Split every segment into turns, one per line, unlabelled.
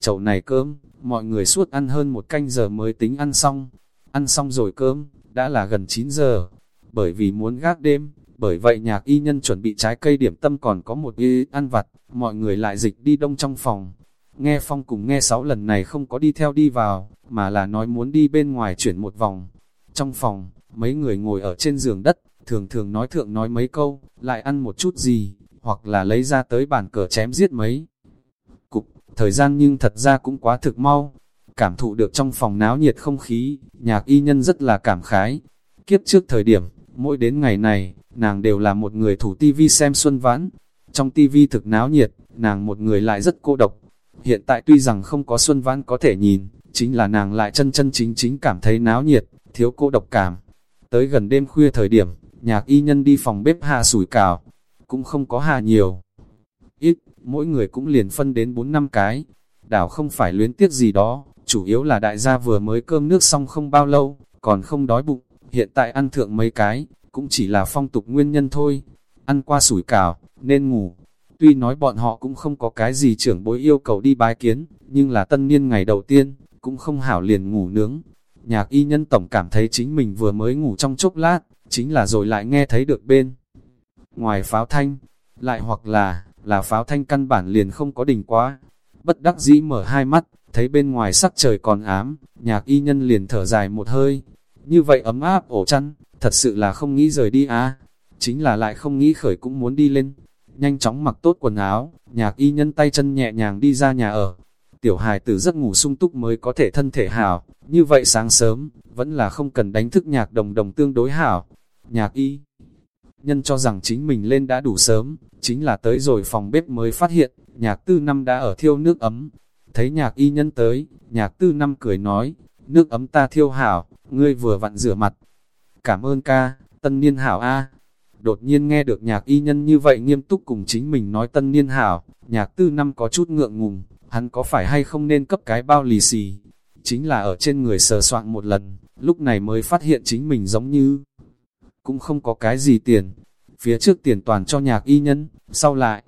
Chậu này cơm, mọi người suốt ăn hơn một canh giờ mới tính ăn xong. Ăn xong rồi cơm, đã là gần 9 giờ. Bởi vì muốn gác đêm, bởi vậy nhạc y nhân chuẩn bị trái cây điểm tâm còn có một y ăn vặt, mọi người lại dịch đi đông trong phòng. Nghe Phong cùng nghe sáu lần này không có đi theo đi vào, mà là nói muốn đi bên ngoài chuyển một vòng. Trong phòng, mấy người ngồi ở trên giường đất, thường thường nói thượng nói mấy câu, lại ăn một chút gì, hoặc là lấy ra tới bàn cờ chém giết mấy. Thời gian nhưng thật ra cũng quá thực mau. Cảm thụ được trong phòng náo nhiệt không khí, nhạc y nhân rất là cảm khái. Kiếp trước thời điểm, mỗi đến ngày này, nàng đều là một người thủ tivi xem xuân vãn. Trong tivi thực náo nhiệt, nàng một người lại rất cô độc. Hiện tại tuy rằng không có xuân vãn có thể nhìn, chính là nàng lại chân chân chính chính cảm thấy náo nhiệt, thiếu cô độc cảm. Tới gần đêm khuya thời điểm, nhạc y nhân đi phòng bếp hạ sủi cào, cũng không có hạ nhiều. Mỗi người cũng liền phân đến 4 năm cái. Đảo không phải luyến tiếc gì đó, chủ yếu là đại gia vừa mới cơm nước xong không bao lâu, còn không đói bụng, hiện tại ăn thượng mấy cái, cũng chỉ là phong tục nguyên nhân thôi. Ăn qua sủi cảo, nên ngủ. Tuy nói bọn họ cũng không có cái gì trưởng bối yêu cầu đi bái kiến, nhưng là tân niên ngày đầu tiên, cũng không hảo liền ngủ nướng. Nhạc y nhân tổng cảm thấy chính mình vừa mới ngủ trong chốc lát, chính là rồi lại nghe thấy được bên. Ngoài pháo thanh, lại hoặc là, là pháo thanh căn bản liền không có đỉnh quá. Bất đắc dĩ mở hai mắt, thấy bên ngoài sắc trời còn ám, nhạc y nhân liền thở dài một hơi. Như vậy ấm áp ổ chăn, thật sự là không nghĩ rời đi á. Chính là lại không nghĩ khởi cũng muốn đi lên. Nhanh chóng mặc tốt quần áo, nhạc y nhân tay chân nhẹ nhàng đi ra nhà ở. Tiểu hài tử giấc ngủ sung túc mới có thể thân thể hảo, như vậy sáng sớm, vẫn là không cần đánh thức nhạc đồng đồng tương đối hảo. Nhạc y nhân cho rằng chính mình lên đã đủ sớm, chính là tới rồi phòng bếp mới phát hiện, nhạc tư năm đã ở thiêu nước ấm. Thấy nhạc y nhân tới, nhạc tư năm cười nói, nước ấm ta thiêu hảo, ngươi vừa vặn rửa mặt. Cảm ơn ca, tân niên hảo a. Đột nhiên nghe được nhạc y nhân như vậy nghiêm túc cùng chính mình nói tân niên hảo, nhạc tư năm có chút ngượng ngùng, hắn có phải hay không nên cấp cái bao lì xì. Chính là ở trên người sờ soạn một lần, lúc này mới phát hiện chính mình giống như cũng không có cái gì tiền. Phía trước tiền toàn cho nhạc y nhân, sau lại.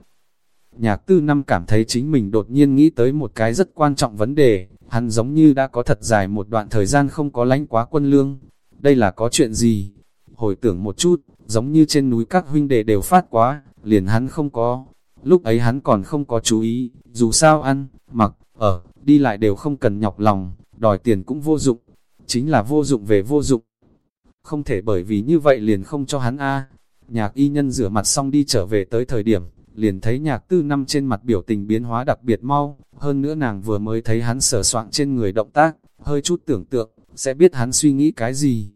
Nhạc tư năm cảm thấy chính mình đột nhiên nghĩ tới một cái rất quan trọng vấn đề, hắn giống như đã có thật dài một đoạn thời gian không có lánh quá quân lương. Đây là có chuyện gì? Hồi tưởng một chút, giống như trên núi các huynh đệ đều phát quá, liền hắn không có. Lúc ấy hắn còn không có chú ý, dù sao ăn, mặc, ở, đi lại đều không cần nhọc lòng, đòi tiền cũng vô dụng. Chính là vô dụng về vô dụng. Không thể bởi vì như vậy liền không cho hắn a Nhạc y nhân rửa mặt xong đi trở về tới thời điểm, liền thấy nhạc tư năm trên mặt biểu tình biến hóa đặc biệt mau, hơn nữa nàng vừa mới thấy hắn sờ soạn trên người động tác, hơi chút tưởng tượng, sẽ biết hắn suy nghĩ cái gì.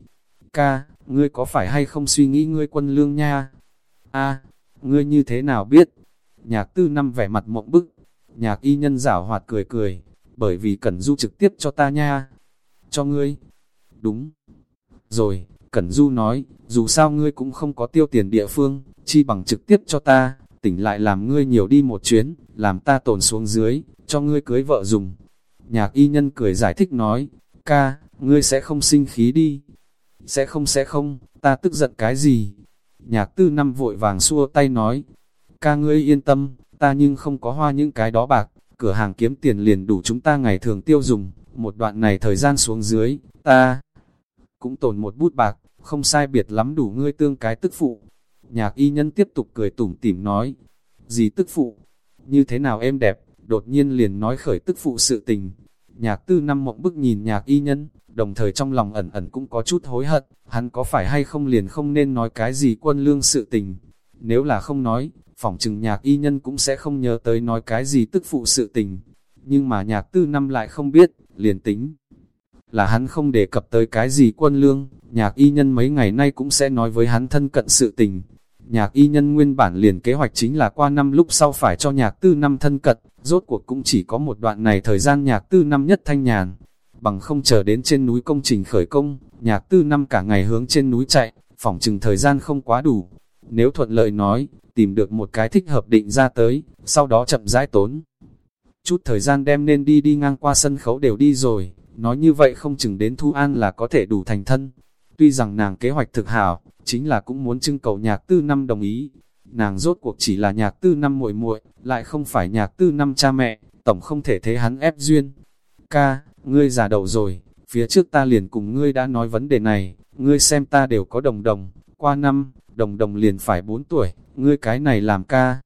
Ca, ngươi có phải hay không suy nghĩ ngươi quân lương nha? a ngươi như thế nào biết? Nhạc tư năm vẻ mặt mộng bức, nhạc y nhân giảo hoạt cười cười, bởi vì cần Du trực tiếp cho ta nha. Cho ngươi. Đúng. Rồi, Cẩn Du nói, dù sao ngươi cũng không có tiêu tiền địa phương, chi bằng trực tiếp cho ta, tỉnh lại làm ngươi nhiều đi một chuyến, làm ta tồn xuống dưới, cho ngươi cưới vợ dùng. Nhạc y nhân cười giải thích nói, ca, ngươi sẽ không sinh khí đi. Sẽ không sẽ không, ta tức giận cái gì? Nhạc tư năm vội vàng xua tay nói, ca ngươi yên tâm, ta nhưng không có hoa những cái đó bạc, cửa hàng kiếm tiền liền đủ chúng ta ngày thường tiêu dùng, một đoạn này thời gian xuống dưới, ta cũng tồn một bút bạc, không sai biệt lắm đủ ngươi tương cái tức phụ. Nhạc y nhân tiếp tục cười tủm tỉm nói, gì tức phụ, như thế nào em đẹp, đột nhiên liền nói khởi tức phụ sự tình. Nhạc tư năm mộng bức nhìn nhạc y nhân, đồng thời trong lòng ẩn ẩn cũng có chút hối hận, hắn có phải hay không liền không nên nói cái gì quân lương sự tình. Nếu là không nói, phỏng chừng nhạc y nhân cũng sẽ không nhớ tới nói cái gì tức phụ sự tình. Nhưng mà nhạc tư năm lại không biết, liền tính. Là hắn không đề cập tới cái gì quân lương, nhạc y nhân mấy ngày nay cũng sẽ nói với hắn thân cận sự tình. Nhạc y nhân nguyên bản liền kế hoạch chính là qua năm lúc sau phải cho nhạc tư năm thân cận, rốt cuộc cũng chỉ có một đoạn này thời gian nhạc tư năm nhất thanh nhàn. Bằng không chờ đến trên núi công trình khởi công, nhạc tư năm cả ngày hướng trên núi chạy, phỏng chừng thời gian không quá đủ. Nếu thuận lợi nói, tìm được một cái thích hợp định ra tới, sau đó chậm rãi tốn. Chút thời gian đem nên đi đi ngang qua sân khấu đều đi rồi, nói như vậy không chừng đến Thu An là có thể đủ thành thân. Tuy rằng nàng kế hoạch thực hảo, chính là cũng muốn trưng cầu nhạc tư năm đồng ý. Nàng rốt cuộc chỉ là nhạc tư năm muội muội lại không phải nhạc tư năm cha mẹ, tổng không thể thế hắn ép duyên. Ca, ngươi già đầu rồi, phía trước ta liền cùng ngươi đã nói vấn đề này, ngươi xem ta đều có đồng đồng, qua năm, đồng đồng liền phải 4 tuổi, ngươi cái này làm ca.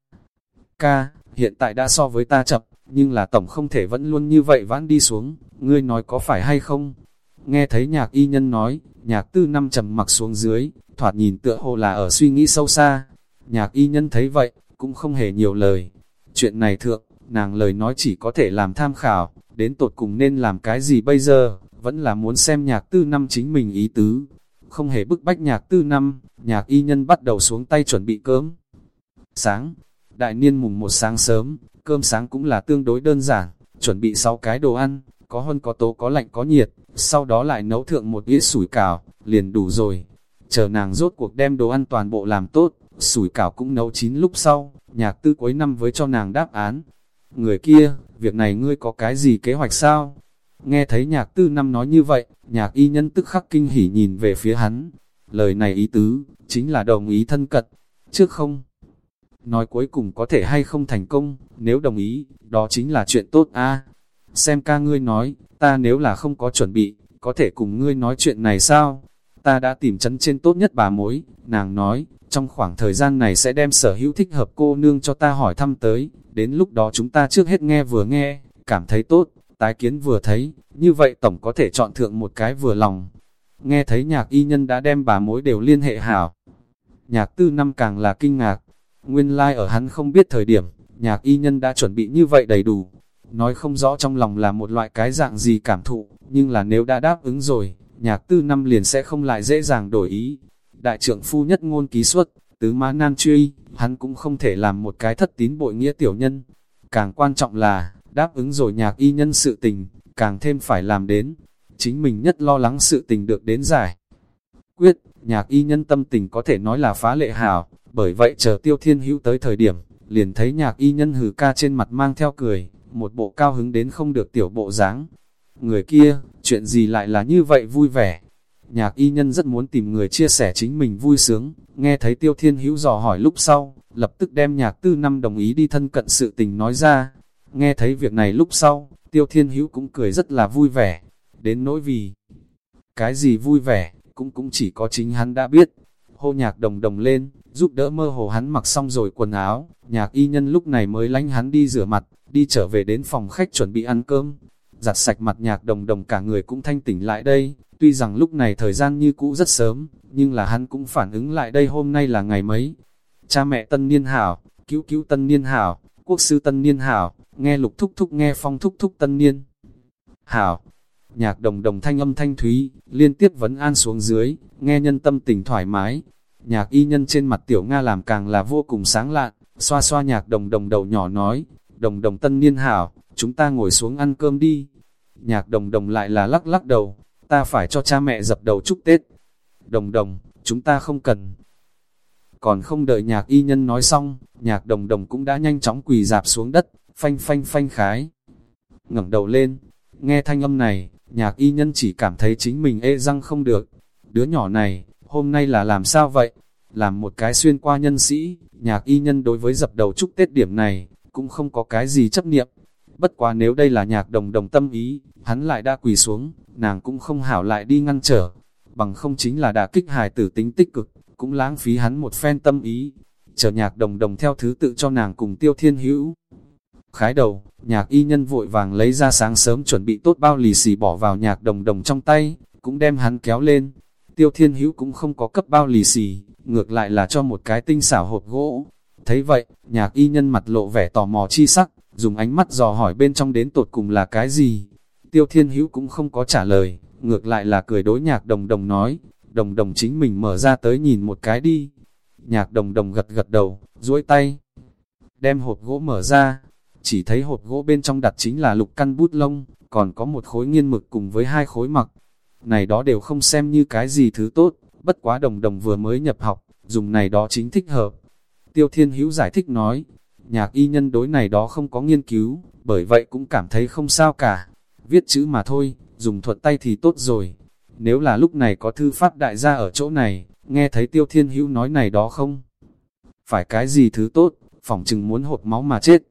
Ca, hiện tại đã so với ta chậm, nhưng là tổng không thể vẫn luôn như vậy vãn đi xuống, ngươi nói có phải hay không? Nghe thấy nhạc y nhân nói, nhạc tư năm trầm mặc xuống dưới, thoạt nhìn tựa hồ là ở suy nghĩ sâu xa. Nhạc y nhân thấy vậy, cũng không hề nhiều lời. Chuyện này thượng, nàng lời nói chỉ có thể làm tham khảo, đến tột cùng nên làm cái gì bây giờ, vẫn là muốn xem nhạc tư năm chính mình ý tứ. Không hề bức bách nhạc tư năm, nhạc y nhân bắt đầu xuống tay chuẩn bị cơm. Sáng, đại niên mùng một sáng sớm, cơm sáng cũng là tương đối đơn giản, chuẩn bị 6 cái đồ ăn, có hơn có tố có lạnh có nhiệt, sau đó lại nấu thượng một ít sủi cảo, liền đủ rồi. Chờ nàng rốt cuộc đem đồ ăn toàn bộ làm tốt, sủi cảo cũng nấu chín lúc sau, nhạc tư cuối năm với cho nàng đáp án. Người kia, việc này ngươi có cái gì kế hoạch sao? Nghe thấy nhạc tư năm nói như vậy, nhạc y nhân tức khắc kinh hỉ nhìn về phía hắn. Lời này ý tứ, chính là đồng ý thân cật, trước không? Nói cuối cùng có thể hay không thành công, nếu đồng ý, đó chính là chuyện tốt a Xem ca ngươi nói, ta nếu là không có chuẩn bị, có thể cùng ngươi nói chuyện này sao? Ta đã tìm chấn trên tốt nhất bà mối, nàng nói, trong khoảng thời gian này sẽ đem sở hữu thích hợp cô nương cho ta hỏi thăm tới, đến lúc đó chúng ta trước hết nghe vừa nghe, cảm thấy tốt, tái kiến vừa thấy, như vậy tổng có thể chọn thượng một cái vừa lòng. Nghe thấy nhạc y nhân đã đem bà mối đều liên hệ hảo. Nhạc tư năm càng là kinh ngạc, nguyên lai like ở hắn không biết thời điểm, nhạc y nhân đã chuẩn bị như vậy đầy đủ. Nói không rõ trong lòng là một loại cái dạng gì cảm thụ, nhưng là nếu đã đáp ứng rồi, nhạc tư năm liền sẽ không lại dễ dàng đổi ý. Đại trưởng phu nhất ngôn ký xuất, tứ má nan truy, hắn cũng không thể làm một cái thất tín bội nghĩa tiểu nhân. Càng quan trọng là, đáp ứng rồi nhạc y nhân sự tình, càng thêm phải làm đến. Chính mình nhất lo lắng sự tình được đến giải. Quyết, nhạc y nhân tâm tình có thể nói là phá lệ hảo, bởi vậy chờ tiêu thiên hữu tới thời điểm, liền thấy nhạc y nhân hừ ca trên mặt mang theo cười, một bộ cao hứng đến không được tiểu bộ dáng. Người kia, chuyện gì lại là như vậy vui vẻ? Nhạc y nhân rất muốn tìm người chia sẻ chính mình vui sướng, nghe thấy tiêu thiên hữu dò hỏi lúc sau, lập tức đem nhạc tư năm đồng ý đi thân cận sự tình nói ra. Nghe thấy việc này lúc sau, tiêu thiên hữu cũng cười rất là vui vẻ, đến nỗi vì. Cái gì vui vẻ, cũng cũng chỉ có chính hắn đã biết. Hô nhạc đồng đồng lên, giúp đỡ mơ hồ hắn mặc xong rồi quần áo, nhạc y nhân lúc này mới lánh hắn đi rửa mặt, đi trở về đến phòng khách chuẩn bị ăn cơm. Giặt sạch mặt nhạc đồng đồng cả người cũng thanh tỉnh lại đây, tuy rằng lúc này thời gian như cũ rất sớm, nhưng là hắn cũng phản ứng lại đây hôm nay là ngày mấy. Cha mẹ tân niên hảo, cứu cứu tân niên hảo, quốc sư tân niên hảo, nghe lục thúc thúc nghe phong thúc thúc tân niên. Hảo, nhạc đồng đồng thanh âm thanh thúy, liên tiếp vấn an xuống dưới, nghe nhân tâm tình thoải mái. Nhạc y nhân trên mặt tiểu Nga làm càng là vô cùng sáng lạn, xoa xoa nhạc đồng đồng đầu nhỏ nói, đồng đồng tân niên hảo, chúng ta ngồi xuống ăn cơm đi. Nhạc đồng đồng lại là lắc lắc đầu, ta phải cho cha mẹ dập đầu chúc Tết. Đồng đồng, chúng ta không cần. Còn không đợi nhạc y nhân nói xong, nhạc đồng đồng cũng đã nhanh chóng quỳ dạp xuống đất, phanh phanh phanh khái. ngẩng đầu lên, nghe thanh âm này, nhạc y nhân chỉ cảm thấy chính mình ê răng không được. Đứa nhỏ này, hôm nay là làm sao vậy? Làm một cái xuyên qua nhân sĩ, nhạc y nhân đối với dập đầu chúc Tết điểm này, cũng không có cái gì chấp niệm. Bất quá nếu đây là nhạc đồng đồng tâm ý, hắn lại đã quỳ xuống, nàng cũng không hảo lại đi ngăn trở. Bằng không chính là đả kích hài tử tính tích cực, cũng lãng phí hắn một phen tâm ý. Chờ nhạc đồng đồng theo thứ tự cho nàng cùng tiêu thiên hữu. Khái đầu, nhạc y nhân vội vàng lấy ra sáng sớm chuẩn bị tốt bao lì xì bỏ vào nhạc đồng đồng trong tay, cũng đem hắn kéo lên. Tiêu thiên hữu cũng không có cấp bao lì xì, ngược lại là cho một cái tinh xảo hộp gỗ. Thấy vậy, nhạc y nhân mặt lộ vẻ tò mò chi sắc, dùng ánh mắt dò hỏi bên trong đến tột cùng là cái gì. Tiêu thiên hữu cũng không có trả lời, ngược lại là cười đối nhạc đồng đồng nói, đồng đồng chính mình mở ra tới nhìn một cái đi. Nhạc đồng đồng gật gật đầu, duỗi tay, đem hộp gỗ mở ra, chỉ thấy hộp gỗ bên trong đặt chính là lục căn bút lông, còn có một khối nghiên mực cùng với hai khối mặc. Này đó đều không xem như cái gì thứ tốt, bất quá đồng đồng vừa mới nhập học, dùng này đó chính thích hợp. Tiêu Thiên Hữu giải thích nói, nhạc y nhân đối này đó không có nghiên cứu, bởi vậy cũng cảm thấy không sao cả. Viết chữ mà thôi, dùng thuật tay thì tốt rồi. Nếu là lúc này có thư pháp đại gia ở chỗ này, nghe thấy Tiêu Thiên Hữu nói này đó không? Phải cái gì thứ tốt, phỏng chừng muốn hột máu mà chết.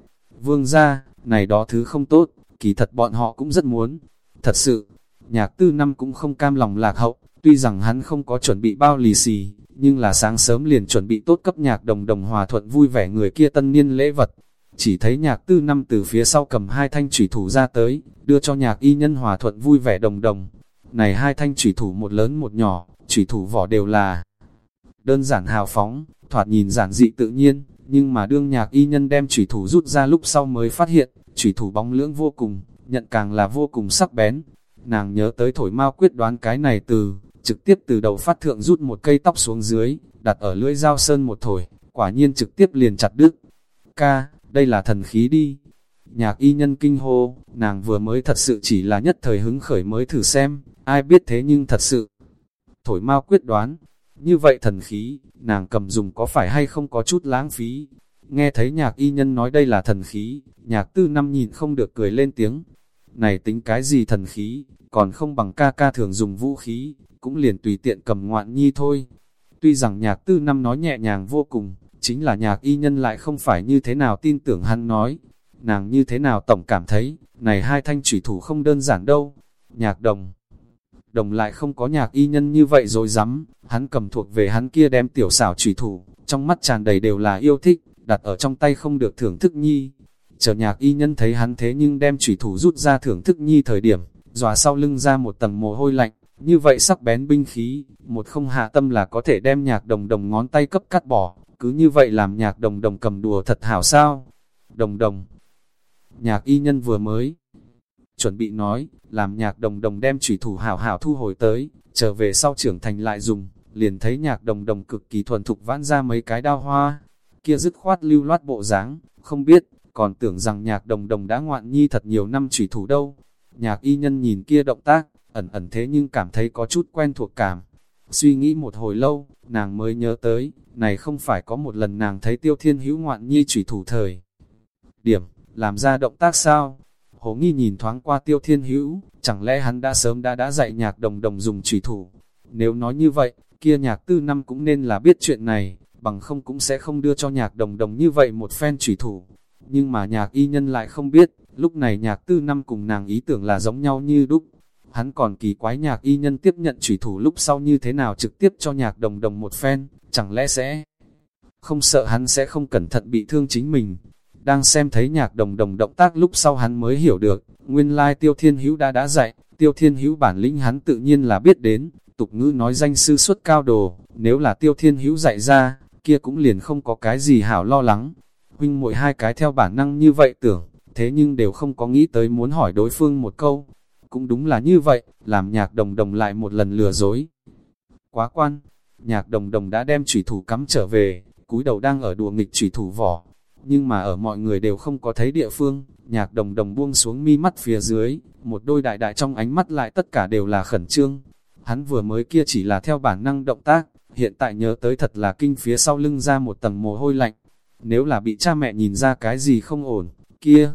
Vương ra, này đó thứ không tốt, kỳ thật bọn họ cũng rất muốn. Thật sự, nhạc tư năm cũng không cam lòng lạc hậu, tuy rằng hắn không có chuẩn bị bao lì xì, nhưng là sáng sớm liền chuẩn bị tốt cấp nhạc đồng đồng hòa thuận vui vẻ người kia tân niên lễ vật. Chỉ thấy nhạc tư năm từ phía sau cầm hai thanh thủy thủ ra tới, đưa cho nhạc y nhân hòa thuận vui vẻ đồng đồng. Này hai thanh thủy thủ một lớn một nhỏ, thủy thủ vỏ đều là đơn giản hào phóng, thoạt nhìn giản dị tự nhiên, nhưng mà đương nhạc y nhân đem thủy thủ rút ra lúc sau mới phát hiện, thủy thủ bóng lưỡng vô cùng, nhận càng là vô cùng sắc bén. Nàng nhớ tới thổi mau quyết đoán cái này từ, trực tiếp từ đầu phát thượng rút một cây tóc xuống dưới, đặt ở lưỡi dao sơn một thổi, quả nhiên trực tiếp liền chặt đứt. Ca, đây là thần khí đi. Nhạc y nhân kinh hô, nàng vừa mới thật sự chỉ là nhất thời hứng khởi mới thử xem, ai biết thế nhưng thật sự. Thổi mau quyết đoán, như vậy thần khí, nàng cầm dùng có phải hay không có chút lãng phí. Nghe thấy nhạc y nhân nói đây là thần khí, nhạc tư năm nhìn không được cười lên tiếng. Này tính cái gì thần khí, còn không bằng ca ca thường dùng vũ khí, cũng liền tùy tiện cầm ngoạn nhi thôi. Tuy rằng nhạc tư năm nói nhẹ nhàng vô cùng, chính là nhạc y nhân lại không phải như thế nào tin tưởng hắn nói. Nàng như thế nào tổng cảm thấy, này hai thanh thủy thủ không đơn giản đâu. Nhạc đồng đồng lại không có nhạc y nhân như vậy rồi dám, hắn cầm thuộc về hắn kia đem tiểu xảo trùy thủ, trong mắt tràn đầy đều là yêu thích, đặt ở trong tay không được thưởng thức nhi. Chờ nhạc y nhân thấy hắn thế nhưng đem trùy thủ rút ra thưởng thức nhi thời điểm, dòa sau lưng ra một tầng mồ hôi lạnh, như vậy sắc bén binh khí, một không hạ tâm là có thể đem nhạc đồng đồng ngón tay cấp cắt bỏ, cứ như vậy làm nhạc đồng đồng cầm đùa thật hảo sao. Đồng đồng, nhạc y nhân vừa mới chuẩn bị nói, làm nhạc đồng đồng đem chủy thủ hảo hảo thu hồi tới, trở về sau trưởng thành lại dùng, liền thấy nhạc đồng đồng cực kỳ thuần thục vãn ra mấy cái đao hoa, kia dứt khoát lưu loát bộ dáng không biết, còn tưởng rằng nhạc đồng đồng đã ngoạn nhi thật nhiều năm chủy thủ đâu. Nhạc y nhân nhìn kia động tác, ẩn ẩn thế nhưng cảm thấy có chút quen thuộc cảm. Suy nghĩ một hồi lâu, nàng mới nhớ tới, này không phải có một lần nàng thấy tiêu thiên hữu ngoạn nhi trùy thủ thời. Điểm, làm ra động tác sao? Hồ nghi nhìn thoáng qua tiêu thiên hữu, chẳng lẽ hắn đã sớm đã đã dạy nhạc đồng đồng dùng trùy thủ. Nếu nói như vậy, kia nhạc tư năm cũng nên là biết chuyện này, bằng không cũng sẽ không đưa cho nhạc đồng đồng như vậy một phen trùy thủ. Nhưng mà nhạc y nhân lại không biết, lúc này nhạc tư năm cùng nàng ý tưởng là giống nhau như đúc. Hắn còn kỳ quái nhạc y nhân tiếp nhận chủy thủ lúc sau như thế nào trực tiếp cho nhạc đồng đồng một phen, chẳng lẽ sẽ không sợ hắn sẽ không cẩn thận bị thương chính mình. Đang xem thấy nhạc đồng đồng động tác lúc sau hắn mới hiểu được, nguyên lai tiêu thiên hữu đã đã dạy, tiêu thiên hữu bản lĩnh hắn tự nhiên là biết đến, tục ngữ nói danh sư xuất cao đồ, nếu là tiêu thiên hữu dạy ra, kia cũng liền không có cái gì hảo lo lắng. Huynh muội hai cái theo bản năng như vậy tưởng, thế nhưng đều không có nghĩ tới muốn hỏi đối phương một câu. Cũng đúng là như vậy, làm nhạc đồng đồng lại một lần lừa dối. Quá quan, nhạc đồng đồng đã đem chủy thủ cắm trở về, cúi đầu đang ở đùa nghịch chủy thủ vỏ, nhưng mà ở mọi người đều không có thấy địa phương, nhạc đồng đồng buông xuống mi mắt phía dưới, một đôi đại đại trong ánh mắt lại tất cả đều là khẩn trương. Hắn vừa mới kia chỉ là theo bản năng động tác, hiện tại nhớ tới thật là kinh phía sau lưng ra một tầng mồ hôi lạnh. Nếu là bị cha mẹ nhìn ra cái gì không ổn, kia.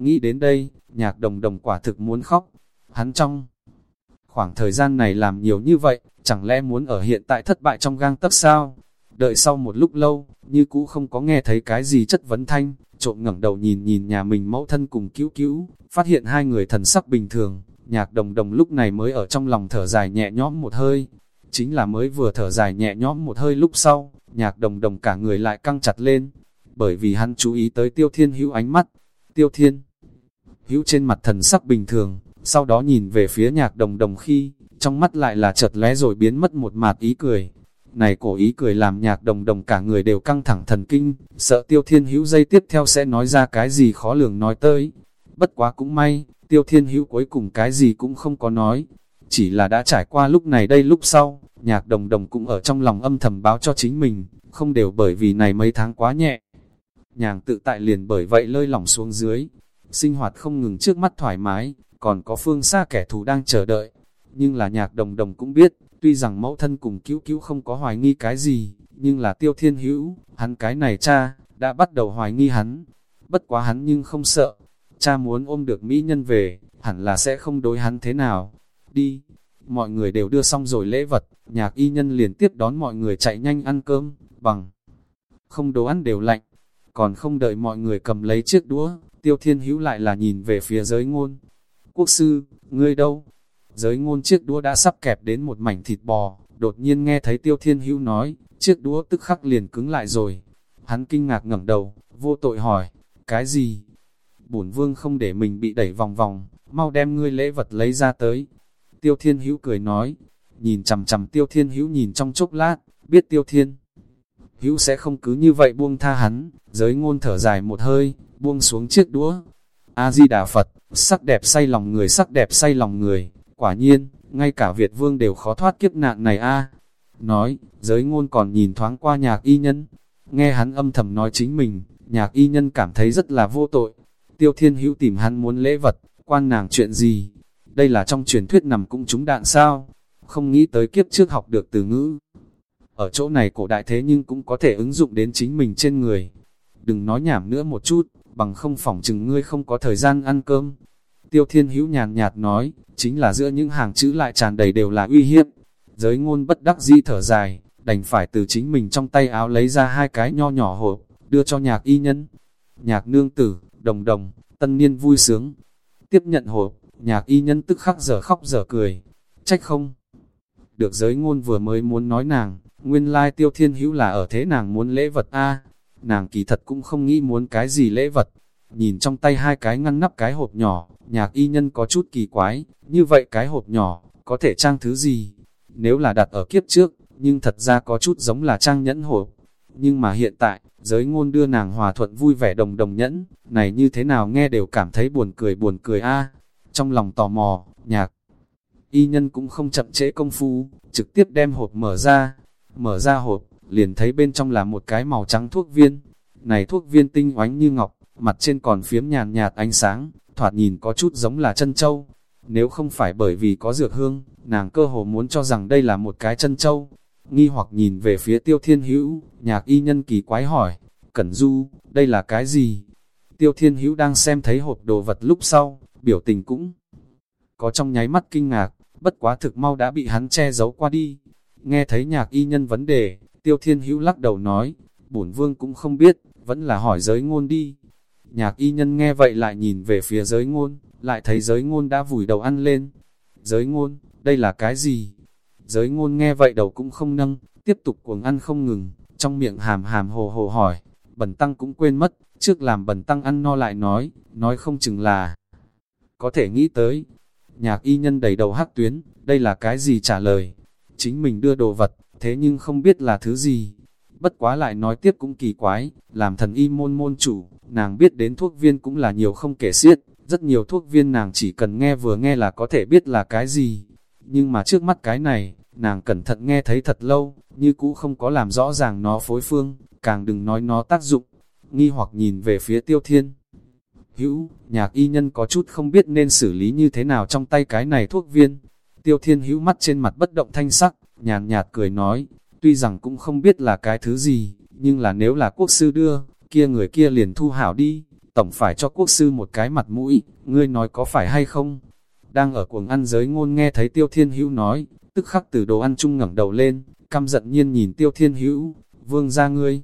Nghĩ đến đây, nhạc đồng đồng quả thực muốn khóc. Hắn trong khoảng thời gian này làm nhiều như vậy, chẳng lẽ muốn ở hiện tại thất bại trong gang tấc sao? Đợi sau một lúc lâu, như cũ không có nghe thấy cái gì chất vấn thanh, trộm ngẩng đầu nhìn nhìn nhà mình mẫu thân cùng cứu cứu, phát hiện hai người thần sắc bình thường, nhạc đồng đồng lúc này mới ở trong lòng thở dài nhẹ nhõm một hơi. Chính là mới vừa thở dài nhẹ nhõm một hơi lúc sau, nhạc đồng đồng cả người lại căng chặt lên, bởi vì hắn chú ý tới tiêu thiên hữu ánh mắt. Tiêu thiên hữu trên mặt thần sắc bình thường, sau đó nhìn về phía nhạc đồng đồng khi, trong mắt lại là chợt lóe rồi biến mất một mạt ý cười, này cổ ý cười làm nhạc đồng đồng cả người đều căng thẳng thần kinh, sợ tiêu thiên hữu dây tiếp theo sẽ nói ra cái gì khó lường nói tới. Bất quá cũng may, tiêu thiên hữu cuối cùng cái gì cũng không có nói. Chỉ là đã trải qua lúc này đây lúc sau, nhạc đồng đồng cũng ở trong lòng âm thầm báo cho chính mình, không đều bởi vì này mấy tháng quá nhẹ. Nhàng tự tại liền bởi vậy lơi lỏng xuống dưới, sinh hoạt không ngừng trước mắt thoải mái, còn có phương xa kẻ thù đang chờ đợi. Nhưng là nhạc đồng đồng cũng biết, Tuy rằng mẫu thân cùng cứu cứu không có hoài nghi cái gì, nhưng là tiêu thiên hữu, hắn cái này cha, đã bắt đầu hoài nghi hắn. Bất quá hắn nhưng không sợ, cha muốn ôm được mỹ nhân về, hẳn là sẽ không đối hắn thế nào. Đi, mọi người đều đưa xong rồi lễ vật, nhạc y nhân liền tiếp đón mọi người chạy nhanh ăn cơm, bằng không đồ ăn đều lạnh. Còn không đợi mọi người cầm lấy chiếc đũa, Tiêu thiên hữu lại là nhìn về phía giới ngôn. Quốc sư, ngươi đâu? Giới ngôn chiếc đũa đã sắp kẹp đến một mảnh thịt bò, đột nhiên nghe thấy tiêu thiên hữu nói, chiếc đũa tức khắc liền cứng lại rồi. Hắn kinh ngạc ngẩng đầu, vô tội hỏi, cái gì? Bổn vương không để mình bị đẩy vòng vòng, mau đem ngươi lễ vật lấy ra tới. Tiêu thiên hữu cười nói, nhìn chằm chằm tiêu thiên hữu nhìn trong chốc lát, biết tiêu thiên. Hữu sẽ không cứ như vậy buông tha hắn, giới ngôn thở dài một hơi, buông xuống chiếc đũa. A-di-đà Phật, sắc đẹp say lòng người sắc đẹp say lòng người, quả nhiên, ngay cả Việt vương đều khó thoát kiếp nạn này a Nói, giới ngôn còn nhìn thoáng qua nhạc y nhân, nghe hắn âm thầm nói chính mình, nhạc y nhân cảm thấy rất là vô tội. Tiêu thiên hữu tìm hắn muốn lễ vật, quan nàng chuyện gì? Đây là trong truyền thuyết nằm cũng trúng đạn sao? Không nghĩ tới kiếp trước học được từ ngữ. Ở chỗ này cổ đại thế nhưng cũng có thể ứng dụng đến chính mình trên người. Đừng nói nhảm nữa một chút, bằng không phỏng chừng ngươi không có thời gian ăn cơm. Tiêu thiên hữu nhàn nhạt nói, chính là giữa những hàng chữ lại tràn đầy đều là uy hiếp. Giới ngôn bất đắc dĩ thở dài, đành phải từ chính mình trong tay áo lấy ra hai cái nho nhỏ hộp, đưa cho nhạc y nhân. Nhạc nương tử, đồng đồng, tân niên vui sướng. Tiếp nhận hộp, nhạc y nhân tức khắc giờ khóc giờ cười. Trách không? Được giới ngôn vừa mới muốn nói nàng, nguyên lai tiêu thiên hữu là ở thế nàng muốn lễ vật a Nàng kỳ thật cũng không nghĩ muốn cái gì lễ vật. Nhìn trong tay hai cái ngăn nắp cái hộp nhỏ, nhạc y nhân có chút kỳ quái, như vậy cái hộp nhỏ, có thể trang thứ gì? Nếu là đặt ở kiếp trước, nhưng thật ra có chút giống là trang nhẫn hộp. Nhưng mà hiện tại, giới ngôn đưa nàng hòa thuận vui vẻ đồng đồng nhẫn, này như thế nào nghe đều cảm thấy buồn cười buồn cười a Trong lòng tò mò, nhạc y nhân cũng không chậm trễ công phu, trực tiếp đem hộp mở ra. Mở ra hộp, liền thấy bên trong là một cái màu trắng thuốc viên. Này thuốc viên tinh oánh như ngọc, mặt trên còn phiếm nhàn nhạt ánh sáng, thoạt nhìn có chút giống là chân châu. Nếu không phải bởi vì có dược hương, nàng cơ hồ muốn cho rằng đây là một cái chân châu. Nghi hoặc nhìn về phía tiêu thiên hữu, nhạc y nhân kỳ quái hỏi, Cẩn Du, đây là cái gì? Tiêu thiên hữu đang xem thấy hộp đồ vật lúc sau, biểu tình cũng có trong nháy mắt kinh ngạc, bất quá thực mau đã bị hắn che giấu qua đi. Nghe thấy nhạc y nhân vấn đề, tiêu thiên hữu lắc đầu nói, bổn vương cũng không biết, vẫn là hỏi giới ngôn đi. Nhạc y nhân nghe vậy lại nhìn về phía giới ngôn, lại thấy giới ngôn đã vùi đầu ăn lên. Giới ngôn, đây là cái gì? Giới ngôn nghe vậy đầu cũng không nâng, tiếp tục cuồng ăn không ngừng, trong miệng hàm hàm hồ hồ hỏi. Bần tăng cũng quên mất, trước làm bần tăng ăn no lại nói, nói không chừng là có thể nghĩ tới, Nhạc y nhân đầy đầu hắc tuyến, đây là cái gì trả lời? Chính mình đưa đồ vật, thế nhưng không biết là thứ gì. Bất quá lại nói tiếp cũng kỳ quái, làm thần y môn môn chủ, nàng biết đến thuốc viên cũng là nhiều không kể xiết, rất nhiều thuốc viên nàng chỉ cần nghe vừa nghe là có thể biết là cái gì. Nhưng mà trước mắt cái này, nàng cẩn thận nghe thấy thật lâu, như cũ không có làm rõ ràng nó phối phương, càng đừng nói nó tác dụng. Nghi hoặc nhìn về phía tiêu thiên, hữu, nhạc y nhân có chút không biết nên xử lý như thế nào trong tay cái này thuốc viên. Tiêu thiên hữu mắt trên mặt bất động thanh sắc, nhàn nhạt cười nói, tuy rằng cũng không biết là cái thứ gì, nhưng là nếu là quốc sư đưa, kia người kia liền thu hảo đi, tổng phải cho quốc sư một cái mặt mũi, ngươi nói có phải hay không? Đang ở cuồng ăn giới ngôn nghe thấy tiêu thiên hữu nói, tức khắc từ đồ ăn chung ngẩng đầu lên, căm giận nhiên nhìn tiêu thiên hữu, vương ra ngươi.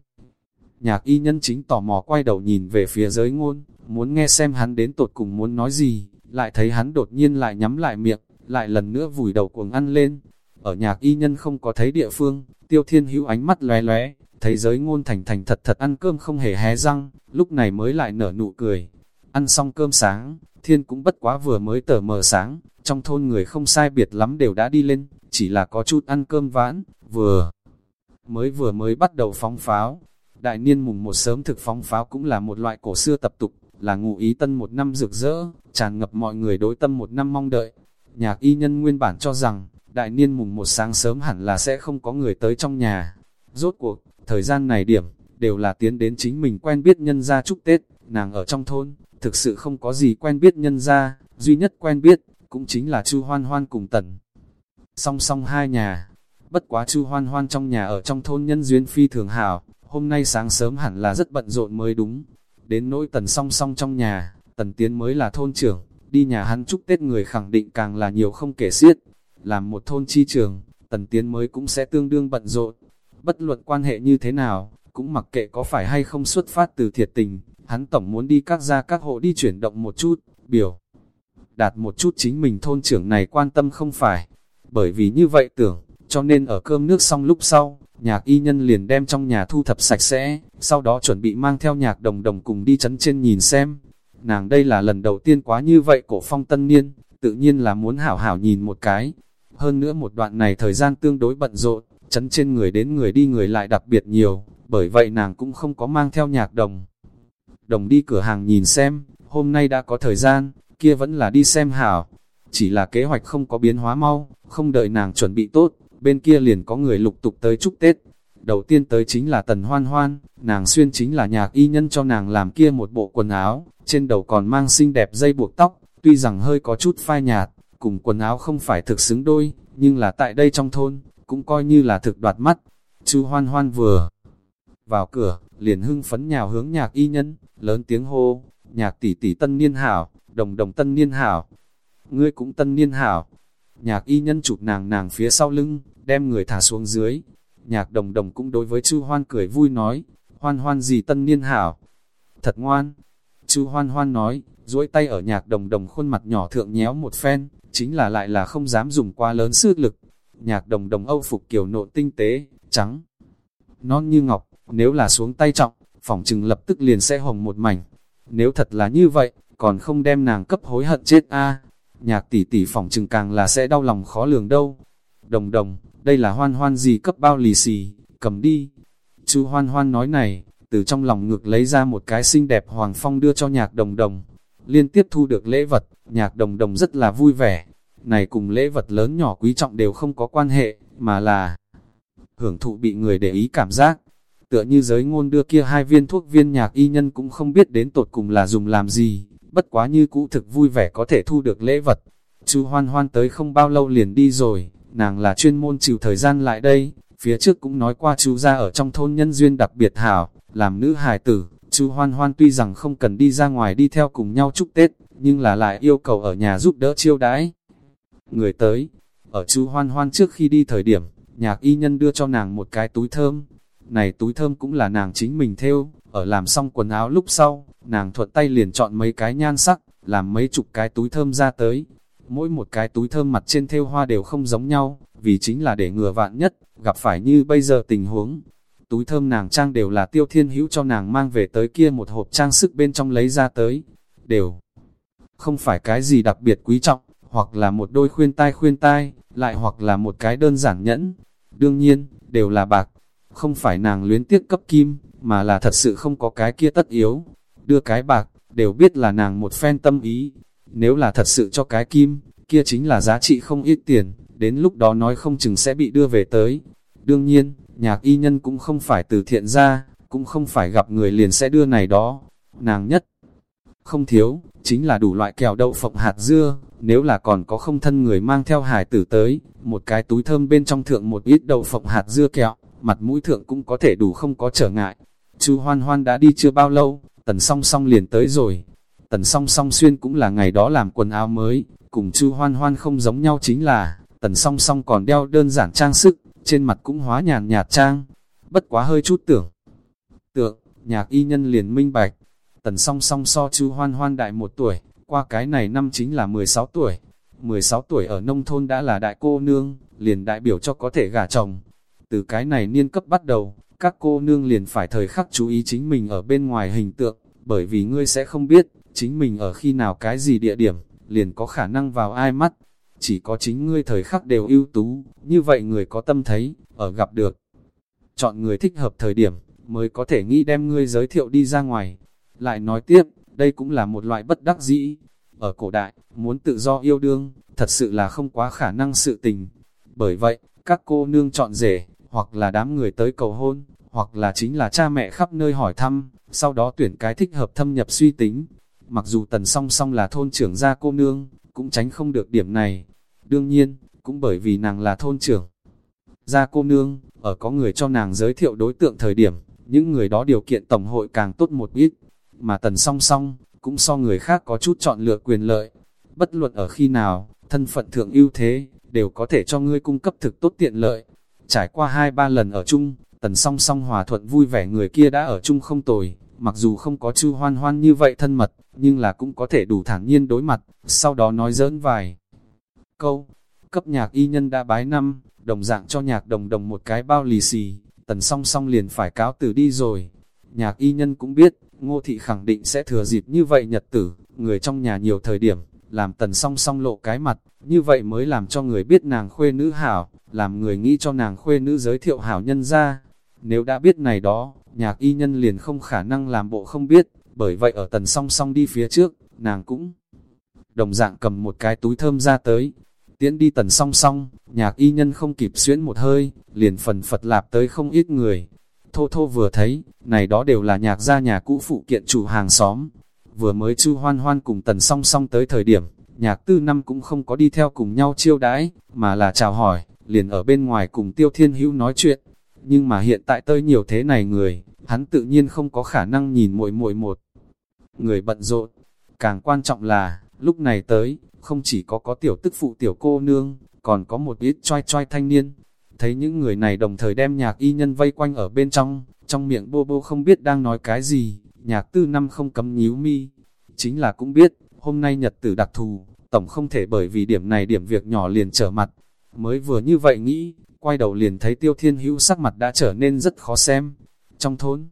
Nhạc y nhân chính tò mò quay đầu nhìn về phía giới ngôn, muốn nghe xem hắn đến tột cùng muốn nói gì, lại thấy hắn đột nhiên lại nhắm lại miệng, lại lần nữa vùi đầu cuồng ăn lên. Ở nhạc y nhân không có thấy địa phương, tiêu thiên hữu ánh mắt lóe lóe, thấy giới ngôn thành thành thật thật ăn cơm không hề hé răng, lúc này mới lại nở nụ cười. Ăn xong cơm sáng, thiên cũng bất quá vừa mới tờ mờ sáng, trong thôn người không sai biệt lắm đều đã đi lên, chỉ là có chút ăn cơm vãn, vừa mới vừa mới bắt đầu phóng pháo. Đại niên mùng một sớm thực phóng pháo cũng là một loại cổ xưa tập tục, là ngụ ý tân một năm rực rỡ, tràn ngập mọi người đối tâm một năm mong đợi. Nhạc y nhân nguyên bản cho rằng, đại niên mùng một sáng sớm hẳn là sẽ không có người tới trong nhà. Rốt cuộc, thời gian này điểm, đều là tiến đến chính mình quen biết nhân gia chúc Tết, nàng ở trong thôn, thực sự không có gì quen biết nhân gia, duy nhất quen biết, cũng chính là Chu Hoan Hoan cùng Tần. Song song hai nhà, bất quá Chu Hoan Hoan trong nhà ở trong thôn nhân duyên phi thường hảo, hôm nay sáng sớm hẳn là rất bận rộn mới đúng, Đến nỗi tần song song trong nhà, tần tiến mới là thôn trưởng, đi nhà hắn chúc Tết người khẳng định càng là nhiều không kể xiết. Làm một thôn chi trường, tần tiến mới cũng sẽ tương đương bận rộn. Bất luận quan hệ như thế nào, cũng mặc kệ có phải hay không xuất phát từ thiệt tình, hắn tổng muốn đi các gia các hộ đi chuyển động một chút, biểu. Đạt một chút chính mình thôn trưởng này quan tâm không phải, bởi vì như vậy tưởng, cho nên ở cơm nước xong lúc sau, nhạc y nhân liền đem trong nhà thu thập sạch sẽ, sau đó chuẩn bị mang theo nhạc đồng đồng cùng đi chấn trên nhìn xem. Nàng đây là lần đầu tiên quá như vậy cổ phong tân niên, tự nhiên là muốn hảo hảo nhìn một cái. Hơn nữa một đoạn này thời gian tương đối bận rộn, chấn trên người đến người đi người lại đặc biệt nhiều, bởi vậy nàng cũng không có mang theo nhạc đồng. Đồng đi cửa hàng nhìn xem, hôm nay đã có thời gian, kia vẫn là đi xem hảo. Chỉ là kế hoạch không có biến hóa mau, không đợi nàng chuẩn bị tốt, bên kia liền có người lục tục tới chúc Tết. Đầu tiên tới chính là Tần Hoan Hoan, nàng xuyên chính là nhạc y nhân cho nàng làm kia một bộ quần áo, trên đầu còn mang xinh đẹp dây buộc tóc, tuy rằng hơi có chút phai nhạt, cùng quần áo không phải thực xứng đôi, nhưng là tại đây trong thôn, cũng coi như là thực đoạt mắt. Chu Hoan Hoan vừa vào cửa, liền hưng phấn nhào hướng nhạc y nhân, lớn tiếng hô, nhạc tỷ tỷ tân niên hảo, đồng đồng tân niên hảo, ngươi cũng tân niên hảo. Nhạc y nhân chụp nàng nàng phía sau lưng, đem người thả xuống dưới. Nhạc đồng đồng cũng đối với chu hoan cười vui nói, hoan hoan gì tân niên hảo. Thật ngoan. chu hoan hoan nói, duỗi tay ở nhạc đồng đồng khuôn mặt nhỏ thượng nhéo một phen, chính là lại là không dám dùng quá lớn sức lực. Nhạc đồng đồng âu phục kiểu nộn tinh tế, trắng, non như ngọc, nếu là xuống tay trọng, phỏng chừng lập tức liền sẽ hồng một mảnh. Nếu thật là như vậy, còn không đem nàng cấp hối hận chết a Nhạc tỷ tỷ phỏng chừng càng là sẽ đau lòng khó lường đâu. Đồng đồng, đây là hoan hoan gì cấp bao lì xì, cầm đi. Chú hoan hoan nói này, từ trong lòng ngược lấy ra một cái xinh đẹp hoàng phong đưa cho nhạc đồng đồng. Liên tiếp thu được lễ vật, nhạc đồng đồng rất là vui vẻ. Này cùng lễ vật lớn nhỏ quý trọng đều không có quan hệ, mà là hưởng thụ bị người để ý cảm giác. Tựa như giới ngôn đưa kia hai viên thuốc viên nhạc y nhân cũng không biết đến tột cùng là dùng làm gì, bất quá như cũ thực vui vẻ có thể thu được lễ vật. Chú hoan hoan tới không bao lâu liền đi rồi, nàng là chuyên môn chịu thời gian lại đây, phía trước cũng nói qua chú ra ở trong thôn nhân duyên đặc biệt hảo, làm nữ hài tử, chú hoan hoan tuy rằng không cần đi ra ngoài đi theo cùng nhau chúc Tết, nhưng là lại yêu cầu ở nhà giúp đỡ chiêu đãi. Người tới, ở chú hoan hoan trước khi đi thời điểm, nhạc y nhân đưa cho nàng một cái túi thơm, này túi thơm cũng là nàng chính mình theo, ở làm xong quần áo lúc sau, nàng thuận tay liền chọn mấy cái nhan sắc, làm mấy chục cái túi thơm ra tới. Mỗi một cái túi thơm mặt trên theo hoa đều không giống nhau, vì chính là để ngừa vạn nhất, gặp phải như bây giờ tình huống. Túi thơm nàng trang đều là tiêu thiên hữu cho nàng mang về tới kia một hộp trang sức bên trong lấy ra tới. Đều không phải cái gì đặc biệt quý trọng, hoặc là một đôi khuyên tai khuyên tai, lại hoặc là một cái đơn giản nhẫn. Đương nhiên, đều là bạc, không phải nàng luyến tiếc cấp kim, mà là thật sự không có cái kia tất yếu. Đưa cái bạc, đều biết là nàng một phen tâm ý. Nếu là thật sự cho cái kim, kia chính là giá trị không ít tiền, đến lúc đó nói không chừng sẽ bị đưa về tới. Đương nhiên, nhạc y nhân cũng không phải từ thiện ra, cũng không phải gặp người liền sẽ đưa này đó. Nàng nhất, không thiếu, chính là đủ loại kẹo đậu phộng hạt dưa, nếu là còn có không thân người mang theo hải tử tới, một cái túi thơm bên trong thượng một ít đậu phộng hạt dưa kẹo, mặt mũi thượng cũng có thể đủ không có trở ngại. Chu Hoan Hoan đã đi chưa bao lâu, tần song song liền tới rồi. Tần song song xuyên cũng là ngày đó làm quần áo mới, cùng Chu Hoan Hoan không giống nhau chính là, tần song song còn đeo đơn giản trang sức, trên mặt cũng hóa nhàn nhạt trang, bất quá hơi chút tưởng. Tượng, nhạc y nhân liền minh bạch, tần song song so Chu Hoan Hoan đại một tuổi, qua cái này năm chính là 16 tuổi. 16 tuổi ở nông thôn đã là đại cô nương, liền đại biểu cho có thể gả chồng. Từ cái này niên cấp bắt đầu, các cô nương liền phải thời khắc chú ý chính mình ở bên ngoài hình tượng, bởi vì ngươi sẽ không biết, chính mình ở khi nào cái gì địa điểm, liền có khả năng vào ai mắt. Chỉ có chính ngươi thời khắc đều ưu tú, như vậy người có tâm thấy, ở gặp được. Chọn người thích hợp thời điểm, mới có thể nghĩ đem ngươi giới thiệu đi ra ngoài. Lại nói tiếp, đây cũng là một loại bất đắc dĩ. Ở cổ đại, muốn tự do yêu đương, thật sự là không quá khả năng sự tình. Bởi vậy, các cô nương chọn rể, hoặc là đám người tới cầu hôn, hoặc là chính là cha mẹ khắp nơi hỏi thăm, sau đó tuyển cái thích hợp thâm nhập suy tính. Mặc dù tần song song là thôn trưởng gia cô nương, cũng tránh không được điểm này. Đương nhiên, cũng bởi vì nàng là thôn trưởng. Gia cô nương, ở có người cho nàng giới thiệu đối tượng thời điểm, những người đó điều kiện tổng hội càng tốt một ít, mà tần song song, cũng so người khác có chút chọn lựa quyền lợi. Bất luận ở khi nào, thân phận thượng ưu thế, đều có thể cho ngươi cung cấp thực tốt tiện lợi. Trải qua hai ba lần ở chung, tần song song hòa thuận vui vẻ người kia đã ở chung không tồi, mặc dù không có chu hoan hoan như vậy thân mật, nhưng là cũng có thể đủ thản nhiên đối mặt, sau đó nói giỡn vài câu. Cấp nhạc y nhân đã bái năm, đồng dạng cho nhạc đồng đồng một cái bao lì xì, tần song song liền phải cáo từ đi rồi. Nhạc y nhân cũng biết, ngô thị khẳng định sẽ thừa dịp như vậy nhật tử, người trong nhà nhiều thời điểm, làm tần song song lộ cái mặt, như vậy mới làm cho người biết nàng khuê nữ hảo, làm người nghĩ cho nàng khuê nữ giới thiệu hảo nhân ra. Nếu đã biết này đó, nhạc y nhân liền không khả năng làm bộ không biết, bởi vậy ở tần song song đi phía trước, nàng cũng đồng dạng cầm một cái túi thơm ra tới. Tiễn đi tần song song, nhạc y nhân không kịp xuyễn một hơi, liền phần phật lạp tới không ít người. Thô thô vừa thấy, này đó đều là nhạc gia nhà cũ phụ kiện chủ hàng xóm. Vừa mới chu hoan hoan cùng tần song song tới thời điểm, nhạc tư năm cũng không có đi theo cùng nhau chiêu đãi, mà là chào hỏi, liền ở bên ngoài cùng tiêu thiên hữu nói chuyện. Nhưng mà hiện tại tới nhiều thế này người, hắn tự nhiên không có khả năng nhìn muội muội một. Người bận rộn, càng quan trọng là, lúc này tới, không chỉ có có tiểu tức phụ tiểu cô nương, còn có một ít choi choi thanh niên. Thấy những người này đồng thời đem nhạc y nhân vây quanh ở bên trong, trong miệng bô bô không biết đang nói cái gì, nhạc tư năm không cấm nhíu mi. Chính là cũng biết, hôm nay nhật tử đặc thù, tổng không thể bởi vì điểm này điểm việc nhỏ liền trở mặt. Mới vừa như vậy nghĩ, quay đầu liền thấy tiêu thiên hữu sắc mặt đã trở nên rất khó xem. Trong thôn,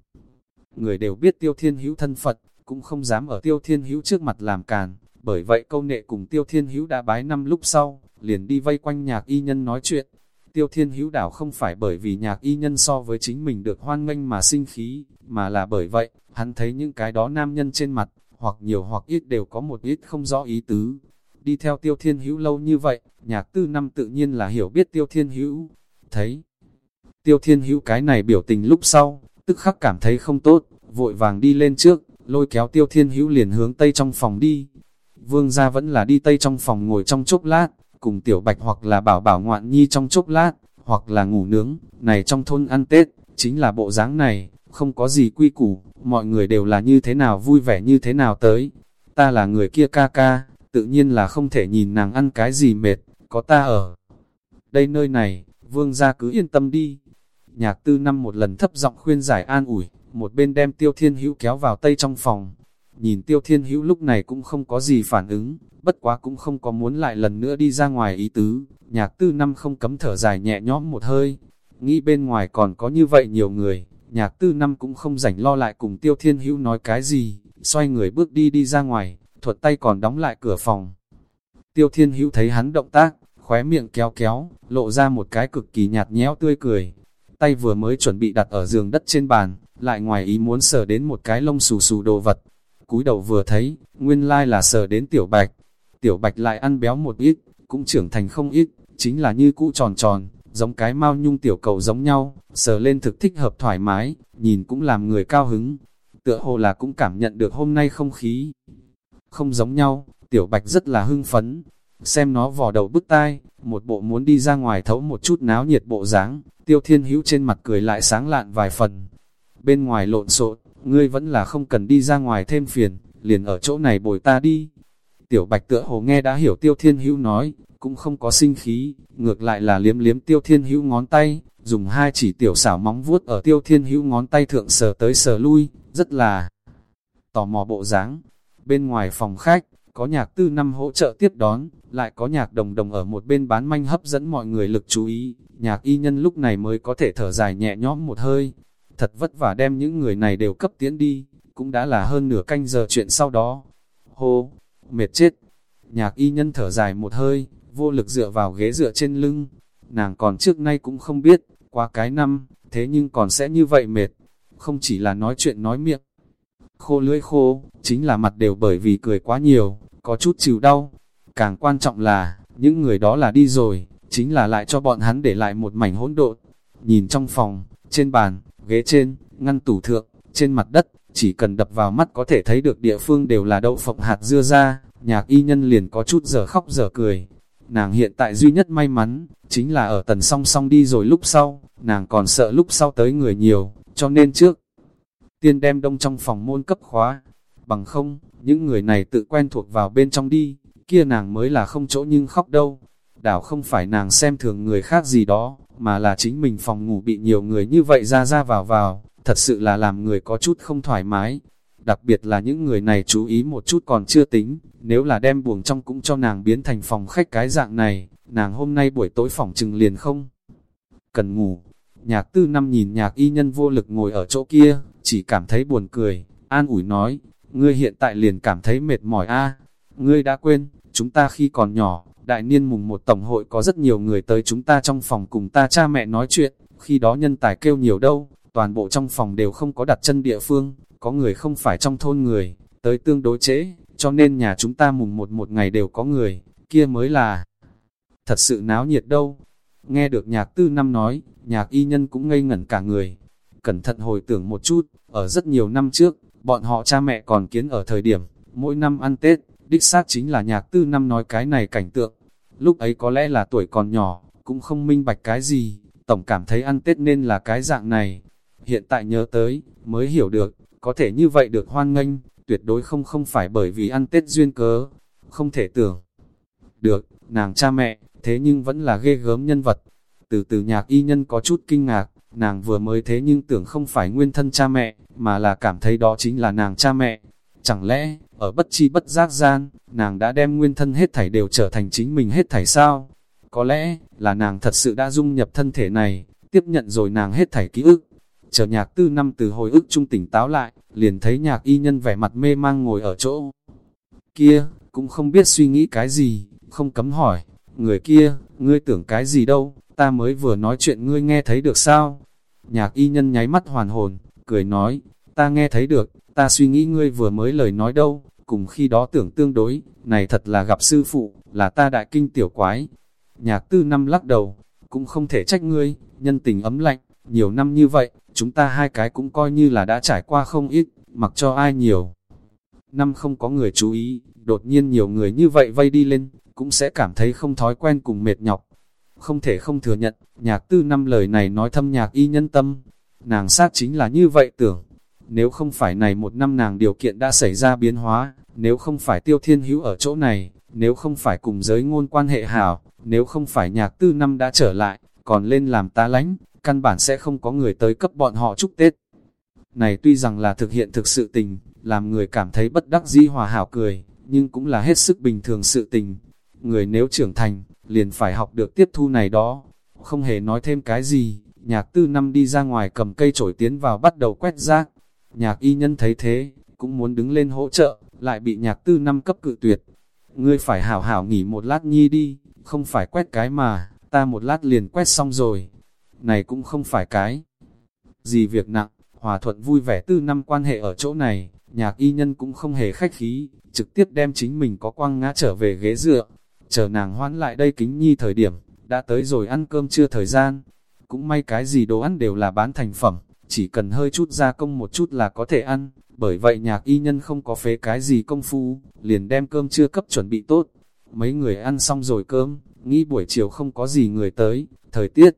người đều biết tiêu thiên hữu thân Phật, cũng không dám ở tiêu thiên hữu trước mặt làm càn. Bởi vậy câu nệ cùng tiêu thiên hữu đã bái năm lúc sau, liền đi vây quanh nhạc y nhân nói chuyện. Tiêu thiên hữu đảo không phải bởi vì nhạc y nhân so với chính mình được hoan nghênh mà sinh khí, mà là bởi vậy, hắn thấy những cái đó nam nhân trên mặt, hoặc nhiều hoặc ít đều có một ít không rõ ý tứ. Đi theo tiêu thiên hữu lâu như vậy, nhạc tư năm tự nhiên là hiểu biết tiêu thiên hữu. Thấy, tiêu thiên hữu cái này biểu tình lúc sau, tức khắc cảm thấy không tốt, vội vàng đi lên trước, lôi kéo tiêu thiên hữu liền hướng tây trong phòng đi. Vương gia vẫn là đi tây trong phòng ngồi trong chốc lát, cùng tiểu bạch hoặc là bảo bảo ngoạn nhi trong chốc lát, hoặc là ngủ nướng, này trong thôn ăn Tết, chính là bộ dáng này, không có gì quy củ, mọi người đều là như thế nào vui vẻ như thế nào tới. Ta là người kia ca ca, tự nhiên là không thể nhìn nàng ăn cái gì mệt, có ta ở. Đây nơi này, vương gia cứ yên tâm đi. Nhạc tư năm một lần thấp giọng khuyên giải an ủi, một bên đem tiêu thiên hữu kéo vào tây trong phòng. Nhìn tiêu thiên hữu lúc này cũng không có gì phản ứng, bất quá cũng không có muốn lại lần nữa đi ra ngoài ý tứ. Nhạc tư năm không cấm thở dài nhẹ nhõm một hơi, nghĩ bên ngoài còn có như vậy nhiều người, nhạc tư năm cũng không rảnh lo lại cùng tiêu thiên hữu nói cái gì, xoay người bước đi đi ra ngoài, thuật tay còn đóng lại cửa phòng. Tiêu thiên hữu thấy hắn động tác, khóe miệng kéo kéo, lộ ra một cái cực kỳ nhạt nhẽo tươi cười. Tay vừa mới chuẩn bị đặt ở giường đất trên bàn, lại ngoài ý muốn sờ đến một cái lông xù xù đồ vật. Cúi đầu vừa thấy, nguyên lai là sờ đến tiểu bạch. Tiểu bạch lại ăn béo một ít, cũng trưởng thành không ít, chính là như cũ tròn tròn, giống cái mau nhung tiểu cầu giống nhau, sờ lên thực thích hợp thoải mái, nhìn cũng làm người cao hứng. Tựa hồ là cũng cảm nhận được hôm nay không khí. Không giống nhau, tiểu bạch rất là hưng phấn, xem nó vò đầu bức tai, một bộ muốn đi ra ngoài thấu một chút náo nhiệt bộ dáng, tiêu thiên hữu trên mặt cười lại sáng lạn vài phần. Bên ngoài lộn xộn, ngươi vẫn là không cần đi ra ngoài thêm phiền, liền ở chỗ này bồi ta đi. Tiểu bạch tựa hồ nghe đã hiểu tiêu thiên hữu nói, cũng không có sinh khí, ngược lại là liếm liếm tiêu thiên hữu ngón tay, dùng hai chỉ tiểu xảo móng vuốt ở tiêu thiên hữu ngón tay thượng sờ tới sờ lui, rất là tò mò bộ dáng. Bên ngoài phòng khách, có nhạc tư năm hỗ trợ tiếp đón, lại có nhạc đồng đồng ở một bên bán manh hấp dẫn mọi người lực chú ý, nhạc y nhân lúc này mới có thể thở dài nhẹ nhõm một hơi. Thật vất vả đem những người này đều cấp tiến đi, cũng đã là hơn nửa canh giờ chuyện sau đó. Hô, mệt chết. Nhạc y nhân thở dài một hơi, vô lực dựa vào ghế dựa trên lưng. Nàng còn trước nay cũng không biết, qua cái năm, thế nhưng còn sẽ như vậy mệt. Không chỉ là nói chuyện nói miệng, khô lưỡi khô, chính là mặt đều bởi vì cười quá nhiều, có chút chịu đau. Càng quan trọng là, những người đó là đi rồi, chính là lại cho bọn hắn để lại một mảnh hỗn độn. Nhìn trong phòng, trên bàn, ghế trên, ngăn tủ thượng, trên mặt đất, chỉ cần đập vào mắt có thể thấy được địa phương đều là đậu phộng hạt dưa ra, nhạc y nhân liền có chút giờ khóc giờ cười. Nàng hiện tại duy nhất may mắn, chính là ở tần song song đi rồi lúc sau, nàng còn sợ lúc sau tới người nhiều, cho nên trước, tiên đem đông trong phòng môn cấp khóa, bằng không, những người này tự quen thuộc vào bên trong đi, kia nàng mới là không chỗ nhưng khóc đâu. Đảo không phải nàng xem thường người khác gì đó, mà là chính mình phòng ngủ bị nhiều người như vậy ra ra vào vào, thật sự là làm người có chút không thoải mái. Đặc biệt là những người này chú ý một chút còn chưa tính, nếu là đem buồng trong cũng cho nàng biến thành phòng khách cái dạng này, nàng hôm nay buổi tối phòng trừng liền không. Cần ngủ, nhạc tư năm nhìn nhạc y nhân vô lực ngồi ở chỗ kia, chỉ cảm thấy buồn cười, an ủi nói, ngươi hiện tại liền cảm thấy mệt mỏi a ngươi đã quên, chúng ta khi còn nhỏ, đại niên mùng một tổng hội có rất nhiều người tới chúng ta trong phòng cùng ta cha mẹ nói chuyện, khi đó nhân tài kêu nhiều đâu, toàn bộ trong phòng đều không có đặt chân địa phương, có người không phải trong thôn người, tới tương đối chế cho nên nhà chúng ta mùng một một ngày đều có người, kia mới là thật sự náo nhiệt đâu. Nghe được nhạc tư năm nói, nhạc y nhân cũng ngây ngẩn cả người. Cẩn thận hồi tưởng một chút, ở rất nhiều năm trước, bọn họ cha mẹ còn kiến ở thời điểm, mỗi năm ăn Tết, đích xác chính là nhạc tư năm nói cái này cảnh tượng. Lúc ấy có lẽ là tuổi còn nhỏ, cũng không minh bạch cái gì, tổng cảm thấy ăn Tết nên là cái dạng này. Hiện tại nhớ tới, mới hiểu được, có thể như vậy được hoan nghênh, tuyệt đối không không phải bởi vì ăn Tết duyên cớ, không thể tưởng. Được, nàng cha mẹ, thế nhưng vẫn là ghê gớm nhân vật. Từ từ nhạc y nhân có chút kinh ngạc, nàng vừa mới thế nhưng tưởng không phải nguyên thân cha mẹ, mà là cảm thấy đó chính là nàng cha mẹ. Chẳng lẽ, ở bất chi bất giác gian, nàng đã đem nguyên thân hết thảy đều trở thành chính mình hết thảy sao? Có lẽ, là nàng thật sự đã dung nhập thân thể này, tiếp nhận rồi nàng hết thảy ký ức. Chờ nhạc tư năm từ hồi ức trung tỉnh táo lại, liền thấy nhạc y nhân vẻ mặt mê mang ngồi ở chỗ. Kia, cũng không biết suy nghĩ cái gì, không cấm hỏi, người kia, ngươi tưởng cái gì đâu, ta mới vừa nói chuyện ngươi nghe thấy được sao? Nhạc y nhân nháy mắt hoàn hồn, cười nói, ta nghe thấy được, ta suy nghĩ ngươi vừa mới lời nói đâu, cùng khi đó tưởng tương đối, này thật là gặp sư phụ, là ta đại kinh tiểu quái. Nhạc tư năm lắc đầu, cũng không thể trách ngươi, nhân tình ấm lạnh, nhiều năm như vậy, chúng ta hai cái cũng coi như là đã trải qua không ít, mặc cho ai nhiều. Năm không có người chú ý, đột nhiên nhiều người như vậy vây đi lên, cũng sẽ cảm thấy không thói quen cùng mệt nhọc. Không thể không thừa nhận, nhạc tư năm lời này nói thâm nhạc y nhân tâm. Nàng sát chính là như vậy tưởng. Nếu không phải này một năm nàng điều kiện đã xảy ra biến hóa, nếu không phải tiêu thiên hữu ở chỗ này, nếu không phải cùng giới ngôn quan hệ hảo, nếu không phải nhạc tư năm đã trở lại, còn lên làm ta lánh, căn bản sẽ không có người tới cấp bọn họ chúc Tết. Này tuy rằng là thực hiện thực sự tình, làm người cảm thấy bất đắc dĩ hòa hảo cười, nhưng cũng là hết sức bình thường sự tình. Người nếu trưởng thành, liền phải học được tiếp thu này đó. Không hề nói thêm cái gì, nhạc tư năm đi ra ngoài cầm cây trổi tiến vào bắt đầu quét rác. Nhạc y nhân thấy thế, cũng muốn đứng lên hỗ trợ, lại bị nhạc tư năm cấp cự tuyệt. Ngươi phải hảo hảo nghỉ một lát nhi đi, không phải quét cái mà, ta một lát liền quét xong rồi. Này cũng không phải cái gì việc nặng, hòa thuận vui vẻ tư năm quan hệ ở chỗ này, nhạc y nhân cũng không hề khách khí, trực tiếp đem chính mình có quăng ngã trở về ghế dựa. Chờ nàng hoán lại đây kính nhi thời điểm, đã tới rồi ăn cơm chưa thời gian. Cũng may cái gì đồ ăn đều là bán thành phẩm, chỉ cần hơi chút gia công một chút là có thể ăn. Bởi vậy nhạc y nhân không có phế cái gì công phu, liền đem cơm chưa cấp chuẩn bị tốt. Mấy người ăn xong rồi cơm, nghĩ buổi chiều không có gì người tới, thời tiết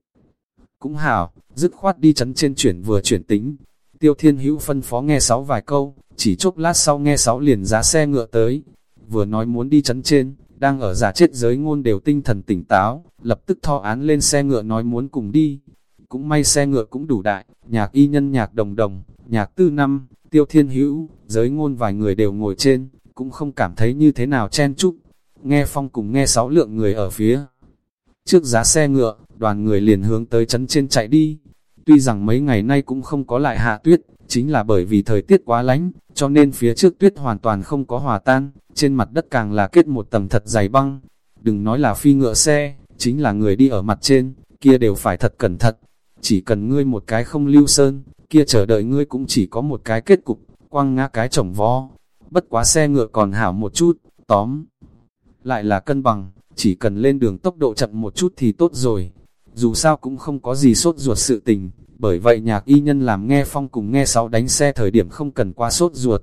cũng hảo, dứt khoát đi chấn trên chuyển vừa chuyển tính. Tiêu Thiên Hữu phân phó nghe sáu vài câu, chỉ chốc lát sau nghe sáu liền giá xe ngựa tới. Vừa nói muốn đi chấn trên, đang ở giả chết giới ngôn đều tinh thần tỉnh táo, lập tức tho án lên xe ngựa nói muốn cùng đi. Cũng may xe ngựa cũng đủ đại, nhạc y nhân nhạc đồng đồng, nhạc tư năm, tiêu thiên hữu, giới ngôn vài người đều ngồi trên, cũng không cảm thấy như thế nào chen chúc. Nghe phong cùng nghe sáu lượng người ở phía. Trước giá xe ngựa, đoàn người liền hướng tới chấn trên chạy đi. Tuy rằng mấy ngày nay cũng không có lại hạ tuyết, chính là bởi vì thời tiết quá lánh, cho nên phía trước tuyết hoàn toàn không có hòa tan, trên mặt đất càng là kết một tầng thật dày băng. Đừng nói là phi ngựa xe, chính là người đi ở mặt trên, kia đều phải thật cẩn thận. Chỉ cần ngươi một cái không lưu sơn, kia chờ đợi ngươi cũng chỉ có một cái kết cục, quăng ngã cái chồng vó. Bất quá xe ngựa còn hảo một chút, tóm. Lại là cân bằng, chỉ cần lên đường tốc độ chậm một chút thì tốt rồi. Dù sao cũng không có gì sốt ruột sự tình, bởi vậy nhạc y nhân làm nghe phong cùng nghe sáu đánh xe thời điểm không cần qua sốt ruột.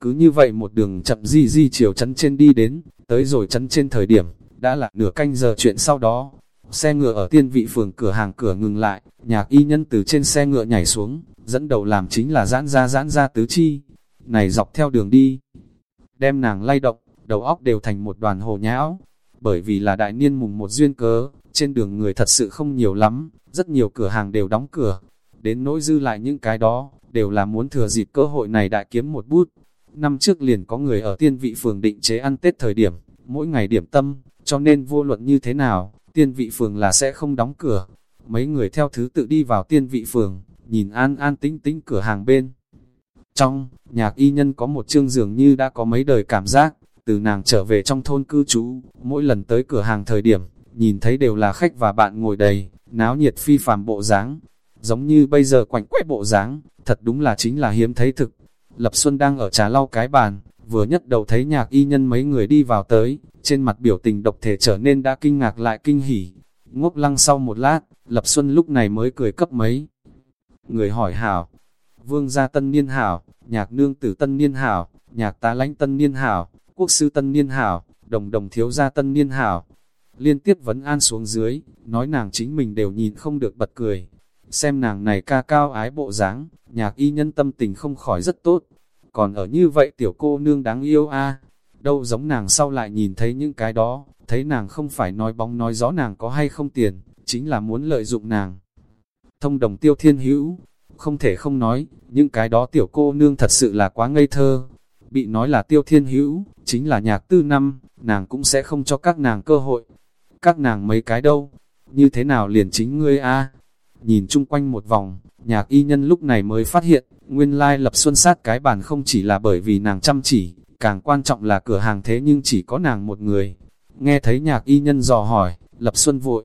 Cứ như vậy một đường chậm di di chiều chấn trên đi đến, tới rồi chấn trên thời điểm, đã là nửa canh giờ chuyện sau đó. Xe ngựa ở tiên vị phường cửa hàng cửa ngừng lại, nhạc y nhân từ trên xe ngựa nhảy xuống, dẫn đầu làm chính là giãn ra giãn ra tứ chi. Này dọc theo đường đi, đem nàng lay động, đầu óc đều thành một đoàn hồ nhão. Bởi vì là đại niên mùng một duyên cớ, trên đường người thật sự không nhiều lắm, rất nhiều cửa hàng đều đóng cửa, đến nỗi dư lại những cái đó, đều là muốn thừa dịp cơ hội này đại kiếm một bút. Năm trước liền có người ở tiên vị phường định chế ăn Tết thời điểm, mỗi ngày điểm tâm, cho nên vô luận như thế nào, tiên vị phường là sẽ không đóng cửa. Mấy người theo thứ tự đi vào tiên vị phường, nhìn an an tĩnh tĩnh cửa hàng bên. Trong, nhạc y nhân có một chương dường như đã có mấy đời cảm giác, từ nàng trở về trong thôn cư trú, mỗi lần tới cửa hàng thời điểm, nhìn thấy đều là khách và bạn ngồi đầy, náo nhiệt phi phàm bộ dáng giống như bây giờ quảnh quẽ bộ dáng thật đúng là chính là hiếm thấy thực. Lập Xuân đang ở trà lau cái bàn, vừa nhất đầu thấy nhạc y nhân mấy người đi vào tới, trên mặt biểu tình độc thể trở nên đã kinh ngạc lại kinh hỉ. Ngốc lăng sau một lát, Lập Xuân lúc này mới cười cấp mấy. Người hỏi hảo, vương gia tân niên hảo, nhạc nương tử tân niên hảo, nhạc tá lãnh tân niên hảo, quốc sư tân niên hảo, đồng đồng thiếu gia tân niên hảo. Liên tiếp vấn an xuống dưới, nói nàng chính mình đều nhìn không được bật cười. Xem nàng này ca cao ái bộ dáng, nhạc y nhân tâm tình không khỏi rất tốt. Còn ở như vậy tiểu cô nương đáng yêu a đâu giống nàng sau lại nhìn thấy những cái đó, thấy nàng không phải nói bóng nói gió nàng có hay không tiền, chính là muốn lợi dụng nàng. Thông đồng tiêu thiên hữu, không thể không nói, những cái đó tiểu cô nương thật sự là quá ngây thơ. Bị nói là tiêu thiên hữu, chính là nhạc tư năm, nàng cũng sẽ không cho các nàng cơ hội. Các nàng mấy cái đâu, như thế nào liền chính ngươi a Nhìn chung quanh một vòng, nhạc y nhân lúc này mới phát hiện, nguyên lai lập xuân sát cái bàn không chỉ là bởi vì nàng chăm chỉ, càng quan trọng là cửa hàng thế nhưng chỉ có nàng một người. Nghe thấy nhạc y nhân dò hỏi, lập xuân vội.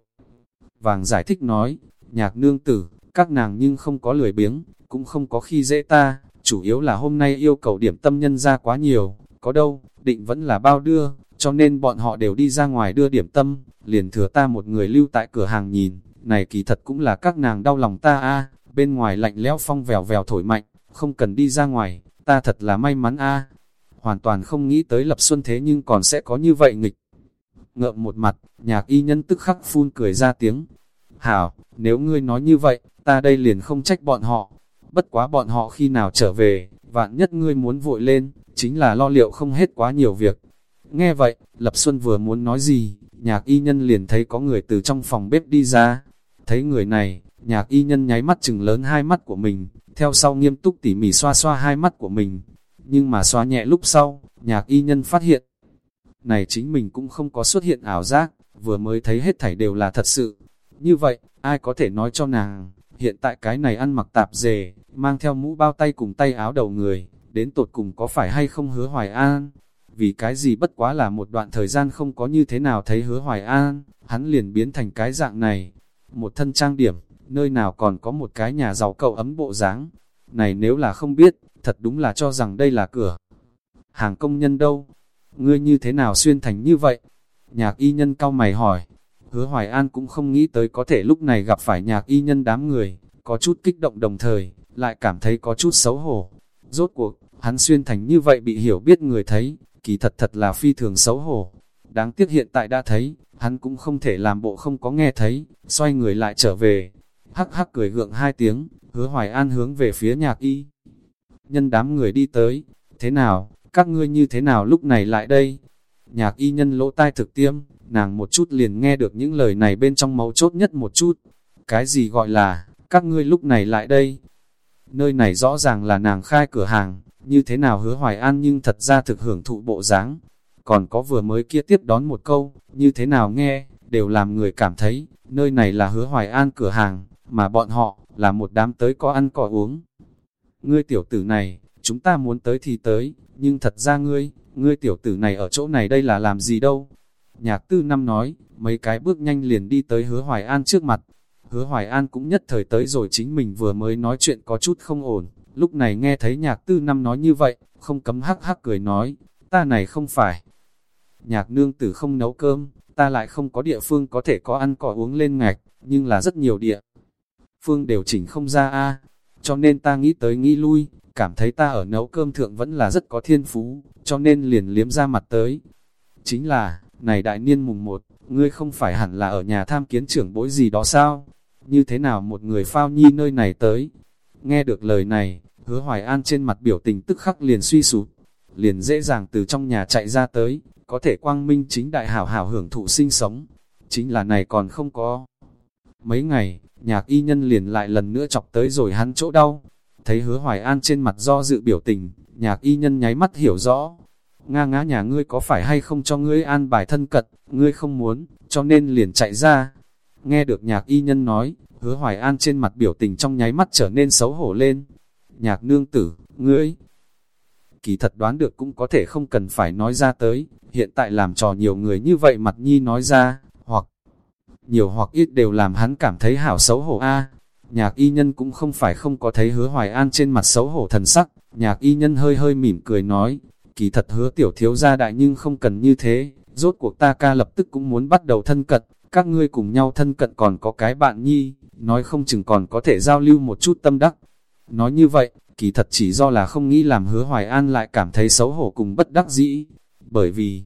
Vàng giải thích nói, nhạc nương tử, các nàng nhưng không có lười biếng, cũng không có khi dễ ta, chủ yếu là hôm nay yêu cầu điểm tâm nhân ra quá nhiều, có đâu, định vẫn là bao đưa, cho nên bọn họ đều đi ra ngoài đưa điểm tâm, liền thừa ta một người lưu tại cửa hàng nhìn, này kỳ thật cũng là các nàng đau lòng ta a bên ngoài lạnh lẽo phong vèo vèo thổi mạnh, không cần đi ra ngoài, ta thật là may mắn a hoàn toàn không nghĩ tới lập xuân thế nhưng còn sẽ có như vậy nghịch. Ngợm một mặt, nhạc y nhân tức khắc phun cười ra tiếng. Hảo, nếu ngươi nói như vậy, ta đây liền không trách bọn họ. Bất quá bọn họ khi nào trở về, vạn nhất ngươi muốn vội lên, chính là lo liệu không hết quá nhiều việc. Nghe vậy, Lập Xuân vừa muốn nói gì, nhạc y nhân liền thấy có người từ trong phòng bếp đi ra. Thấy người này, nhạc y nhân nháy mắt chừng lớn hai mắt của mình, theo sau nghiêm túc tỉ mỉ xoa xoa hai mắt của mình. Nhưng mà xoa nhẹ lúc sau, nhạc y nhân phát hiện. Này chính mình cũng không có xuất hiện ảo giác, vừa mới thấy hết thảy đều là thật sự. Như vậy, ai có thể nói cho nàng, hiện tại cái này ăn mặc tạp dề, mang theo mũ bao tay cùng tay áo đầu người, đến tột cùng có phải hay không hứa hoài an. Vì cái gì bất quá là một đoạn thời gian không có như thế nào thấy hứa hoài an, hắn liền biến thành cái dạng này. Một thân trang điểm, nơi nào còn có một cái nhà giàu cậu ấm bộ dáng Này nếu là không biết, thật đúng là cho rằng đây là cửa. Hàng công nhân đâu? Ngươi như thế nào xuyên thành như vậy? Nhạc y nhân cao mày hỏi. Hứa Hoài An cũng không nghĩ tới có thể lúc này gặp phải nhạc y nhân đám người, có chút kích động đồng thời, lại cảm thấy có chút xấu hổ. Rốt cuộc, hắn xuyên thành như vậy bị hiểu biết người thấy, kỳ thật thật là phi thường xấu hổ. Đáng tiếc hiện tại đã thấy, hắn cũng không thể làm bộ không có nghe thấy, xoay người lại trở về. Hắc hắc cười gượng hai tiếng, hứa Hoài An hướng về phía nhạc y. Nhân đám người đi tới, thế nào, các ngươi như thế nào lúc này lại đây? Nhạc y nhân lỗ tai thực tiêm, nàng một chút liền nghe được những lời này bên trong máu chốt nhất một chút. Cái gì gọi là, các ngươi lúc này lại đây? Nơi này rõ ràng là nàng khai cửa hàng, như thế nào hứa hoài an nhưng thật ra thực hưởng thụ bộ dáng Còn có vừa mới kia tiếp đón một câu, như thế nào nghe, đều làm người cảm thấy, nơi này là hứa hoài an cửa hàng, mà bọn họ, là một đám tới có ăn có uống. Ngươi tiểu tử này, chúng ta muốn tới thì tới, nhưng thật ra ngươi, ngươi tiểu tử này ở chỗ này đây là làm gì đâu? Nhạc tư năm nói, mấy cái bước nhanh liền đi tới hứa Hoài An trước mặt. Hứa Hoài An cũng nhất thời tới rồi chính mình vừa mới nói chuyện có chút không ổn. Lúc này nghe thấy nhạc tư năm nói như vậy, không cấm hắc hắc cười nói, ta này không phải. Nhạc nương tử không nấu cơm, ta lại không có địa phương có thể có ăn cỏ uống lên ngạch, nhưng là rất nhiều địa. Phương đều chỉnh không ra a cho nên ta nghĩ tới nghĩ lui, cảm thấy ta ở nấu cơm thượng vẫn là rất có thiên phú, cho nên liền liếm ra mặt tới. Chính là, này đại niên mùng một, ngươi không phải hẳn là ở nhà tham kiến trưởng bối gì đó sao? Như thế nào một người phao nhi nơi này tới? Nghe được lời này, hứa hoài an trên mặt biểu tình tức khắc liền suy sụp, liền dễ dàng từ trong nhà chạy ra tới, có thể quang minh chính đại hảo hảo hưởng thụ sinh sống. Chính là này còn không có. Mấy ngày, nhạc y nhân liền lại lần nữa chọc tới rồi hắn chỗ đau. Thấy hứa hoài an trên mặt do dự biểu tình, nhạc y nhân nháy mắt hiểu rõ. Nga ngã nhà ngươi có phải hay không cho ngươi an bài thân cật, ngươi không muốn, cho nên liền chạy ra. Nghe được nhạc y nhân nói, hứa hoài an trên mặt biểu tình trong nháy mắt trở nên xấu hổ lên. Nhạc nương tử, ngươi, kỳ thật đoán được cũng có thể không cần phải nói ra tới, hiện tại làm trò nhiều người như vậy mặt nhi nói ra, nhiều hoặc ít đều làm hắn cảm thấy hảo xấu hổ a. Nhạc y nhân cũng không phải không có thấy hứa hoài an trên mặt xấu hổ thần sắc, nhạc y nhân hơi hơi mỉm cười nói, kỳ thật hứa tiểu thiếu gia đại nhưng không cần như thế, rốt cuộc ta ca lập tức cũng muốn bắt đầu thân cận, các ngươi cùng nhau thân cận còn có cái bạn nhi, nói không chừng còn có thể giao lưu một chút tâm đắc. Nói như vậy, kỳ thật chỉ do là không nghĩ làm hứa hoài an lại cảm thấy xấu hổ cùng bất đắc dĩ, bởi vì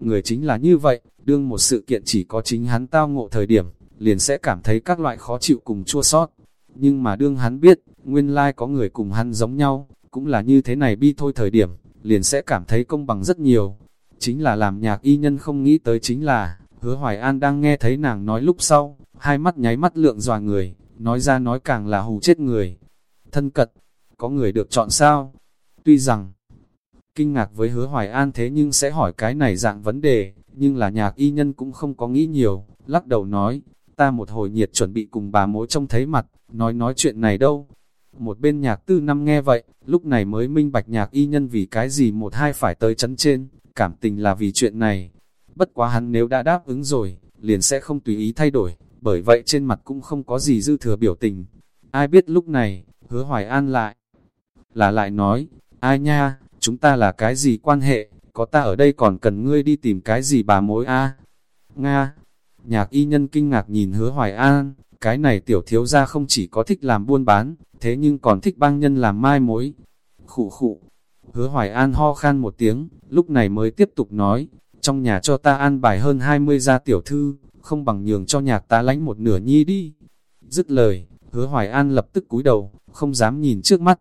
người chính là như vậy, đương một sự kiện chỉ có chính hắn tao ngộ thời điểm, liền sẽ cảm thấy các loại khó chịu cùng chua sót. Nhưng mà đương hắn biết, nguyên lai có người cùng hắn giống nhau, cũng là như thế này bi thôi thời điểm, liền sẽ cảm thấy công bằng rất nhiều. Chính là làm nhạc y nhân không nghĩ tới chính là, hứa Hoài An đang nghe thấy nàng nói lúc sau, hai mắt nháy mắt lượng dòa người, nói ra nói càng là hù chết người. Thân cật, có người được chọn sao? Tuy rằng, kinh ngạc với hứa Hoài An thế nhưng sẽ hỏi cái này dạng vấn đề, nhưng là nhạc y nhân cũng không có nghĩ nhiều, lắc đầu nói, ta một hồi nhiệt chuẩn bị cùng bà mối trông thấy mặt, nói nói chuyện này đâu. Một bên nhạc tư năm nghe vậy, lúc này mới minh bạch nhạc y nhân vì cái gì một hai phải tới chấn trên, cảm tình là vì chuyện này. Bất quá hắn nếu đã đáp ứng rồi, liền sẽ không tùy ý thay đổi, bởi vậy trên mặt cũng không có gì dư thừa biểu tình. Ai biết lúc này, hứa hoài an lại, là lại nói, ai nha, chúng ta là cái gì quan hệ, có ta ở đây còn cần ngươi đi tìm cái gì bà mối a Nga, nhạc y nhân kinh ngạc nhìn hứa hoài an, cái này tiểu thiếu gia không chỉ có thích làm buôn bán, thế nhưng còn thích băng nhân làm mai mối. Khụ khụ, hứa hoài an ho khan một tiếng, lúc này mới tiếp tục nói, trong nhà cho ta an bài hơn 20 gia tiểu thư, không bằng nhường cho nhạc ta lánh một nửa nhi đi. Dứt lời, hứa hoài an lập tức cúi đầu, không dám nhìn trước mắt.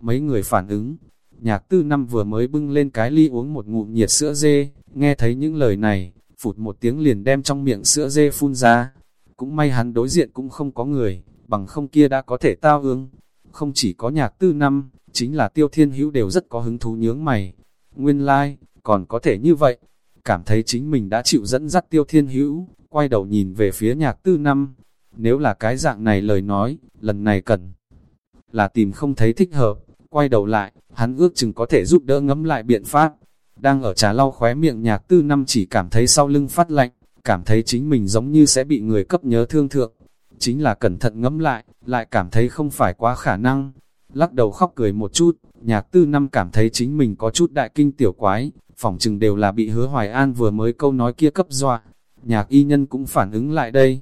Mấy người phản ứng, nhạc tư năm vừa mới bưng lên cái ly uống một ngụm nhiệt sữa dê, nghe thấy những lời này, phụt một tiếng liền đem trong miệng sữa dê phun ra. Cũng may hắn đối diện cũng không có người, bằng không kia đã có thể tao ương. Không chỉ có nhạc tư năm, chính là tiêu thiên hữu đều rất có hứng thú nhướng mày. Nguyên lai, like, còn có thể như vậy. Cảm thấy chính mình đã chịu dẫn dắt tiêu thiên hữu, quay đầu nhìn về phía nhạc tư năm. Nếu là cái dạng này lời nói, lần này cần là tìm không thấy thích hợp, quay đầu lại, hắn ước chừng có thể giúp đỡ ngẫm lại biện pháp. Đang ở trà lau khóe miệng nhạc tư năm chỉ cảm thấy sau lưng phát lạnh, cảm thấy chính mình giống như sẽ bị người cấp nhớ thương thượng. Chính là cẩn thận ngẫm lại, lại cảm thấy không phải quá khả năng. Lắc đầu khóc cười một chút, nhạc tư năm cảm thấy chính mình có chút đại kinh tiểu quái, phỏng chừng đều là bị hứa hoài an vừa mới câu nói kia cấp dọa. Nhạc y nhân cũng phản ứng lại đây.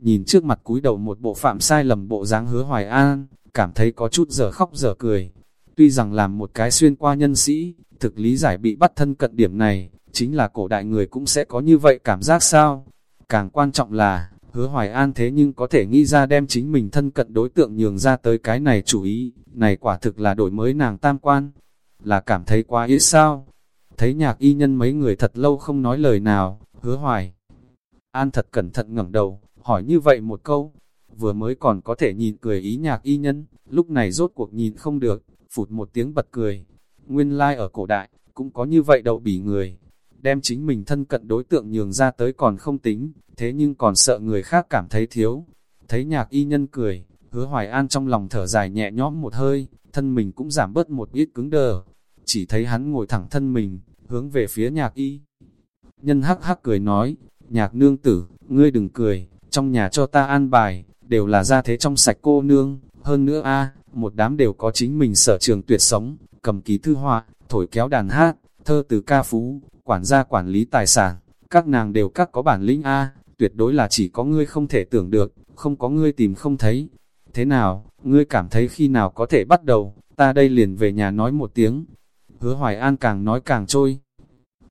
Nhìn trước mặt cúi đầu một bộ phạm sai lầm bộ dáng hứa hoài an, cảm thấy có chút giờ khóc giờ cười. Tuy rằng làm một cái xuyên qua nhân sĩ, thực lý giải bị bắt thân cận điểm này, chính là cổ đại người cũng sẽ có như vậy cảm giác sao. Càng quan trọng là, hứa hoài an thế nhưng có thể nghĩ ra đem chính mình thân cận đối tượng nhường ra tới cái này chủ ý, này quả thực là đổi mới nàng tam quan, là cảm thấy quá ít sao. Thấy nhạc y nhân mấy người thật lâu không nói lời nào, hứa hoài. An thật cẩn thận ngẩng đầu, hỏi như vậy một câu, vừa mới còn có thể nhìn cười ý nhạc y nhân, lúc này rốt cuộc nhìn không được, phụt một tiếng bật cười. Nguyên lai like ở cổ đại, cũng có như vậy đậu bỉ người, đem chính mình thân cận đối tượng nhường ra tới còn không tính, thế nhưng còn sợ người khác cảm thấy thiếu. Thấy nhạc y nhân cười, hứa hoài an trong lòng thở dài nhẹ nhõm một hơi, thân mình cũng giảm bớt một ít cứng đờ. Chỉ thấy hắn ngồi thẳng thân mình, hướng về phía nhạc y. Nhân hắc hắc cười nói, nhạc nương tử, ngươi đừng cười, trong nhà cho ta an bài, đều là gia thế trong sạch cô nương, hơn nữa a một đám đều có chính mình sở trường tuyệt sống, cầm ký thư họa, thổi kéo đàn hát, thơ từ ca phú, quản gia quản lý tài sản, các nàng đều các có bản lĩnh a tuyệt đối là chỉ có ngươi không thể tưởng được, không có ngươi tìm không thấy. Thế nào, ngươi cảm thấy khi nào có thể bắt đầu, ta đây liền về nhà nói một tiếng. Hứa Hoài An càng nói càng trôi.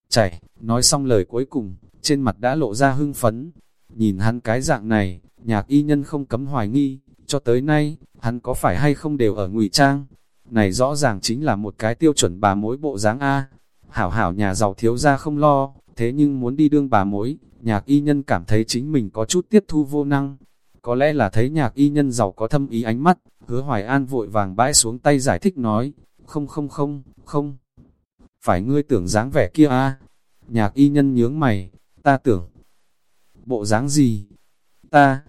Chảy, nói xong lời cuối cùng, trên mặt đã lộ ra hưng phấn. Nhìn hắn cái dạng này, nhạc y nhân không cấm hoài nghi, cho tới nay, hắn có phải hay không đều ở ngụy trang. Này rõ ràng chính là một cái tiêu chuẩn bà mối bộ dáng A. Hảo hảo nhà giàu thiếu ra không lo, thế nhưng muốn đi đương bà mối, nhạc y nhân cảm thấy chính mình có chút tiếp thu vô năng. Có lẽ là thấy nhạc y nhân giàu có thâm ý ánh mắt, hứa hoài an vội vàng bãi xuống tay giải thích nói, không không không, không. Phải ngươi tưởng dáng vẻ kia a Nhạc y nhân nhướng mày, ta tưởng. Bộ dáng gì? Ta.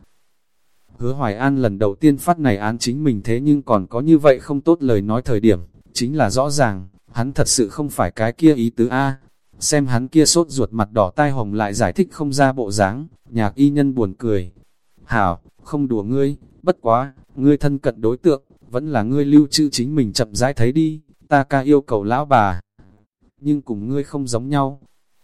Hứa hoài an lần đầu tiên phát này án chính mình thế nhưng còn có như vậy không tốt lời nói thời điểm, chính là rõ ràng, hắn thật sự không phải cái kia ý tứ A. Xem hắn kia sốt ruột mặt đỏ tai hồng lại giải thích không ra bộ dáng, nhạc y nhân buồn cười. Hảo, không đùa ngươi, bất quá, ngươi thân cận đối tượng, vẫn là ngươi lưu trữ chính mình chậm rãi thấy đi, ta ca yêu cầu lão bà. Nhưng cùng ngươi không giống nhau,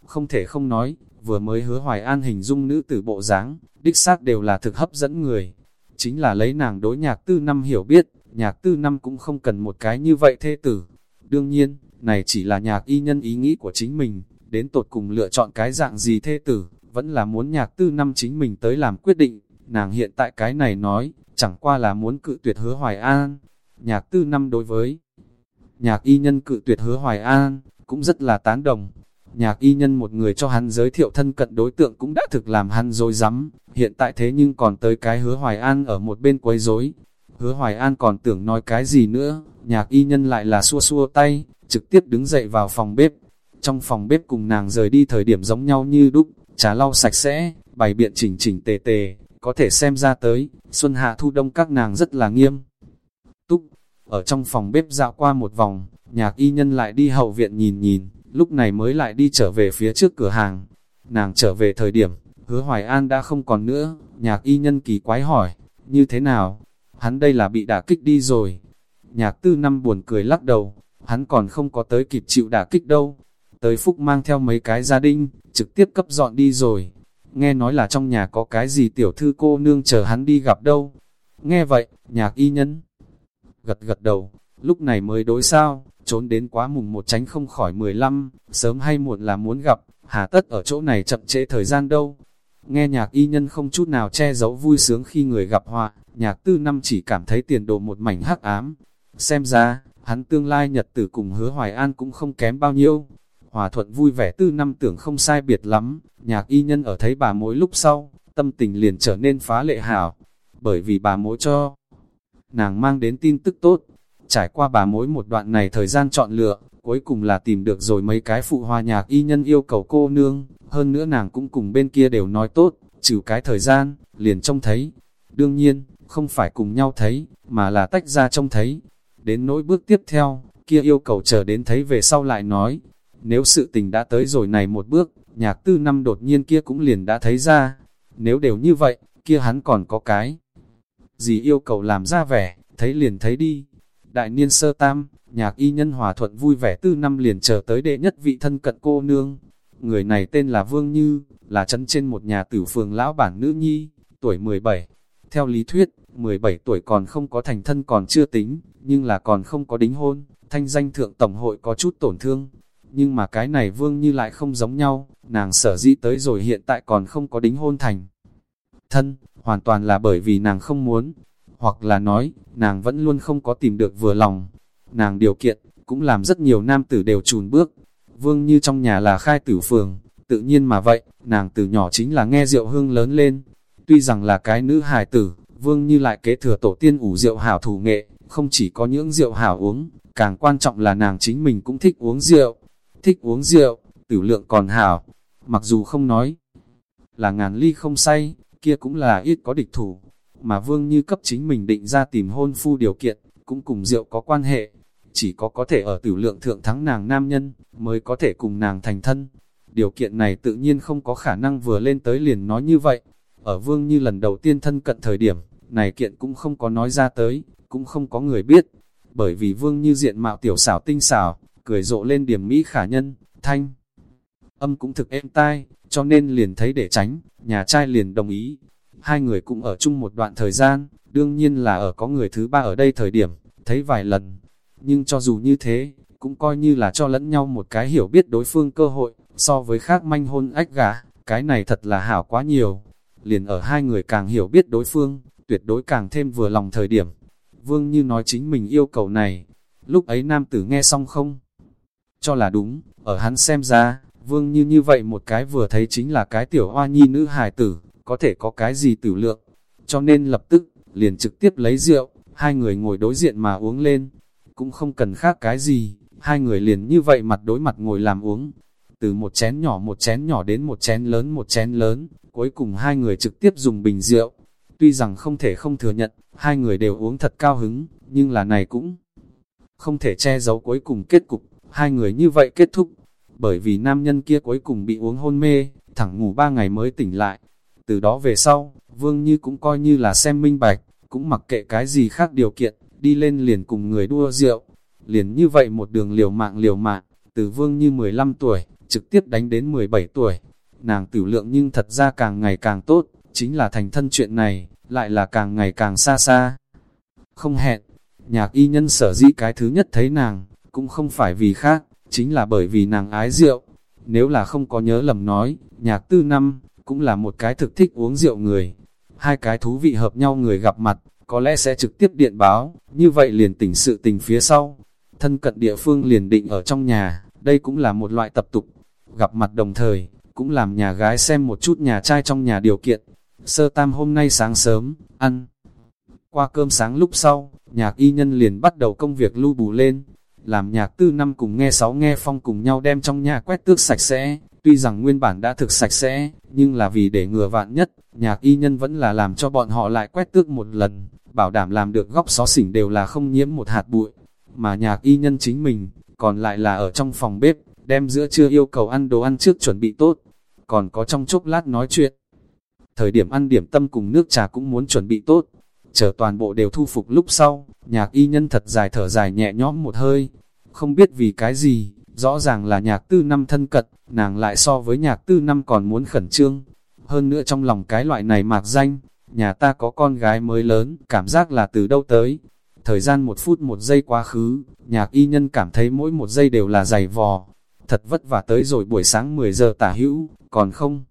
không thể không nói, vừa mới hứa hoài an hình dung nữ tử bộ dáng, đích xác đều là thực hấp dẫn người. Chính là lấy nàng đối nhạc tư năm hiểu biết, nhạc tư năm cũng không cần một cái như vậy thê tử. Đương nhiên, này chỉ là nhạc y nhân ý nghĩ của chính mình, đến tột cùng lựa chọn cái dạng gì thê tử, vẫn là muốn nhạc tư năm chính mình tới làm quyết định. Nàng hiện tại cái này nói, chẳng qua là muốn cự tuyệt hứa hoài an. Nhạc tư năm đối với nhạc y nhân cự tuyệt hứa hoài an, cũng rất là tán đồng. Nhạc y nhân một người cho hắn giới thiệu thân cận đối tượng cũng đã thực làm hắn dối rắm hiện tại thế nhưng còn tới cái hứa hoài an ở một bên quấy rối Hứa hoài an còn tưởng nói cái gì nữa, nhạc y nhân lại là xua xua tay, trực tiếp đứng dậy vào phòng bếp. Trong phòng bếp cùng nàng rời đi thời điểm giống nhau như đúc, trà lau sạch sẽ, bày biện chỉnh chỉnh tề tề, có thể xem ra tới, xuân hạ thu đông các nàng rất là nghiêm. Túc, ở trong phòng bếp dạo qua một vòng, nhạc y nhân lại đi hậu viện nhìn nhìn, lúc này mới lại đi trở về phía trước cửa hàng. Nàng trở về thời điểm, hứa Hoài An đã không còn nữa, nhạc y nhân kỳ quái hỏi, như thế nào? Hắn đây là bị đả kích đi rồi. Nhạc tư năm buồn cười lắc đầu, hắn còn không có tới kịp chịu đả kích đâu. Tới Phúc mang theo mấy cái gia đình, trực tiếp cấp dọn đi rồi. Nghe nói là trong nhà có cái gì tiểu thư cô nương chờ hắn đi gặp đâu. Nghe vậy, nhạc y nhân gật gật đầu, lúc này mới đối sao, trốn đến quá mùng một tránh không khỏi 15, sớm hay muộn là muốn gặp, hà tất ở chỗ này chậm trễ thời gian đâu. Nghe nhạc y nhân không chút nào che giấu vui sướng khi người gặp họa, nhạc tư năm chỉ cảm thấy tiền đồ một mảnh hắc ám. Xem ra, hắn tương lai nhật tử cùng hứa hoài an cũng không kém bao nhiêu. Hòa thuận vui vẻ tư năm tưởng không sai biệt lắm, nhạc y nhân ở thấy bà mối lúc sau, tâm tình liền trở nên phá lệ hảo, bởi vì bà mối cho. Nàng mang đến tin tức tốt, trải qua bà mối một đoạn này thời gian chọn lựa, cuối cùng là tìm được rồi mấy cái phụ hòa nhạc y nhân yêu cầu cô nương, hơn nữa nàng cũng cùng bên kia đều nói tốt, trừ cái thời gian, liền trông thấy. Đương nhiên, không phải cùng nhau thấy, mà là tách ra trông thấy. Đến nỗi bước tiếp theo, kia yêu cầu chờ đến thấy về sau lại nói, nếu sự tình đã tới rồi này một bước, nhạc tư năm đột nhiên kia cũng liền đã thấy ra. Nếu đều như vậy, kia hắn còn có cái. Gì yêu cầu làm ra vẻ, thấy liền thấy đi. Đại niên sơ tam, nhạc y nhân hòa thuận vui vẻ tư năm liền chờ tới đệ nhất vị thân cận cô nương. Người này tên là Vương Như, là chân trên một nhà tử phường lão bản nữ nhi, tuổi 17. Theo lý thuyết, 17 tuổi còn không có thành thân còn chưa tính, nhưng là còn không có đính hôn, thanh danh thượng tổng hội có chút tổn thương. Nhưng mà cái này Vương Như lại không giống nhau, nàng sở dĩ tới rồi hiện tại còn không có đính hôn thành. Thân, hoàn toàn là bởi vì nàng không muốn, hoặc là nói, nàng vẫn luôn không có tìm được vừa lòng. Nàng điều kiện, cũng làm rất nhiều nam tử đều chùn bước. Vương như trong nhà là khai tử phường, tự nhiên mà vậy, nàng từ nhỏ chính là nghe rượu hương lớn lên. Tuy rằng là cái nữ hài tử, vương như lại kế thừa tổ tiên ủ rượu hảo thủ nghệ, không chỉ có những rượu hảo uống, càng quan trọng là nàng chính mình cũng thích uống rượu. Thích uống rượu, tử lượng còn hảo, mặc dù không nói là ngàn ly không say, kia cũng là ít có địch thủ, mà Vương Như cấp chính mình định ra tìm hôn phu điều kiện, cũng cùng rượu có quan hệ. Chỉ có có thể ở tử lượng thượng thắng nàng nam nhân, mới có thể cùng nàng thành thân. Điều kiện này tự nhiên không có khả năng vừa lên tới liền nói như vậy. Ở Vương Như lần đầu tiên thân cận thời điểm, này kiện cũng không có nói ra tới, cũng không có người biết. Bởi vì Vương Như diện mạo tiểu xảo tinh xảo, cười rộ lên điểm mỹ khả nhân, thanh. Âm cũng thực êm tai, cho nên liền thấy để tránh, nhà trai liền đồng ý, hai người cũng ở chung một đoạn thời gian, đương nhiên là ở có người thứ ba ở đây thời điểm, thấy vài lần. Nhưng cho dù như thế, cũng coi như là cho lẫn nhau một cái hiểu biết đối phương cơ hội, so với khác manh hôn ách gà, cái này thật là hảo quá nhiều. Liền ở hai người càng hiểu biết đối phương, tuyệt đối càng thêm vừa lòng thời điểm. Vương như nói chính mình yêu cầu này, lúc ấy nam tử nghe xong không? Cho là đúng, ở hắn xem ra, Vương như như vậy một cái vừa thấy chính là cái tiểu hoa nhi nữ hài tử, có thể có cái gì tử lượng. Cho nên lập tức, liền trực tiếp lấy rượu, hai người ngồi đối diện mà uống lên. Cũng không cần khác cái gì, hai người liền như vậy mặt đối mặt ngồi làm uống. Từ một chén nhỏ một chén nhỏ đến một chén lớn một chén lớn, cuối cùng hai người trực tiếp dùng bình rượu. Tuy rằng không thể không thừa nhận, hai người đều uống thật cao hứng, nhưng là này cũng không thể che giấu cuối cùng kết cục, hai người như vậy kết thúc. Bởi vì nam nhân kia cuối cùng bị uống hôn mê, thẳng ngủ ba ngày mới tỉnh lại. Từ đó về sau, Vương Như cũng coi như là xem minh bạch, cũng mặc kệ cái gì khác điều kiện, đi lên liền cùng người đua rượu. Liền như vậy một đường liều mạng liều mạng, từ Vương Như 15 tuổi, trực tiếp đánh đến 17 tuổi. Nàng tử lượng nhưng thật ra càng ngày càng tốt, chính là thành thân chuyện này, lại là càng ngày càng xa xa. Không hẹn, nhạc y nhân sở dĩ cái thứ nhất thấy nàng, cũng không phải vì khác, chính là bởi vì nàng ái rượu. Nếu là không có nhớ lầm nói, nhạc tư năm, cũng là một cái thực thích uống rượu người. Hai cái thú vị hợp nhau người gặp mặt, có lẽ sẽ trực tiếp điện báo, như vậy liền tỉnh sự tình phía sau. Thân cận địa phương liền định ở trong nhà, đây cũng là một loại tập tục. Gặp mặt đồng thời, cũng làm nhà gái xem một chút nhà trai trong nhà điều kiện. Sơ tam hôm nay sáng sớm, ăn. Qua cơm sáng lúc sau, nhạc y nhân liền bắt đầu công việc lưu bù lên. Làm nhạc tư năm cùng nghe sáu nghe phong cùng nhau đem trong nhà quét tước sạch sẽ. Tuy rằng nguyên bản đã thực sạch sẽ, nhưng là vì để ngừa vạn nhất, nhạc y nhân vẫn là làm cho bọn họ lại quét tước một lần, bảo đảm làm được góc xó xỉnh đều là không nhiễm một hạt bụi. Mà nhạc y nhân chính mình, còn lại là ở trong phòng bếp, đem giữa trưa yêu cầu ăn đồ ăn trước chuẩn bị tốt, còn có trong chốc lát nói chuyện. Thời điểm ăn điểm tâm cùng nước trà cũng muốn chuẩn bị tốt, chờ toàn bộ đều thu phục lúc sau, nhạc y nhân thật dài thở dài nhẹ nhõm một hơi, không biết vì cái gì, rõ ràng là nhạc tư năm thân cật nàng lại so với nhạc tư năm còn muốn khẩn trương. Hơn nữa trong lòng cái loại này mạc danh, nhà ta có con gái mới lớn, cảm giác là từ đâu tới. Thời gian một phút một giây quá khứ, nhạc y nhân cảm thấy mỗi một giây đều là dày vò. Thật vất vả tới rồi buổi sáng 10 giờ tả hữu, còn không.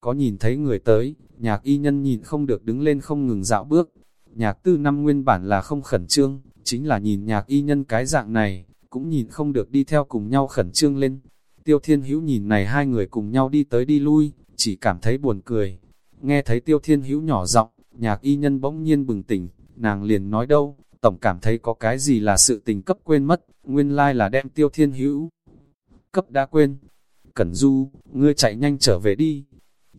Có nhìn thấy người tới, nhạc y nhân nhìn không được đứng lên không ngừng dạo bước. Nhạc tư năm nguyên bản là không khẩn trương, chính là nhìn nhạc y nhân cái dạng này, cũng nhìn không được đi theo cùng nhau khẩn trương lên. Tiêu Thiên Hữu nhìn này hai người cùng nhau đi tới đi lui, chỉ cảm thấy buồn cười. Nghe thấy Tiêu Thiên Hữu nhỏ giọng, nhạc y nhân bỗng nhiên bừng tỉnh, nàng liền nói đâu, tổng cảm thấy có cái gì là sự tình cấp quên mất, nguyên lai là đem Tiêu Thiên Hữu. Cấp đã quên. Cẩn Du, ngươi chạy nhanh trở về đi.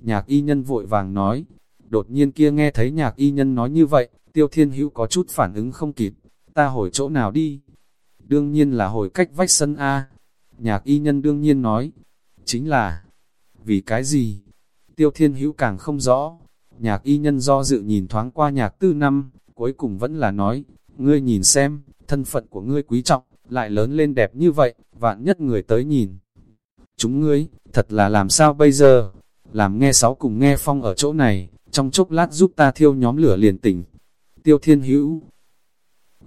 Nhạc y nhân vội vàng nói. Đột nhiên kia nghe thấy nhạc y nhân nói như vậy, Tiêu Thiên Hữu có chút phản ứng không kịp. Ta hồi chỗ nào đi? Đương nhiên là hồi cách vách sân A. Nhạc y nhân đương nhiên nói. Chính là, vì cái gì? Tiêu Thiên Hữu càng không rõ. Nhạc y nhân do dự nhìn thoáng qua nhạc tư năm, cuối cùng vẫn là nói, ngươi nhìn xem, thân phận của ngươi quý trọng, lại lớn lên đẹp như vậy, vạn nhất người tới nhìn. Chúng ngươi, thật là làm sao bây giờ? Làm nghe sáu cùng nghe phong ở chỗ này, trong chốc lát giúp ta thiêu nhóm lửa liền tỉnh. Tiêu Thiên Hữu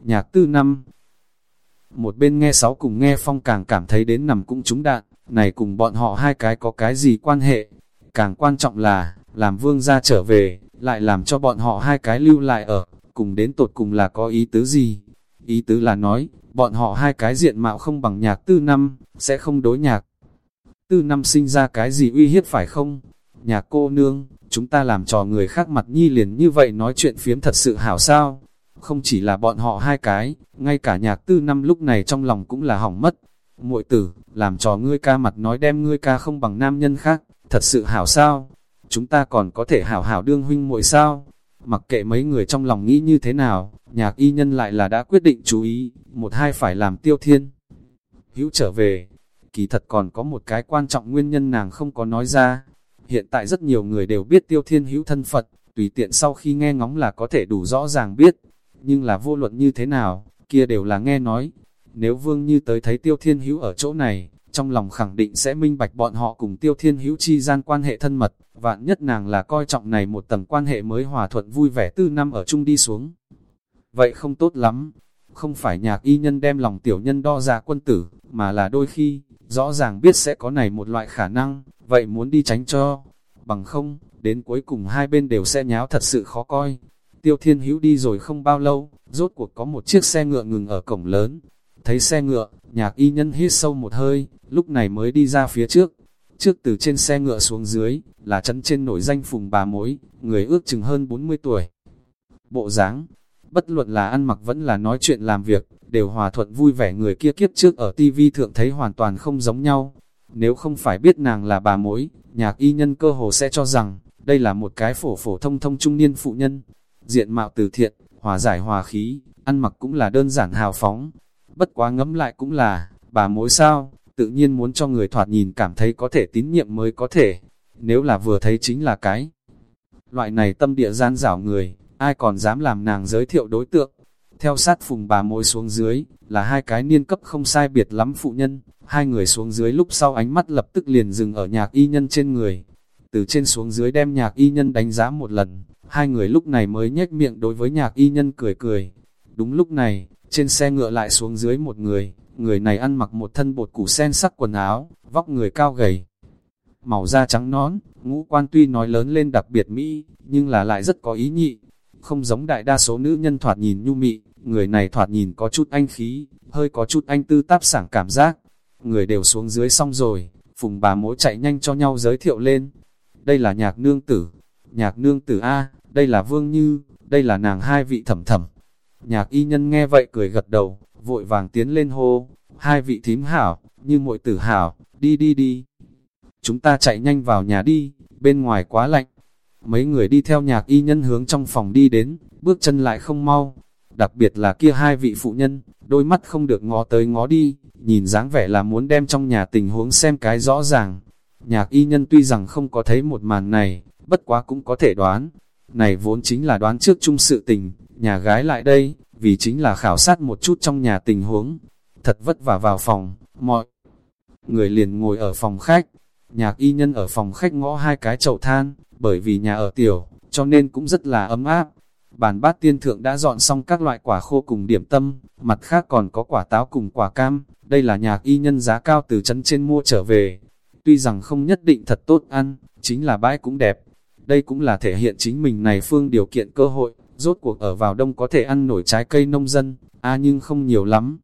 Nhạc tư năm một bên nghe sáu cùng nghe phong càng cảm thấy đến nằm cũng trúng đạn, này cùng bọn họ hai cái có cái gì quan hệ? Càng quan trọng là, làm vương gia trở về, lại làm cho bọn họ hai cái lưu lại ở, cùng đến tột cùng là có ý tứ gì? Ý tứ là nói, bọn họ hai cái diện mạo không bằng nhạc tư năm, sẽ không đối nhạc. Tư năm sinh ra cái gì uy hiếp phải không? Nhạc cô nương, chúng ta làm trò người khác mặt nhi liền như vậy nói chuyện phiếm thật sự hảo sao? Không chỉ là bọn họ hai cái, ngay cả nhạc tư năm lúc này trong lòng cũng là hỏng mất. muội tử, làm trò ngươi ca mặt nói đem ngươi ca không bằng nam nhân khác, thật sự hảo sao? Chúng ta còn có thể hảo hảo đương huynh muội sao? Mặc kệ mấy người trong lòng nghĩ như thế nào, nhạc y nhân lại là đã quyết định chú ý, một hai phải làm tiêu thiên. Hữu trở về, kỳ thật còn có một cái quan trọng nguyên nhân nàng không có nói ra. Hiện tại rất nhiều người đều biết tiêu thiên hữu thân Phật, tùy tiện sau khi nghe ngóng là có thể đủ rõ ràng biết. Nhưng là vô luận như thế nào, kia đều là nghe nói. Nếu vương như tới thấy tiêu thiên hữu ở chỗ này, trong lòng khẳng định sẽ minh bạch bọn họ cùng tiêu thiên hữu chi gian quan hệ thân mật, vạn nhất nàng là coi trọng này một tầng quan hệ mới hòa thuận vui vẻ tư năm ở chung đi xuống. Vậy không tốt lắm, không phải nhạc y nhân đem lòng tiểu nhân đo ra quân tử, mà là đôi khi, rõ ràng biết sẽ có này một loại khả năng, vậy muốn đi tránh cho, bằng không, đến cuối cùng hai bên đều sẽ nháo thật sự khó coi. Tiêu thiên hữu đi rồi không bao lâu, rốt cuộc có một chiếc xe ngựa ngừng ở cổng lớn. Thấy xe ngựa, nhạc y nhân hít sâu một hơi, lúc này mới đi ra phía trước, Trước từ trên xe ngựa xuống dưới, là chân trên nổi danh phùng bà mối, người ước chừng hơn 40 tuổi. Bộ dáng, bất luận là ăn mặc vẫn là nói chuyện làm việc, đều hòa thuận vui vẻ người kia kiếp trước ở TV thượng thấy hoàn toàn không giống nhau. Nếu không phải biết nàng là bà mối, nhạc y nhân cơ hồ sẽ cho rằng, đây là một cái phổ phổ thông thông trung niên phụ nhân. Diện mạo từ thiện, hòa giải hòa khí, ăn mặc cũng là đơn giản hào phóng. Bất quá ngẫm lại cũng là, bà mối sao, tự nhiên muốn cho người thoạt nhìn cảm thấy có thể tín nhiệm mới có thể. Nếu là vừa thấy chính là cái. Loại này tâm địa gian rảo người, ai còn dám làm nàng giới thiệu đối tượng. Theo sát phùng bà mối xuống dưới, là hai cái niên cấp không sai biệt lắm phụ nhân, hai người xuống dưới lúc sau ánh mắt lập tức liền dừng ở nhạc y nhân trên người. Từ trên xuống dưới đem nhạc y nhân đánh giá một lần, hai người lúc này mới nhếch miệng đối với nhạc y nhân cười cười. Đúng lúc này, trên xe ngựa lại xuống dưới một người, người này ăn mặc một thân bột củ sen sắc quần áo, vóc người cao gầy. Màu da trắng nón, ngũ quan tuy nói lớn lên đặc biệt mỹ, nhưng là lại rất có ý nhị. Không giống đại đa số nữ nhân thoạt nhìn nhu mị, người này thoạt nhìn có chút anh khí, hơi có chút anh tư táp sảng cảm giác. Người đều xuống dưới xong rồi, phùng bà mối chạy nhanh cho nhau giới thiệu lên. Đây là nhạc nương tử, nhạc nương tử A, đây là Vương Như, đây là nàng hai vị thẩm thẩm. Nhạc y nhân nghe vậy cười gật đầu, vội vàng tiến lên hô, hai vị thím hảo, như muội tử hảo, đi đi đi. Chúng ta chạy nhanh vào nhà đi, bên ngoài quá lạnh. Mấy người đi theo nhạc y nhân hướng trong phòng đi đến, bước chân lại không mau. Đặc biệt là kia hai vị phụ nhân, đôi mắt không được ngó tới ngó đi, nhìn dáng vẻ là muốn đem trong nhà tình huống xem cái rõ ràng. Nhạc y nhân tuy rằng không có thấy một màn này, bất quá cũng có thể đoán. Này vốn chính là đoán trước chung sự tình, nhà gái lại đây, vì chính là khảo sát một chút trong nhà tình huống. Thật vất vả vào phòng, mọi người liền ngồi ở phòng khách. Nhạc y nhân ở phòng khách ngõ hai cái chậu than, bởi vì nhà ở tiểu, cho nên cũng rất là ấm áp. Bàn bát tiên thượng đã dọn xong các loại quả khô cùng điểm tâm, mặt khác còn có quả táo cùng quả cam, đây là nhạc y nhân giá cao từ chân trên mua trở về. Tuy rằng không nhất định thật tốt ăn, chính là bãi cũng đẹp. Đây cũng là thể hiện chính mình này phương điều kiện cơ hội, rốt cuộc ở vào đông có thể ăn nổi trái cây nông dân, a nhưng không nhiều lắm.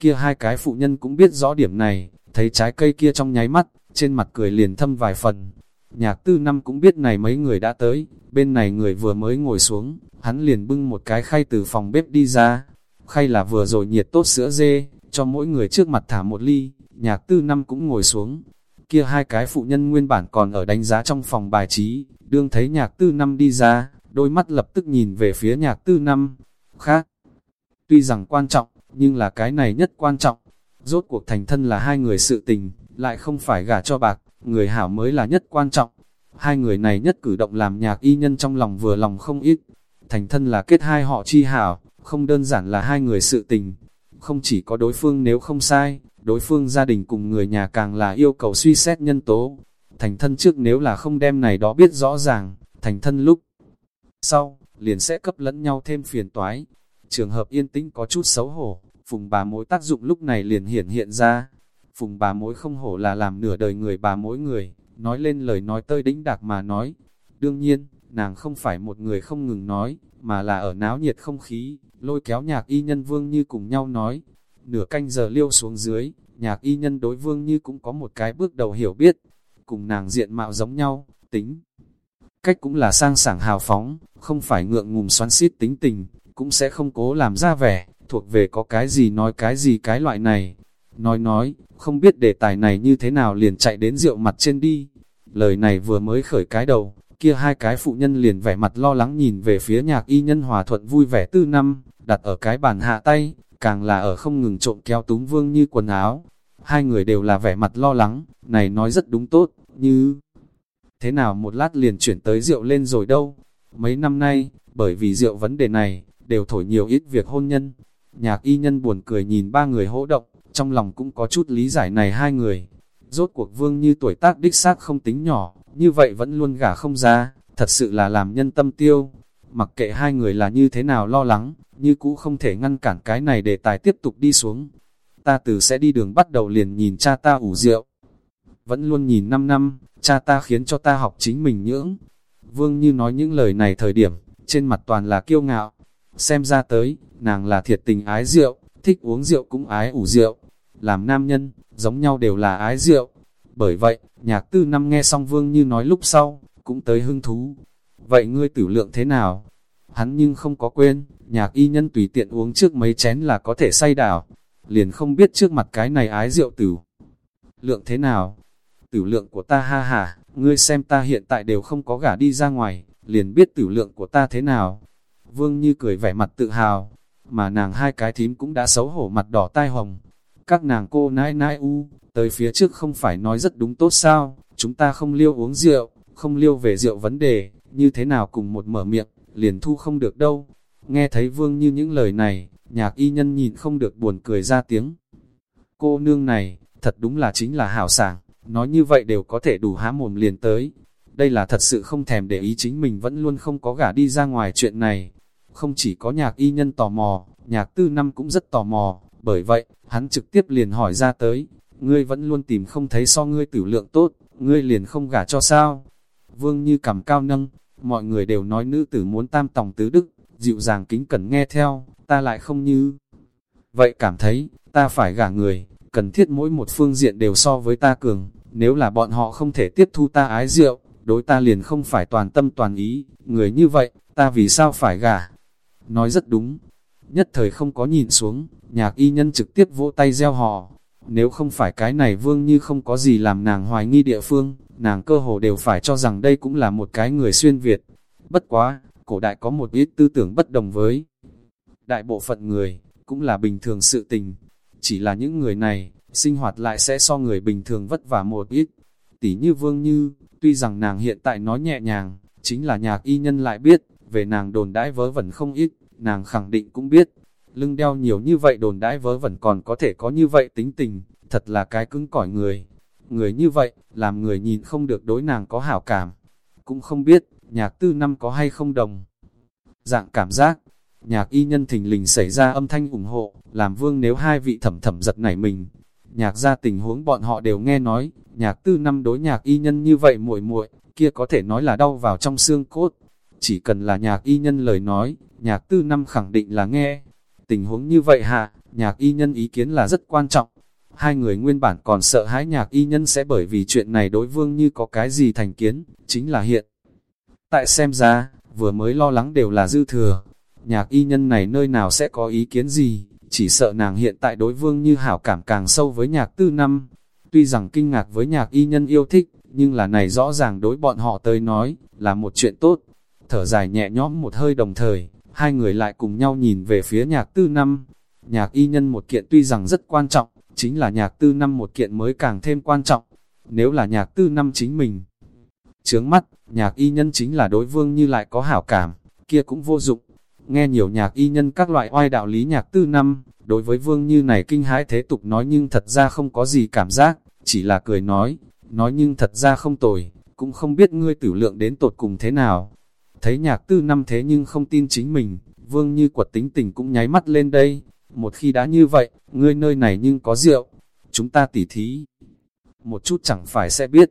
Kia hai cái phụ nhân cũng biết rõ điểm này, thấy trái cây kia trong nháy mắt, trên mặt cười liền thâm vài phần. Nhạc tư năm cũng biết này mấy người đã tới, bên này người vừa mới ngồi xuống, hắn liền bưng một cái khay từ phòng bếp đi ra. Khay là vừa rồi nhiệt tốt sữa dê, cho mỗi người trước mặt thả một ly, nhạc tư năm cũng ngồi xuống. Kia hai cái phụ nhân nguyên bản còn ở đánh giá trong phòng bài trí, đương thấy nhạc tư năm đi ra, đôi mắt lập tức nhìn về phía nhạc tư năm. Khác, tuy rằng quan trọng, nhưng là cái này nhất quan trọng. Rốt cuộc thành thân là hai người sự tình, lại không phải gả cho bạc, người hảo mới là nhất quan trọng. Hai người này nhất cử động làm nhạc y nhân trong lòng vừa lòng không ít. Thành thân là kết hai họ chi hảo, không đơn giản là hai người sự tình. Không chỉ có đối phương nếu không sai, đối phương gia đình cùng người nhà càng là yêu cầu suy xét nhân tố. Thành thân trước nếu là không đem này đó biết rõ ràng, thành thân lúc sau, liền sẽ cấp lẫn nhau thêm phiền toái. Trường hợp yên tĩnh có chút xấu hổ, phùng bà mối tác dụng lúc này liền hiển hiện ra. Phùng bà mối không hổ là làm nửa đời người bà mối người, nói lên lời nói tơi đĩnh đạc mà nói. Đương nhiên, nàng không phải một người không ngừng nói, mà là ở náo nhiệt không khí, lôi kéo nhạc y nhân vương như cùng nhau nói. Nửa canh giờ liêu xuống dưới, nhạc y nhân đối vương như cũng có một cái bước đầu hiểu biết, cùng nàng diện mạo giống nhau, tính. Cách cũng là sang sảng hào phóng, không phải ngượng ngùng xoắn xít tính tình, cũng sẽ không cố làm ra vẻ, thuộc về có cái gì nói cái gì cái loại này. Nói nói, không biết đề tài này như thế nào liền chạy đến rượu mặt trên đi. Lời này vừa mới khởi cái đầu, kia hai cái phụ nhân liền vẻ mặt lo lắng nhìn về phía nhạc y nhân hòa thuận vui vẻ tư năm, đặt ở cái bàn hạ tay, càng là ở không ngừng trộm kéo túng vương như quần áo. Hai người đều là vẻ mặt lo lắng, này nói rất đúng tốt, như... Thế nào một lát liền chuyển tới rượu lên rồi đâu? Mấy năm nay, bởi vì rượu vấn đề này, đều thổi nhiều ít việc hôn nhân. Nhạc y nhân buồn cười nhìn ba người hỗ động, trong lòng cũng có chút lý giải này hai người. Rốt cuộc vương như tuổi tác đích xác không tính nhỏ, như vậy vẫn luôn gả không ra, thật sự là làm nhân tâm tiêu. Mặc kệ hai người là như thế nào lo lắng, như cũ không thể ngăn cản cái này để tài tiếp tục đi xuống. Ta từ sẽ đi đường bắt đầu liền nhìn cha ta ủ rượu. Vẫn luôn nhìn 5 năm, cha ta khiến cho ta học chính mình nhưỡng. Vương như nói những lời này thời điểm, trên mặt toàn là kiêu ngạo. Xem ra tới, nàng là thiệt tình ái rượu, thích uống rượu cũng ái ủ rượu. Làm nam nhân, giống nhau đều là ái rượu. Bởi vậy, nhạc tư năm nghe xong vương như nói lúc sau, cũng tới hưng thú. Vậy ngươi tử lượng thế nào? Hắn nhưng không có quên, nhạc y nhân tùy tiện uống trước mấy chén là có thể say đảo. Liền không biết trước mặt cái này ái rượu tử. Lượng thế nào? Tử lượng của ta ha ha, ngươi xem ta hiện tại đều không có gả đi ra ngoài, liền biết tử lượng của ta thế nào. Vương như cười vẻ mặt tự hào, mà nàng hai cái thím cũng đã xấu hổ mặt đỏ tai hồng. Các nàng cô nãi nãi u, tới phía trước không phải nói rất đúng tốt sao, chúng ta không liêu uống rượu, không liêu về rượu vấn đề, như thế nào cùng một mở miệng, liền thu không được đâu. Nghe thấy vương như những lời này, nhạc y nhân nhìn không được buồn cười ra tiếng. Cô nương này, thật đúng là chính là hảo sảng, nói như vậy đều có thể đủ há mồm liền tới. Đây là thật sự không thèm để ý chính mình vẫn luôn không có gả đi ra ngoài chuyện này. Không chỉ có nhạc y nhân tò mò, nhạc tư năm cũng rất tò mò, bởi vậy, hắn trực tiếp liền hỏi ra tới, ngươi vẫn luôn tìm không thấy so ngươi tử lượng tốt, ngươi liền không gả cho sao. Vương như cầm cao nâng, mọi người đều nói nữ tử muốn tam tòng tứ đức, dịu dàng kính cẩn nghe theo, ta lại không như. Vậy cảm thấy, ta phải gả người, cần thiết mỗi một phương diện đều so với ta cường, nếu là bọn họ không thể tiếp thu ta ái rượu, đối ta liền không phải toàn tâm toàn ý, người như vậy, ta vì sao phải gả? Nói rất đúng, nhất thời không có nhìn xuống, nhạc y nhân trực tiếp vỗ tay gieo hò. Nếu không phải cái này vương như không có gì làm nàng hoài nghi địa phương, nàng cơ hồ đều phải cho rằng đây cũng là một cái người xuyên Việt. Bất quá, cổ đại có một ít tư tưởng bất đồng với đại bộ phận người, cũng là bình thường sự tình. Chỉ là những người này, sinh hoạt lại sẽ so người bình thường vất vả một ít. Tỷ như vương như, tuy rằng nàng hiện tại nói nhẹ nhàng, chính là nhạc y nhân lại biết, về nàng đồn đãi vớ vẩn không ít, nàng khẳng định cũng biết. Lưng đeo nhiều như vậy đồn đãi vớ vẩn còn có thể có như vậy tính tình, thật là cái cứng cỏi người. Người như vậy, làm người nhìn không được đối nàng có hảo cảm. Cũng không biết, nhạc tư năm có hay không đồng. Dạng cảm giác, nhạc y nhân thình lình xảy ra âm thanh ủng hộ, làm vương nếu hai vị thẩm thẩm giật nảy mình. Nhạc ra tình huống bọn họ đều nghe nói, nhạc tư năm đối nhạc y nhân như vậy muội muội kia có thể nói là đau vào trong xương cốt. Chỉ cần là nhạc y nhân lời nói, nhạc tư năm khẳng định là nghe. Tình huống như vậy hạ, nhạc y nhân ý kiến là rất quan trọng. Hai người nguyên bản còn sợ hãi nhạc y nhân sẽ bởi vì chuyện này đối vương như có cái gì thành kiến, chính là hiện. Tại xem ra, vừa mới lo lắng đều là dư thừa. Nhạc y nhân này nơi nào sẽ có ý kiến gì, chỉ sợ nàng hiện tại đối vương như hảo cảm càng sâu với nhạc tư năm. Tuy rằng kinh ngạc với nhạc y nhân yêu thích, nhưng là này rõ ràng đối bọn họ tới nói, là một chuyện tốt. Thở dài nhẹ nhõm một hơi đồng thời, hai người lại cùng nhau nhìn về phía nhạc tư năm. Nhạc y nhân một kiện tuy rằng rất quan trọng, chính là nhạc tư năm một kiện mới càng thêm quan trọng. Nếu là nhạc tư năm chính mình, chướng mắt, nhạc y nhân chính là đối vương như lại có hảo cảm, kia cũng vô dụng. Nghe nhiều nhạc y nhân các loại oai đạo lý nhạc tư năm, đối với vương như này kinh hãi thế tục nói nhưng thật ra không có gì cảm giác, chỉ là cười nói, nói nhưng thật ra không tồi, cũng không biết ngươi tử lượng đến tột cùng thế nào. Thấy nhạc tư năm thế nhưng không tin chính mình, vương như quật tính tình cũng nháy mắt lên đây. Một khi đã như vậy, ngươi nơi này nhưng có rượu, chúng ta tỉ thí. Một chút chẳng phải sẽ biết.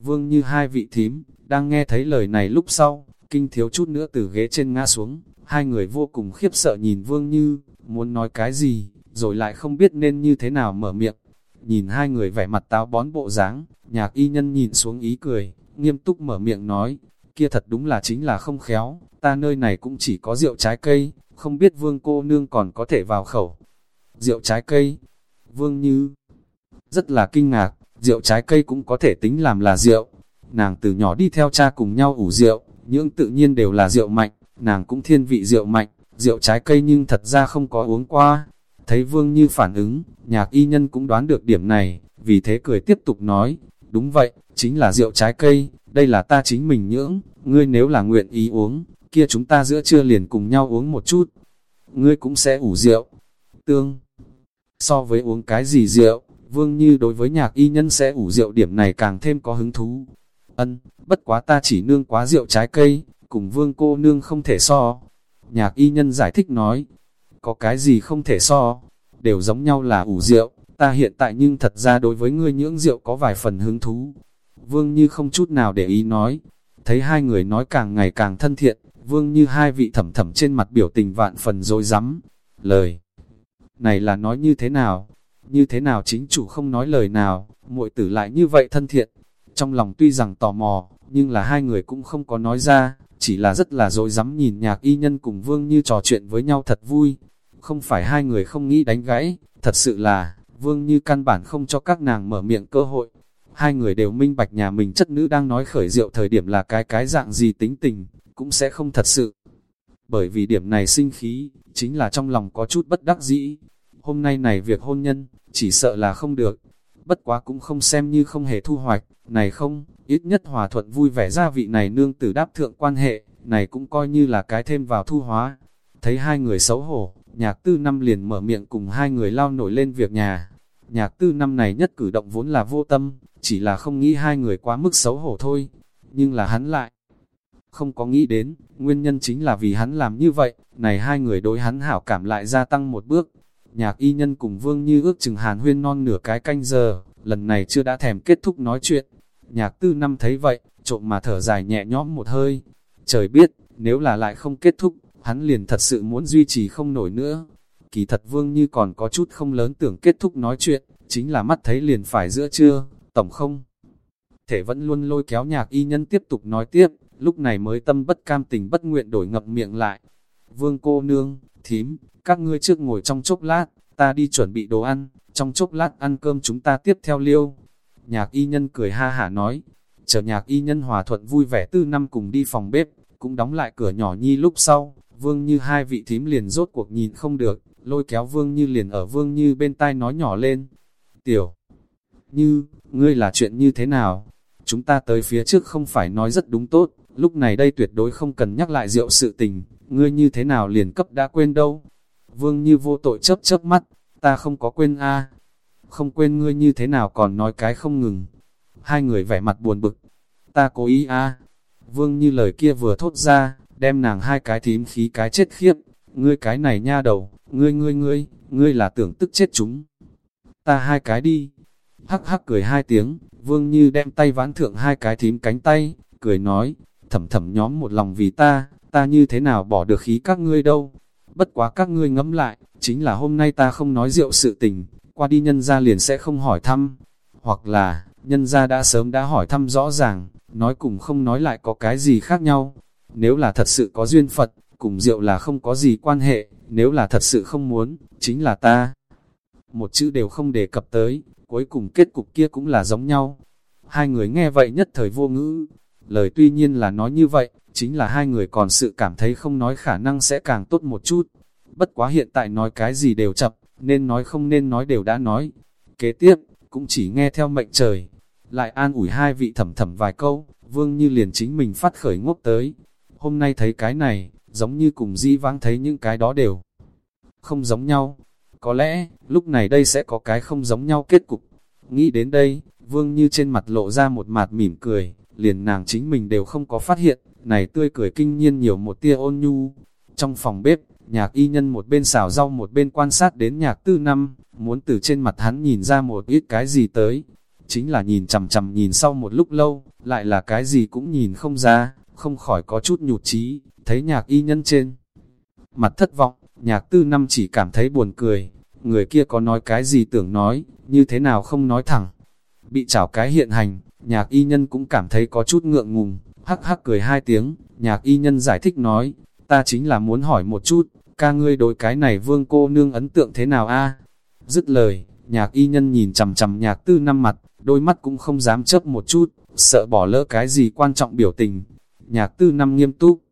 Vương như hai vị thím, đang nghe thấy lời này lúc sau, kinh thiếu chút nữa từ ghế trên ngã xuống. Hai người vô cùng khiếp sợ nhìn vương như, muốn nói cái gì, rồi lại không biết nên như thế nào mở miệng. Nhìn hai người vẻ mặt táo bón bộ dáng, nhạc y nhân nhìn xuống ý cười, nghiêm túc mở miệng nói, kia thật đúng là chính là không khéo, ta nơi này cũng chỉ có rượu trái cây, không biết vương cô nương còn có thể vào khẩu. Rượu trái cây, vương như, rất là kinh ngạc, rượu trái cây cũng có thể tính làm là rượu. Nàng từ nhỏ đi theo cha cùng nhau ủ rượu, những tự nhiên đều là rượu mạnh, nàng cũng thiên vị rượu mạnh, rượu trái cây nhưng thật ra không có uống qua. Thấy vương như phản ứng, nhạc y nhân cũng đoán được điểm này, vì thế cười tiếp tục nói, đúng vậy, chính là rượu trái cây, đây là ta chính mình nhưỡng, ngươi nếu là nguyện ý uống, kia chúng ta giữa trưa liền cùng nhau uống một chút, ngươi cũng sẽ ủ rượu, tương. So với uống cái gì rượu, vương như đối với nhạc y nhân sẽ ủ rượu điểm này càng thêm có hứng thú. Ân, bất quá ta chỉ nương quá rượu trái cây, cùng vương cô nương không thể so. Nhạc y nhân giải thích nói, có cái gì không thể so, đều giống nhau là ủ rượu, ta hiện tại nhưng thật ra đối với ngươi nhưỡng rượu có vài phần hứng thú. Vương như không chút nào để ý nói, thấy hai người nói càng ngày càng thân thiện, vương như hai vị thẩm thẩm trên mặt biểu tình vạn phần dối rắm lời. Này là nói như thế nào? như thế nào chính chủ không nói lời nào, muội tử lại như vậy thân thiện. Trong lòng tuy rằng tò mò, nhưng là hai người cũng không có nói ra, chỉ là rất là dối rắm nhìn nhạc y nhân cùng vương như trò chuyện với nhau thật vui. Không phải hai người không nghĩ đánh gãy, thật sự là, vương như căn bản không cho các nàng mở miệng cơ hội. Hai người đều minh bạch nhà mình chất nữ đang nói khởi rượu thời điểm là cái cái dạng gì tính tình, cũng sẽ không thật sự. Bởi vì điểm này sinh khí, chính là trong lòng có chút bất đắc dĩ. Hôm nay này việc hôn nhân, chỉ sợ là không được. Bất quá cũng không xem như không hề thu hoạch, này không, ít nhất hòa thuận vui vẻ gia vị này nương tử đáp thượng quan hệ, này cũng coi như là cái thêm vào thu hóa. Thấy hai người xấu hổ, nhạc tư năm liền mở miệng cùng hai người lao nổi lên việc nhà. Nhạc tư năm này nhất cử động vốn là vô tâm, chỉ là không nghĩ hai người quá mức xấu hổ thôi. Nhưng là hắn lại, không có nghĩ đến, nguyên nhân chính là vì hắn làm như vậy, này hai người đối hắn hảo cảm lại gia tăng một bước. Nhạc y nhân cùng vương như ước chừng hàn huyên non nửa cái canh giờ, lần này chưa đã thèm kết thúc nói chuyện. Nhạc tư năm thấy vậy, trộm mà thở dài nhẹ nhõm một hơi. Trời biết, nếu là lại không kết thúc, hắn liền thật sự muốn duy trì không nổi nữa. Kỳ thật vương như còn có chút không lớn tưởng kết thúc nói chuyện, chính là mắt thấy liền phải giữa trưa, tổng không. Thể vẫn luôn lôi kéo nhạc y nhân tiếp tục nói tiếp, lúc này mới tâm bất cam tình bất nguyện đổi ngập miệng lại. Vương cô nương, thím, các ngươi trước ngồi trong chốc lát, ta đi chuẩn bị đồ ăn, trong chốc lát ăn cơm chúng ta tiếp theo liêu. Nhạc y nhân cười ha hả nói, chờ nhạc y nhân hòa thuận vui vẻ tư năm cùng đi phòng bếp, cũng đóng lại cửa nhỏ nhi lúc sau, vương như hai vị thím liền rốt cuộc nhìn không được, lôi kéo vương như liền ở vương như bên tai nói nhỏ lên. Tiểu, như, ngươi là chuyện như thế nào? Chúng ta tới phía trước không phải nói rất đúng tốt, lúc này đây tuyệt đối không cần nhắc lại rượu sự tình, ngươi như thế nào liền cấp đã quên đâu. Vương như vô tội chớp chớp mắt, ta không có quên a không quên ngươi như thế nào còn nói cái không ngừng. Hai người vẻ mặt buồn bực, ta cố ý a Vương như lời kia vừa thốt ra, đem nàng hai cái thím khí cái chết khiếp, ngươi cái này nha đầu, ngươi ngươi ngươi, ngươi là tưởng tức chết chúng. Ta hai cái đi, hắc hắc cười hai tiếng, vương như đem tay ván thượng hai cái thím cánh tay, cười nói, thầm thầm nhóm một lòng vì ta, ta như thế nào bỏ được khí các ngươi đâu. Bất quá các ngươi ngẫm lại, chính là hôm nay ta không nói rượu sự tình, qua đi nhân gia liền sẽ không hỏi thăm. Hoặc là, nhân gia đã sớm đã hỏi thăm rõ ràng, nói cùng không nói lại có cái gì khác nhau. Nếu là thật sự có duyên Phật, cùng rượu là không có gì quan hệ, nếu là thật sự không muốn, chính là ta. Một chữ đều không đề cập tới, cuối cùng kết cục kia cũng là giống nhau. Hai người nghe vậy nhất thời vô ngữ, Lời tuy nhiên là nói như vậy, chính là hai người còn sự cảm thấy không nói khả năng sẽ càng tốt một chút. Bất quá hiện tại nói cái gì đều chập, nên nói không nên nói đều đã nói. Kế tiếp, cũng chỉ nghe theo mệnh trời. Lại an ủi hai vị thầm thầm vài câu, vương như liền chính mình phát khởi ngốc tới. Hôm nay thấy cái này, giống như cùng di vãng thấy những cái đó đều không giống nhau. Có lẽ, lúc này đây sẽ có cái không giống nhau kết cục. Nghĩ đến đây, vương như trên mặt lộ ra một mạt mỉm cười, liền nàng chính mình đều không có phát hiện, này tươi cười kinh nhiên nhiều một tia ôn nhu. Trong phòng bếp, nhạc y nhân một bên xào rau một bên quan sát đến nhạc tư năm, muốn từ trên mặt hắn nhìn ra một ít cái gì tới. Chính là nhìn chầm chầm nhìn sau một lúc lâu, lại là cái gì cũng nhìn không ra, không khỏi có chút nhụt chí thấy nhạc y nhân trên. Mặt thất vọng, nhạc tư năm chỉ cảm thấy buồn cười, người kia có nói cái gì tưởng nói, như thế nào không nói thẳng. Bị chảo cái hiện hành, Nhạc y nhân cũng cảm thấy có chút ngượng ngùng, hắc hắc cười hai tiếng, nhạc y nhân giải thích nói, ta chính là muốn hỏi một chút, ca ngươi đối cái này vương cô nương ấn tượng thế nào a Dứt lời, nhạc y nhân nhìn chầm chầm nhạc tư năm mặt, đôi mắt cũng không dám chấp một chút, sợ bỏ lỡ cái gì quan trọng biểu tình. Nhạc tư năm nghiêm túc,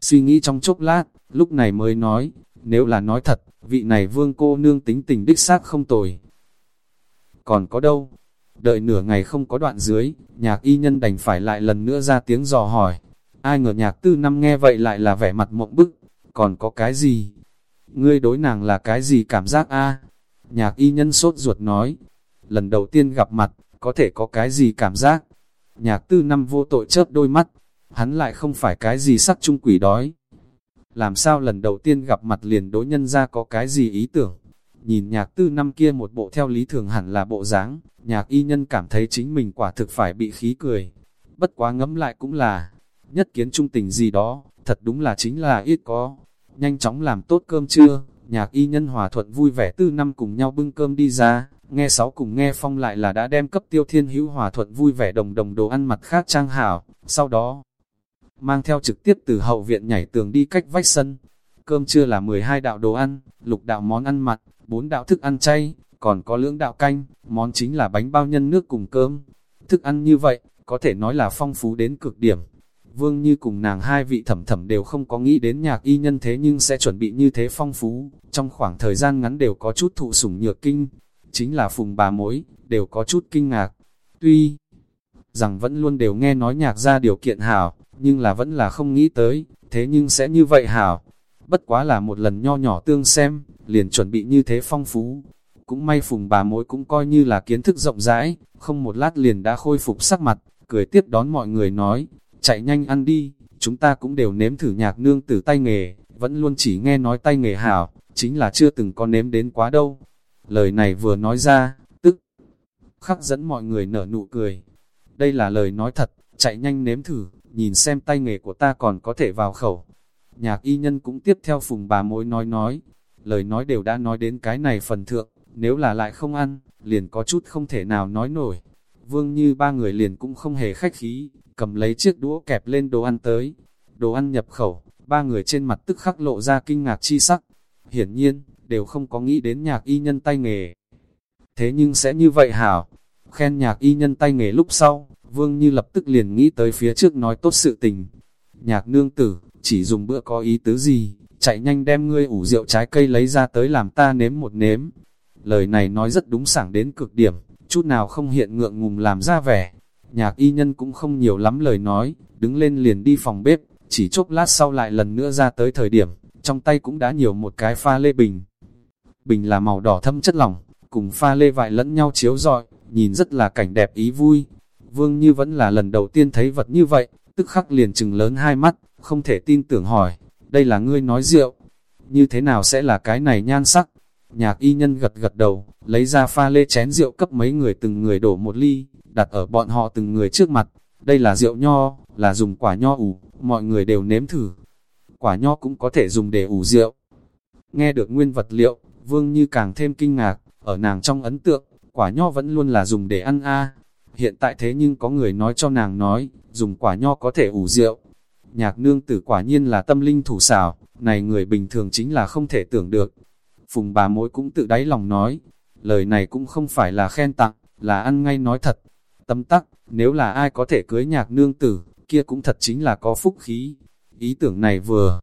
suy nghĩ trong chốc lát, lúc này mới nói, nếu là nói thật, vị này vương cô nương tính tình đích xác không tồi. Còn có đâu, Đợi nửa ngày không có đoạn dưới, nhạc y nhân đành phải lại lần nữa ra tiếng dò hỏi. Ai ngờ nhạc tư năm nghe vậy lại là vẻ mặt mộng bức, còn có cái gì? Ngươi đối nàng là cái gì cảm giác a Nhạc y nhân sốt ruột nói, lần đầu tiên gặp mặt, có thể có cái gì cảm giác? Nhạc tư năm vô tội chớp đôi mắt, hắn lại không phải cái gì sắc trung quỷ đói. Làm sao lần đầu tiên gặp mặt liền đối nhân ra có cái gì ý tưởng? Nhìn nhạc tư năm kia một bộ theo lý thường hẳn là bộ dáng, nhạc y nhân cảm thấy chính mình quả thực phải bị khí cười. Bất quá ngẫm lại cũng là, nhất kiến trung tình gì đó, thật đúng là chính là ít có. Nhanh chóng làm tốt cơm trưa, Nhạc y nhân hòa thuận vui vẻ tư năm cùng nhau bưng cơm đi ra, nghe sáu cùng nghe phong lại là đã đem cấp tiêu thiên hữu hòa thuận vui vẻ đồng đồng đồ ăn mặt khác trang hảo, sau đó mang theo trực tiếp từ hậu viện nhảy tường đi cách vách sân. Cơm trưa là 12 đạo đồ ăn, lục đạo món ăn mặn, bốn đạo thức ăn chay, còn có lưỡng đạo canh, món chính là bánh bao nhân nước cùng cơm. Thức ăn như vậy, có thể nói là phong phú đến cực điểm. Vương như cùng nàng hai vị thẩm thẩm đều không có nghĩ đến nhạc y nhân thế nhưng sẽ chuẩn bị như thế phong phú, trong khoảng thời gian ngắn đều có chút thụ sủng nhược kinh, chính là phùng bà mối, đều có chút kinh ngạc. Tuy rằng vẫn luôn đều nghe nói nhạc ra điều kiện hảo, nhưng là vẫn là không nghĩ tới, thế nhưng sẽ như vậy hảo. Bất quá là một lần nho nhỏ tương xem, liền chuẩn bị như thế phong phú. Cũng may phùng bà mối cũng coi như là kiến thức rộng rãi, không một lát liền đã khôi phục sắc mặt, cười tiếp đón mọi người nói, chạy nhanh ăn đi, chúng ta cũng đều nếm thử nhạc nương tử tay nghề, vẫn luôn chỉ nghe nói tay nghề hảo, chính là chưa từng có nếm đến quá đâu. Lời này vừa nói ra, tức khắc dẫn mọi người nở nụ cười. Đây là lời nói thật, chạy nhanh nếm thử, nhìn xem tay nghề của ta còn có thể vào khẩu. Nhạc y nhân cũng tiếp theo phùng bà mối nói nói, lời nói đều đã nói đến cái này phần thượng, nếu là lại không ăn, liền có chút không thể nào nói nổi. Vương như ba người liền cũng không hề khách khí, cầm lấy chiếc đũa kẹp lên đồ ăn tới. Đồ ăn nhập khẩu, ba người trên mặt tức khắc lộ ra kinh ngạc chi sắc. Hiển nhiên, đều không có nghĩ đến nhạc y nhân tay nghề. Thế nhưng sẽ như vậy hảo, khen nhạc y nhân tay nghề lúc sau, vương như lập tức liền nghĩ tới phía trước nói tốt sự tình. Nhạc nương tử, chỉ dùng bữa có ý tứ gì, chạy nhanh đem ngươi ủ rượu trái cây lấy ra tới làm ta nếm một nếm. Lời này nói rất đúng sảng đến cực điểm, chút nào không hiện ngượng ngùng làm ra vẻ. Nhạc y nhân cũng không nhiều lắm lời nói, đứng lên liền đi phòng bếp, chỉ chốc lát sau lại lần nữa ra tới thời điểm, trong tay cũng đã nhiều một cái pha lê bình. Bình là màu đỏ thâm chất lỏng, cùng pha lê vại lẫn nhau chiếu rọi, nhìn rất là cảnh đẹp ý vui. Vương như vẫn là lần đầu tiên thấy vật như vậy, tức khắc liền trừng lớn hai mắt, không thể tin tưởng hỏi, đây là ngươi nói rượu, như thế nào sẽ là cái này nhan sắc? Nhạc y nhân gật gật đầu, lấy ra pha lê chén rượu cấp mấy người từng người đổ một ly, đặt ở bọn họ từng người trước mặt. Đây là rượu nho, là dùng quả nho ủ, mọi người đều nếm thử. Quả nho cũng có thể dùng để ủ rượu. Nghe được nguyên vật liệu, vương như càng thêm kinh ngạc, ở nàng trong ấn tượng, quả nho vẫn luôn là dùng để ăn a. Hiện tại thế nhưng có người nói cho nàng nói, dùng quả nho có thể ủ rượu. Nhạc nương tử quả nhiên là tâm linh thủ xảo, này người bình thường chính là không thể tưởng được. Phùng bà mối cũng tự đáy lòng nói, lời này cũng không phải là khen tặng, là ăn ngay nói thật. Tâm tắc, nếu là ai có thể cưới nhạc nương tử, kia cũng thật chính là có phúc khí. Ý tưởng này vừa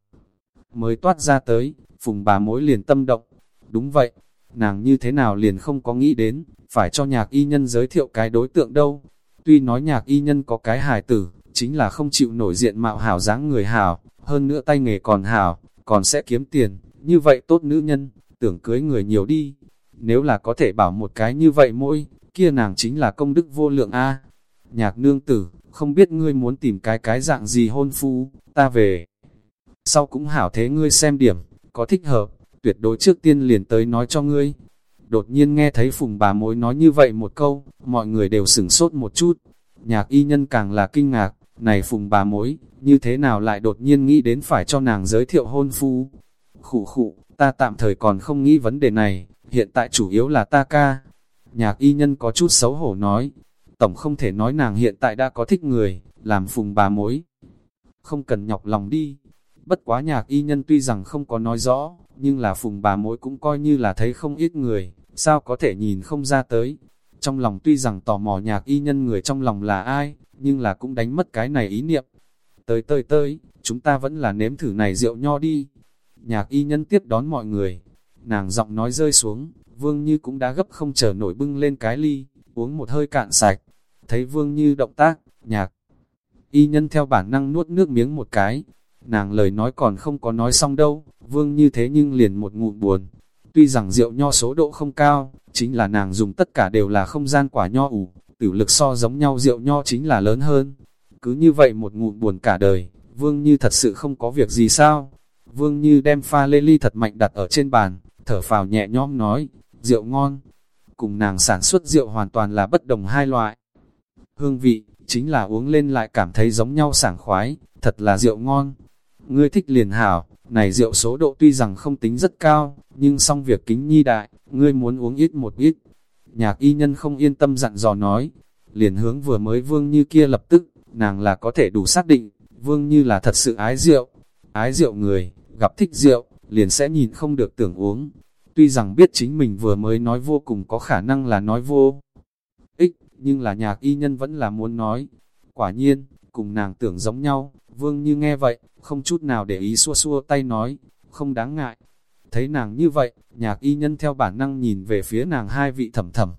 mới toát ra tới, phùng bà mối liền tâm động. Đúng vậy, nàng như thế nào liền không có nghĩ đến, phải cho nhạc y nhân giới thiệu cái đối tượng đâu. Tuy nói nhạc y nhân có cái hài tử, chính là không chịu nổi diện mạo hảo dáng người hảo, hơn nữa tay nghề còn hảo, còn sẽ kiếm tiền, như vậy tốt nữ nhân, tưởng cưới người nhiều đi. Nếu là có thể bảo một cái như vậy mỗi, kia nàng chính là công đức vô lượng A. Nhạc nương tử, không biết ngươi muốn tìm cái cái dạng gì hôn phu, ta về. Sau cũng hảo thế ngươi xem điểm, có thích hợp, tuyệt đối trước tiên liền tới nói cho ngươi. Đột nhiên nghe thấy phùng bà mối nói như vậy một câu, mọi người đều sửng sốt một chút. Nhạc y nhân càng là kinh ngạc, này phùng bà mối, như thế nào lại đột nhiên nghĩ đến phải cho nàng giới thiệu hôn phu. Khủ khủ, ta tạm thời còn không nghĩ vấn đề này, hiện tại chủ yếu là ta ca. Nhạc y nhân có chút xấu hổ nói, tổng không thể nói nàng hiện tại đã có thích người, làm phùng bà mối. Không cần nhọc lòng đi. Bất quá nhạc y nhân tuy rằng không có nói rõ, nhưng là phùng bà mối cũng coi như là thấy không ít người, sao có thể nhìn không ra tới. Trong lòng tuy rằng tò mò nhạc y nhân người trong lòng là ai, nhưng là cũng đánh mất cái này ý niệm. Tới tới tới, chúng ta vẫn là nếm thử này rượu nho đi. Nhạc y nhân tiếp đón mọi người, nàng giọng nói rơi xuống, vương như cũng đã gấp không chờ nổi bưng lên cái ly, uống một hơi cạn sạch. Thấy vương như động tác, nhạc y nhân theo bản năng nuốt nước miếng một cái. Nàng lời nói còn không có nói xong đâu, vương như thế nhưng liền một ngụm buồn. Tuy rằng rượu nho số độ không cao, chính là nàng dùng tất cả đều là không gian quả nho ủ, tử lực so giống nhau rượu nho chính là lớn hơn. Cứ như vậy một ngụm buồn cả đời, vương như thật sự không có việc gì sao? Vương như đem pha lê ly thật mạnh đặt ở trên bàn, thở phào nhẹ nhõm nói, rượu ngon. Cùng nàng sản xuất rượu hoàn toàn là bất đồng hai loại. Hương vị, chính là uống lên lại cảm thấy giống nhau sảng khoái, thật là rượu ngon. Ngươi thích liền hảo, này rượu số độ tuy rằng không tính rất cao, nhưng xong việc kính nhi đại, ngươi muốn uống ít một ít. Nhạc y nhân không yên tâm dặn dò nói, liền hướng vừa mới vương như kia lập tức, nàng là có thể đủ xác định, vương như là thật sự ái rượu, ái rượu người, gặp thích rượu, liền sẽ nhìn không được tưởng uống. Tuy rằng biết chính mình vừa mới nói vô cùng có khả năng là nói vô ích, nhưng là nhạc y nhân vẫn là muốn nói. Quả nhiên, cùng nàng tưởng giống nhau, vương như nghe vậy, không chút nào để ý xua xua tay nói, không đáng ngại. Thấy nàng như vậy, nhạc y nhân theo bản năng nhìn về phía nàng hai vị thầm thầm.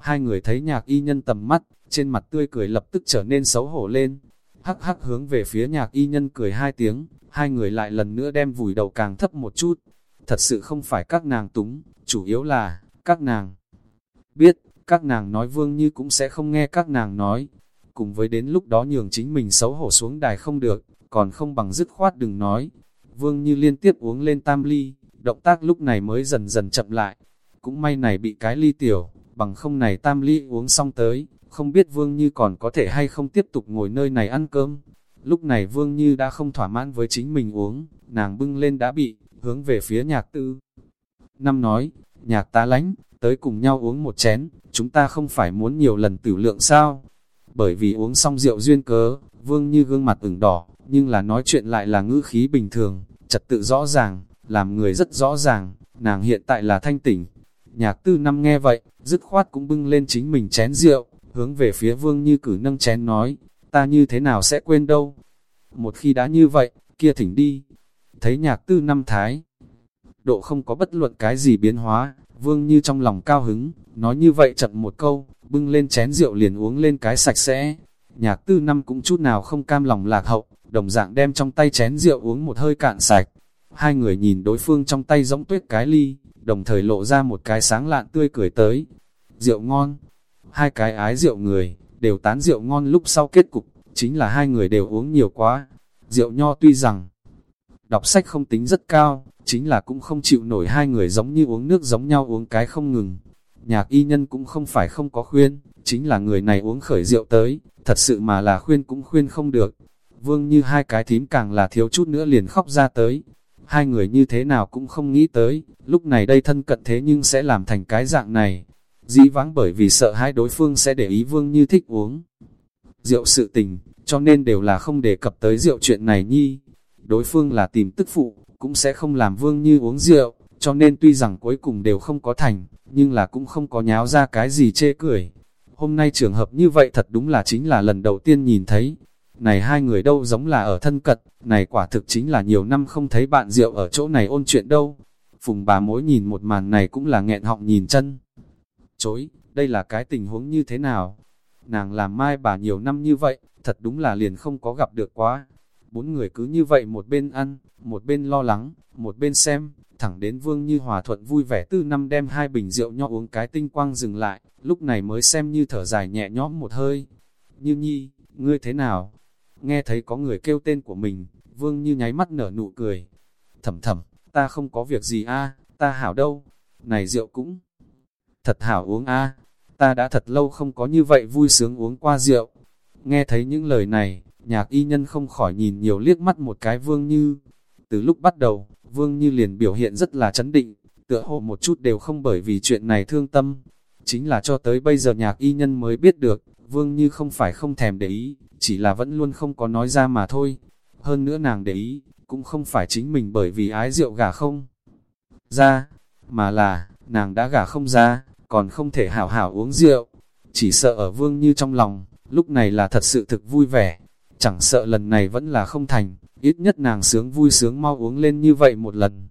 Hai người thấy nhạc y nhân tầm mắt, trên mặt tươi cười lập tức trở nên xấu hổ lên. Hắc hắc hướng về phía nhạc y nhân cười hai tiếng, hai người lại lần nữa đem vùi đầu càng thấp một chút. Thật sự không phải các nàng túng, chủ yếu là, các nàng biết, các nàng nói vương như cũng sẽ không nghe các nàng nói. Cùng với đến lúc đó nhường chính mình xấu hổ xuống đài không được, còn không bằng dứt khoát đừng nói. Vương như liên tiếp uống lên tam ly, động tác lúc này mới dần dần chậm lại. Cũng may này bị cái ly tiểu, bằng không này tam ly uống xong tới, không biết Vương Như còn có thể hay không tiếp tục ngồi nơi này ăn cơm. Lúc này Vương Như đã không thỏa mãn với chính mình uống, nàng bưng lên đã bị, hướng về phía nhạc tư. Năm nói, nhạc ta lánh, tới cùng nhau uống một chén, chúng ta không phải muốn nhiều lần tử lượng sao? Bởi vì uống xong rượu duyên cớ, Vương Như gương mặt ửng đỏ, nhưng là nói chuyện lại là ngữ khí bình thường, trật tự rõ ràng, làm người rất rõ ràng, nàng hiện tại là thanh tỉnh. Nhạc tư năm nghe vậy, dứt khoát cũng bưng lên chính mình chén rượu, hướng về phía vương như cử nâng chén nói, ta như thế nào sẽ quên đâu. Một khi đã như vậy, kia thỉnh đi. Thấy nhạc tư năm thái, độ không có bất luận cái gì biến hóa, vương như trong lòng cao hứng, nói như vậy chậm một câu, bưng lên chén rượu liền uống lên cái sạch sẽ. Nhạc tư năm cũng chút nào không cam lòng lạc hậu, đồng dạng đem trong tay chén rượu uống một hơi cạn sạch. Hai người nhìn đối phương trong tay giống tuyết cái ly, đồng thời lộ ra một cái sáng lạn tươi cười tới. Rượu ngon, hai cái ái rượu người, đều tán rượu ngon lúc sau kết cục, chính là hai người đều uống nhiều quá. Rượu nho tuy rằng, đọc sách không tính rất cao, chính là cũng không chịu nổi hai người giống như uống nước giống nhau uống cái không ngừng. Nhạc y nhân cũng không phải không có khuyên, chính là người này uống khởi rượu tới, thật sự mà là khuyên cũng khuyên không được. Vương như hai cái thím càng là thiếu chút nữa liền khóc ra tới. Hai người như thế nào cũng không nghĩ tới, lúc này đây thân cận thế nhưng sẽ làm thành cái dạng này. Dĩ vãng bởi vì sợ hai đối phương sẽ để ý vương như thích uống. Rượu sự tình, cho nên đều là không đề cập tới rượu chuyện này nhi. Đối phương là tìm tức phụ, cũng sẽ không làm vương như uống rượu, cho nên tuy rằng cuối cùng đều không có thành, nhưng là cũng không có nháo ra cái gì chê cười. Hôm nay trường hợp như vậy thật đúng là chính là lần đầu tiên nhìn thấy. Này hai người đâu giống là ở thân cận, này quả thực chính là nhiều năm không thấy bạn rượu ở chỗ này ôn chuyện đâu. Phùng bà mối nhìn một màn này cũng là nghẹn họng nhìn chân chối, đây là cái tình huống như thế nào? Nàng làm mai bà nhiều năm như vậy, thật đúng là liền không có gặp được quá. Bốn người cứ như vậy một bên ăn, một bên lo lắng, một bên xem, thẳng đến vương như hòa thuận vui vẻ tư năm đem hai bình rượu nho uống cái tinh quang dừng lại, lúc này mới xem như thở dài nhẹ nhõm một hơi. Như nhi, ngươi thế nào? Nghe thấy có người kêu tên của mình, vương như nháy mắt nở nụ cười. Thầm thầm, ta không có việc gì a ta hảo đâu. Này rượu cũng thật hảo uống a ta đã thật lâu không có như vậy vui sướng uống qua rượu. Nghe thấy những lời này, nhạc y nhân không khỏi nhìn nhiều liếc mắt một cái vương như. Từ lúc bắt đầu, vương như liền biểu hiện rất là chấn định, tựa hồ một chút đều không bởi vì chuyện này thương tâm. Chính là cho tới bây giờ nhạc y nhân mới biết được, vương như không phải không thèm để ý, chỉ là vẫn luôn không có nói ra mà thôi. Hơn nữa nàng để ý, cũng không phải chính mình bởi vì ái rượu gà không ra, mà là, nàng đã gà không ra, còn không thể hảo hảo uống rượu. Chỉ sợ ở vương như trong lòng, lúc này là thật sự thực vui vẻ. Chẳng sợ lần này vẫn là không thành, ít nhất nàng sướng vui sướng mau uống lên như vậy một lần.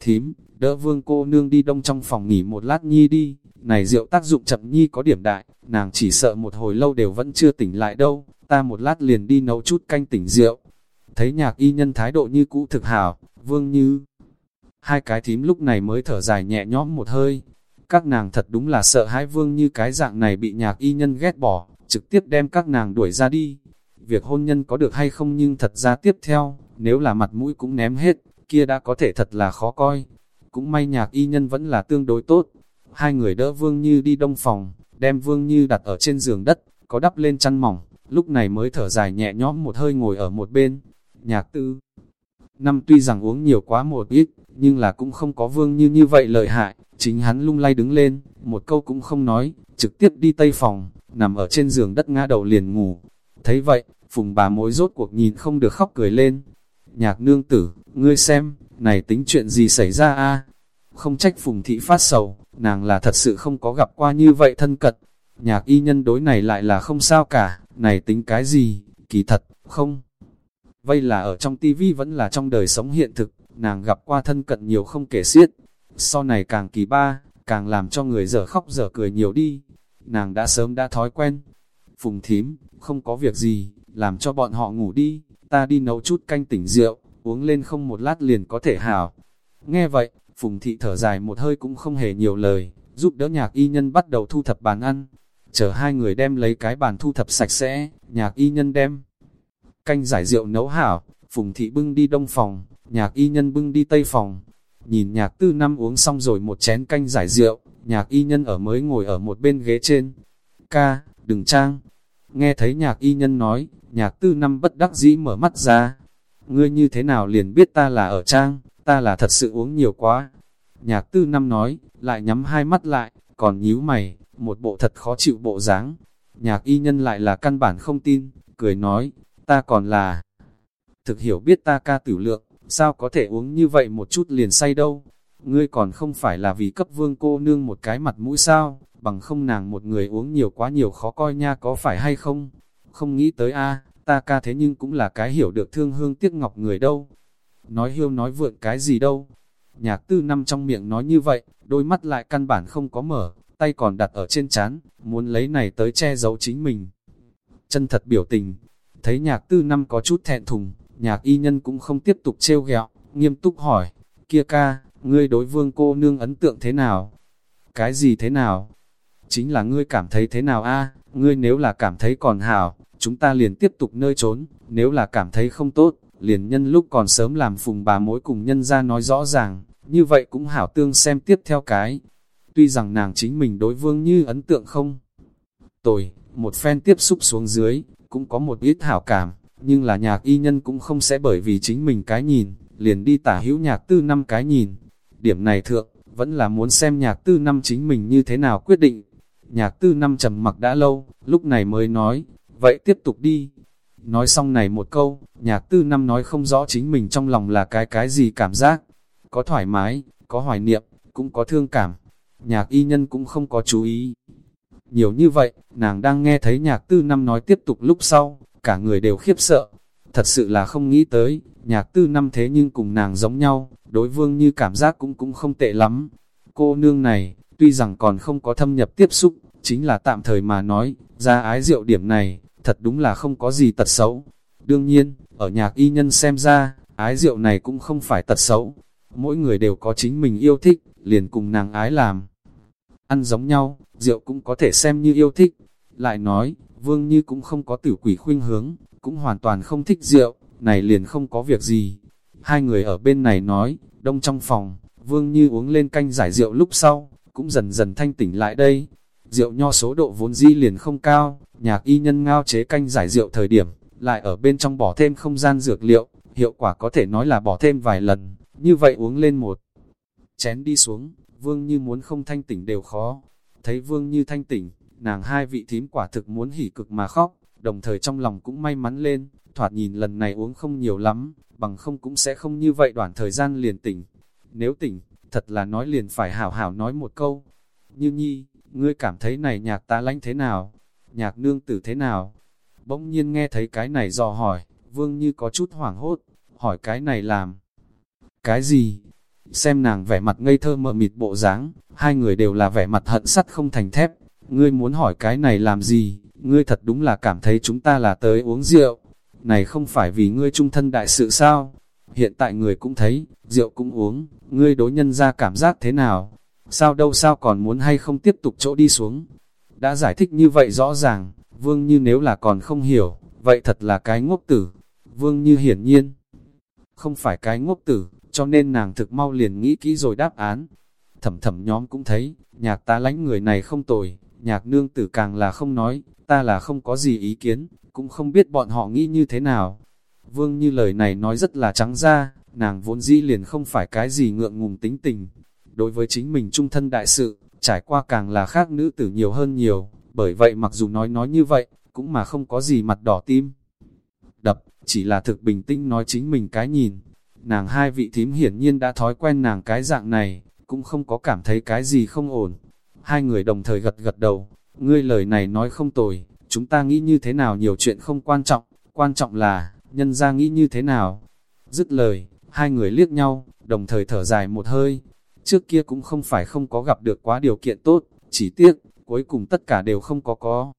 Thím, đỡ vương cô nương đi đông trong phòng nghỉ một lát nhi đi, này rượu tác dụng chậm nhi có điểm đại, nàng chỉ sợ một hồi lâu đều vẫn chưa tỉnh lại đâu, ta một lát liền đi nấu chút canh tỉnh rượu. Thấy nhạc y nhân thái độ như cũ thực hảo, vương như... Hai cái thím lúc này mới thở dài nhẹ nhõm một hơi, các nàng thật đúng là sợ hãi vương như cái dạng này bị nhạc y nhân ghét bỏ, trực tiếp đem các nàng đuổi ra đi. Việc hôn nhân có được hay không nhưng thật ra tiếp theo, nếu là mặt mũi cũng ném hết, kia đã có thể thật là khó coi. Cũng may nhạc y nhân vẫn là tương đối tốt. Hai người đỡ vương như đi đông phòng, đem vương như đặt ở trên giường đất, có đắp lên chăn mỏng, lúc này mới thở dài nhẹ nhõm một hơi ngồi ở một bên. Nhạc tư Năm tuy rằng uống nhiều quá một ít, nhưng là cũng không có vương như như vậy lợi hại, chính hắn lung lay đứng lên, một câu cũng không nói, trực tiếp đi tây phòng, nằm ở trên giường đất ngã đầu liền ngủ. Thấy vậy, phùng bà mối rốt cuộc nhìn không được khóc cười lên. Nhạc nương tử, ngươi xem, này tính chuyện gì xảy ra a Không trách phùng thị phát sầu, nàng là thật sự không có gặp qua như vậy thân cận. Nhạc y nhân đối này lại là không sao cả, này tính cái gì, kỳ thật, không. Vây là ở trong tivi vẫn là trong đời sống hiện thực, nàng gặp qua thân cận nhiều không kể xiết. Sau này càng kỳ ba, càng làm cho người dở khóc dở cười nhiều đi. Nàng đã sớm đã thói quen. Phùng thím, không có việc gì, làm cho bọn họ ngủ đi, ta đi nấu chút canh tỉnh rượu, uống lên không một lát liền có thể hảo. Nghe vậy, Phùng thị thở dài một hơi cũng không hề nhiều lời, giúp đỡ nhạc y nhân bắt đầu thu thập bàn ăn. Chờ hai người đem lấy cái bàn thu thập sạch sẽ, nhạc y nhân đem. Canh giải rượu nấu hảo, Phùng thị bưng đi đông phòng, nhạc y nhân bưng đi tây phòng. Nhìn nhạc tư năm uống xong rồi một chén canh giải rượu, nhạc y nhân ở mới ngồi ở một bên ghế trên. Ca, đừng trang. Nghe thấy nhạc y nhân nói, nhạc tư năm bất đắc dĩ mở mắt ra. Ngươi như thế nào liền biết ta là ở trang, ta là thật sự uống nhiều quá. Nhạc tư năm nói, lại nhắm hai mắt lại, còn nhíu mày, một bộ thật khó chịu bộ dáng. Nhạc y nhân lại là căn bản không tin, cười nói, ta còn là thực hiểu biết ta ca tử lượng, sao có thể uống như vậy một chút liền say đâu. Ngươi còn không phải là vì cấp vương cô nương một cái mặt mũi sao, bằng không nàng một người uống nhiều quá nhiều khó coi nha có phải hay không? Không nghĩ tới a ta ca thế nhưng cũng là cái hiểu được thương hương tiếc ngọc người đâu. Nói hiêu nói vượn cái gì đâu. Nhạc tư năm trong miệng nói như vậy, đôi mắt lại căn bản không có mở, tay còn đặt ở trên chán, muốn lấy này tới che giấu chính mình. Chân thật biểu tình, thấy nhạc tư năm có chút thẹn thùng, nhạc y nhân cũng không tiếp tục trêu ghẹo, nghiêm túc hỏi, kia ca, ngươi đối vương cô nương ấn tượng thế nào? Cái gì thế nào? Chính là ngươi cảm thấy thế nào a ngươi nếu là cảm thấy còn hảo, chúng ta liền tiếp tục nơi trốn, nếu là cảm thấy không tốt, liền nhân lúc còn sớm làm phùng bà mối cùng nhân ra nói rõ ràng, như vậy cũng hảo tương xem tiếp theo cái. Tuy rằng nàng chính mình đối vương như ấn tượng không tồi, một phen tiếp xúc xuống dưới, cũng có một ít hảo cảm, nhưng là nhạc y nhân cũng không sẽ bởi vì chính mình cái nhìn, liền đi tả hữu nhạc tư năm cái nhìn. Điểm này thượng, vẫn là muốn xem nhạc tư năm chính mình như thế nào quyết định. Nhạc tư năm trầm mặc đã lâu, lúc này mới nói, vậy tiếp tục đi. Nói xong này một câu, nhạc tư năm nói không rõ chính mình trong lòng là cái cái gì cảm giác. Có thoải mái, có hoài niệm, cũng có thương cảm. Nhạc y nhân cũng không có chú ý. Nhiều như vậy, nàng đang nghe thấy nhạc tư năm nói tiếp tục lúc sau, cả người đều khiếp sợ. Thật sự là không nghĩ tới, nhạc tư năm thế nhưng cùng nàng giống nhau, đối vương như cảm giác cũng cũng không tệ lắm. Cô nương này, tuy rằng còn không có thâm nhập tiếp xúc, chính là tạm thời mà nói, ra ái rượu điểm này, thật đúng là không có gì tật xấu. Đương nhiên, ở nhạc y nhân xem ra, ái rượu này cũng không phải tật xấu. Mỗi người đều có chính mình yêu thích, liền cùng nàng ái làm. Ăn giống nhau, rượu cũng có thể xem như yêu thích. Lại nói, vương như cũng không có tử quỷ khuynh hướng, cũng hoàn toàn không thích rượu, này liền không có việc gì. Hai người ở bên này nói, đông trong phòng, vương như uống lên canh giải rượu lúc sau, cũng dần dần thanh tỉnh lại đây. Rượu nho số độ vốn dĩ liền không cao, nhạc y nhân ngao chế canh giải rượu thời điểm, lại ở bên trong bỏ thêm không gian dược liệu, hiệu quả có thể nói là bỏ thêm vài lần, như vậy uống lên một chén đi xuống, vương như muốn không thanh tỉnh đều khó. Thấy vương như thanh tỉnh, nàng hai vị thím quả thực muốn hỉ cực mà khóc, đồng thời trong lòng cũng may mắn lên, thoạt nhìn lần này uống không nhiều lắm, bằng không cũng sẽ không như vậy đoạn thời gian liền tỉnh. Nếu tỉnh, thật là nói liền phải hảo hảo nói một câu. Như nhi, ngươi cảm thấy này nhạc ta lãnh thế nào? Nhạc nương tử thế nào? Bỗng nhiên nghe thấy cái này dò hỏi, vương như có chút hoảng hốt, hỏi cái này làm. Cái gì? Xem nàng vẻ mặt ngây thơ mờ mịt bộ dáng, hai người đều là vẻ mặt hận sắt không thành thép. Ngươi muốn hỏi cái này làm gì? Ngươi thật đúng là cảm thấy chúng ta là tới uống rượu. Này không phải vì ngươi trung thân đại sự sao? Hiện tại người cũng thấy, rượu cũng uống, ngươi đối nhân ra cảm giác thế nào? Sao đâu sao còn muốn hay không tiếp tục chỗ đi xuống? Đã giải thích như vậy rõ ràng, vương như nếu là còn không hiểu, vậy thật là cái ngốc tử. Vương như hiển nhiên, không phải cái ngốc tử, cho nên nàng thực mau liền nghĩ kỹ rồi đáp án. Thẩm thẩm nhóm cũng thấy, nhạc ta lánh người này không tồi, nhạc nương tử càng là không nói, ta là không có gì ý kiến, cũng không biết bọn họ nghĩ như thế nào. Vương như lời này nói rất là trắng ra, nàng vốn dĩ liền không phải cái gì ngượng ngùng tính tình. Đối với chính mình trung thân đại sự, trải qua càng là khác nữ tử nhiều hơn nhiều, bởi vậy mặc dù nói nói như vậy, cũng mà không có gì mặt đỏ tim. Đập, chỉ là thực bình tĩnh nói chính mình cái nhìn. Nàng hai vị thím hiển nhiên đã thói quen nàng cái dạng này, cũng không có cảm thấy cái gì không ổn. Hai người đồng thời gật gật đầu, ngươi lời này nói không tồi, chúng ta nghĩ như thế nào nhiều chuyện không quan trọng, quan trọng là, nhân ra nghĩ như thế nào. Dứt lời, hai người liếc nhau, đồng thời thở dài một hơi. Trước kia cũng không phải không có gặp được quá điều kiện tốt, chỉ tiếc, cuối cùng tất cả đều không có có.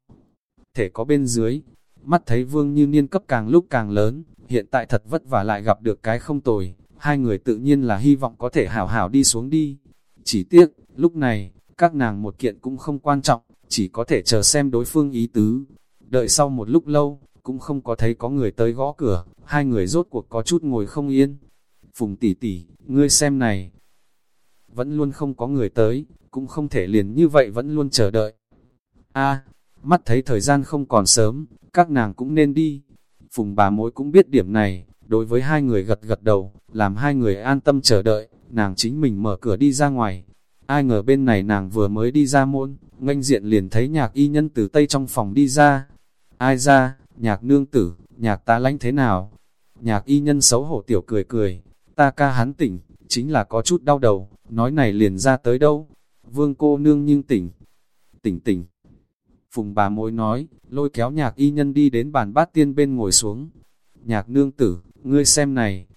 Thể có bên dưới, mắt thấy vương như niên cấp càng lúc càng lớn, hiện tại thật vất vả lại gặp được cái không tồi, hai người tự nhiên là hy vọng có thể hảo hảo đi xuống đi. Chỉ tiếc, lúc này, các nàng một kiện cũng không quan trọng, chỉ có thể chờ xem đối phương ý tứ. Đợi sau một lúc lâu, cũng không có thấy có người tới gõ cửa, hai người rốt cuộc có chút ngồi không yên. Phùng tỷ tỷ, ngươi xem này. Vẫn luôn không có người tới, cũng không thể liền như vậy vẫn luôn chờ đợi. A, mắt thấy thời gian không còn sớm, các nàng cũng nên đi. Phùng bà mối cũng biết điểm này, đối với hai người gật gật đầu, làm hai người an tâm chờ đợi, nàng chính mình mở cửa đi ra ngoài. Ai ngờ bên này nàng vừa mới đi ra môn, nganh diện liền thấy nhạc y nhân từ tây trong phòng đi ra. Ai ra, nhạc nương tử, nhạc ta lánh thế nào? Nhạc y nhân xấu hổ tiểu cười cười, ta ca hắn tỉnh, chính là có chút đau đầu, nói này liền ra tới đâu? Vương cô nương nhưng tỉnh, tỉnh tỉnh. Phùng bà mối nói, lôi kéo nhạc y nhân đi đến bàn bát tiên bên ngồi xuống. Nhạc nương tử, ngươi xem này.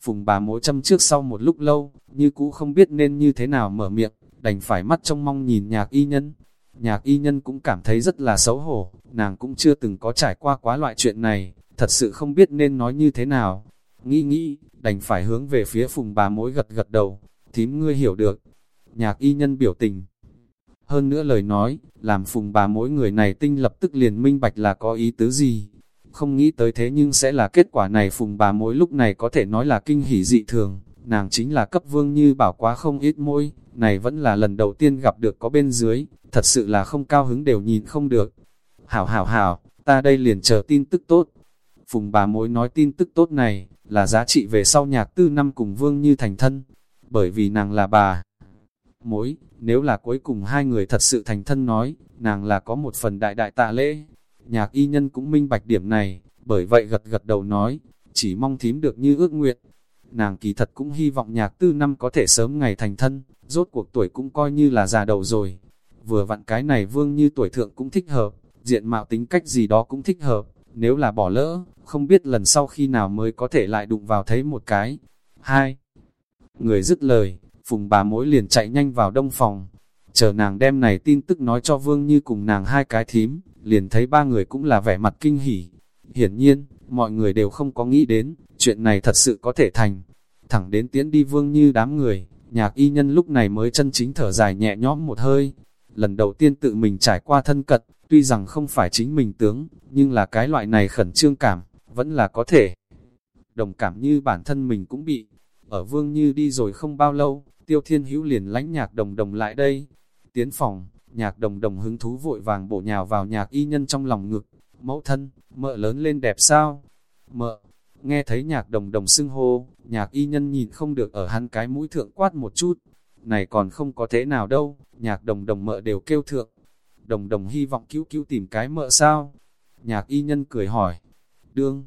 Phùng bà mối châm trước sau một lúc lâu, như cũ không biết nên như thế nào mở miệng, đành phải mắt trong mong nhìn nhạc y nhân. Nhạc y nhân cũng cảm thấy rất là xấu hổ, nàng cũng chưa từng có trải qua quá loại chuyện này, thật sự không biết nên nói như thế nào. Nghĩ nghĩ, đành phải hướng về phía phùng bà mối gật gật đầu, thím ngươi hiểu được. Nhạc y nhân biểu tình. Hơn nữa lời nói, làm phùng bà mỗi người này tinh lập tức liền minh bạch là có ý tứ gì. Không nghĩ tới thế nhưng sẽ là kết quả này phùng bà mỗi lúc này có thể nói là kinh hỉ dị thường. Nàng chính là cấp vương như bảo quá không ít môi, này vẫn là lần đầu tiên gặp được có bên dưới, thật sự là không cao hứng đều nhìn không được. Hảo hảo hảo, ta đây liền chờ tin tức tốt. Phùng bà mối nói tin tức tốt này, là giá trị về sau nhạc tư năm cùng vương như thành thân. Bởi vì nàng là bà. Mối, nếu là cuối cùng hai người thật sự thành thân nói, nàng là có một phần đại đại tạ lễ. Nhạc y nhân cũng minh bạch điểm này, bởi vậy gật gật đầu nói, chỉ mong thím được như ước nguyện. Nàng kỳ thật cũng hy vọng nhạc tư năm có thể sớm ngày thành thân, rốt cuộc tuổi cũng coi như là già đầu rồi. Vừa vặn cái này vương như tuổi thượng cũng thích hợp, diện mạo tính cách gì đó cũng thích hợp, nếu là bỏ lỡ, không biết lần sau khi nào mới có thể lại đụng vào thấy một cái. Hai, người dứt lời, phùng bà mối liền chạy nhanh vào đông phòng, chờ nàng đem này tin tức nói cho vương như cùng nàng hai cái thím, liền thấy ba người cũng là vẻ mặt kinh hỉ. Hiển nhiên, mọi người đều không có nghĩ đến, chuyện này thật sự có thể thành. Thẳng đến tiến đi vương như đám người, nhạc y nhân lúc này mới chân chính thở dài nhẹ nhõm một hơi. Lần đầu tiên tự mình trải qua thân cật tuy rằng không phải chính mình tướng, nhưng là cái loại này khẩn trương cảm, vẫn là có thể. Đồng cảm như bản thân mình cũng bị, ở vương như đi rồi không bao lâu, tiêu thiên hữu liền lánh nhạc đồng đồng lại đây. Tiến phòng, nhạc đồng đồng hứng thú vội vàng bổ nhào vào nhạc y nhân trong lòng ngực. Mẫu thân, mợ lớn lên đẹp sao? Mợ, nghe thấy nhạc đồng đồng xưng hô, nhạc y nhân nhìn không được ở hắn cái mũi thượng quát một chút. Này còn không có thế nào đâu, nhạc đồng đồng mợ đều kêu thượng. Đồng đồng hy vọng cứu cứu tìm cái mợ sao? Nhạc y nhân cười hỏi. Đương.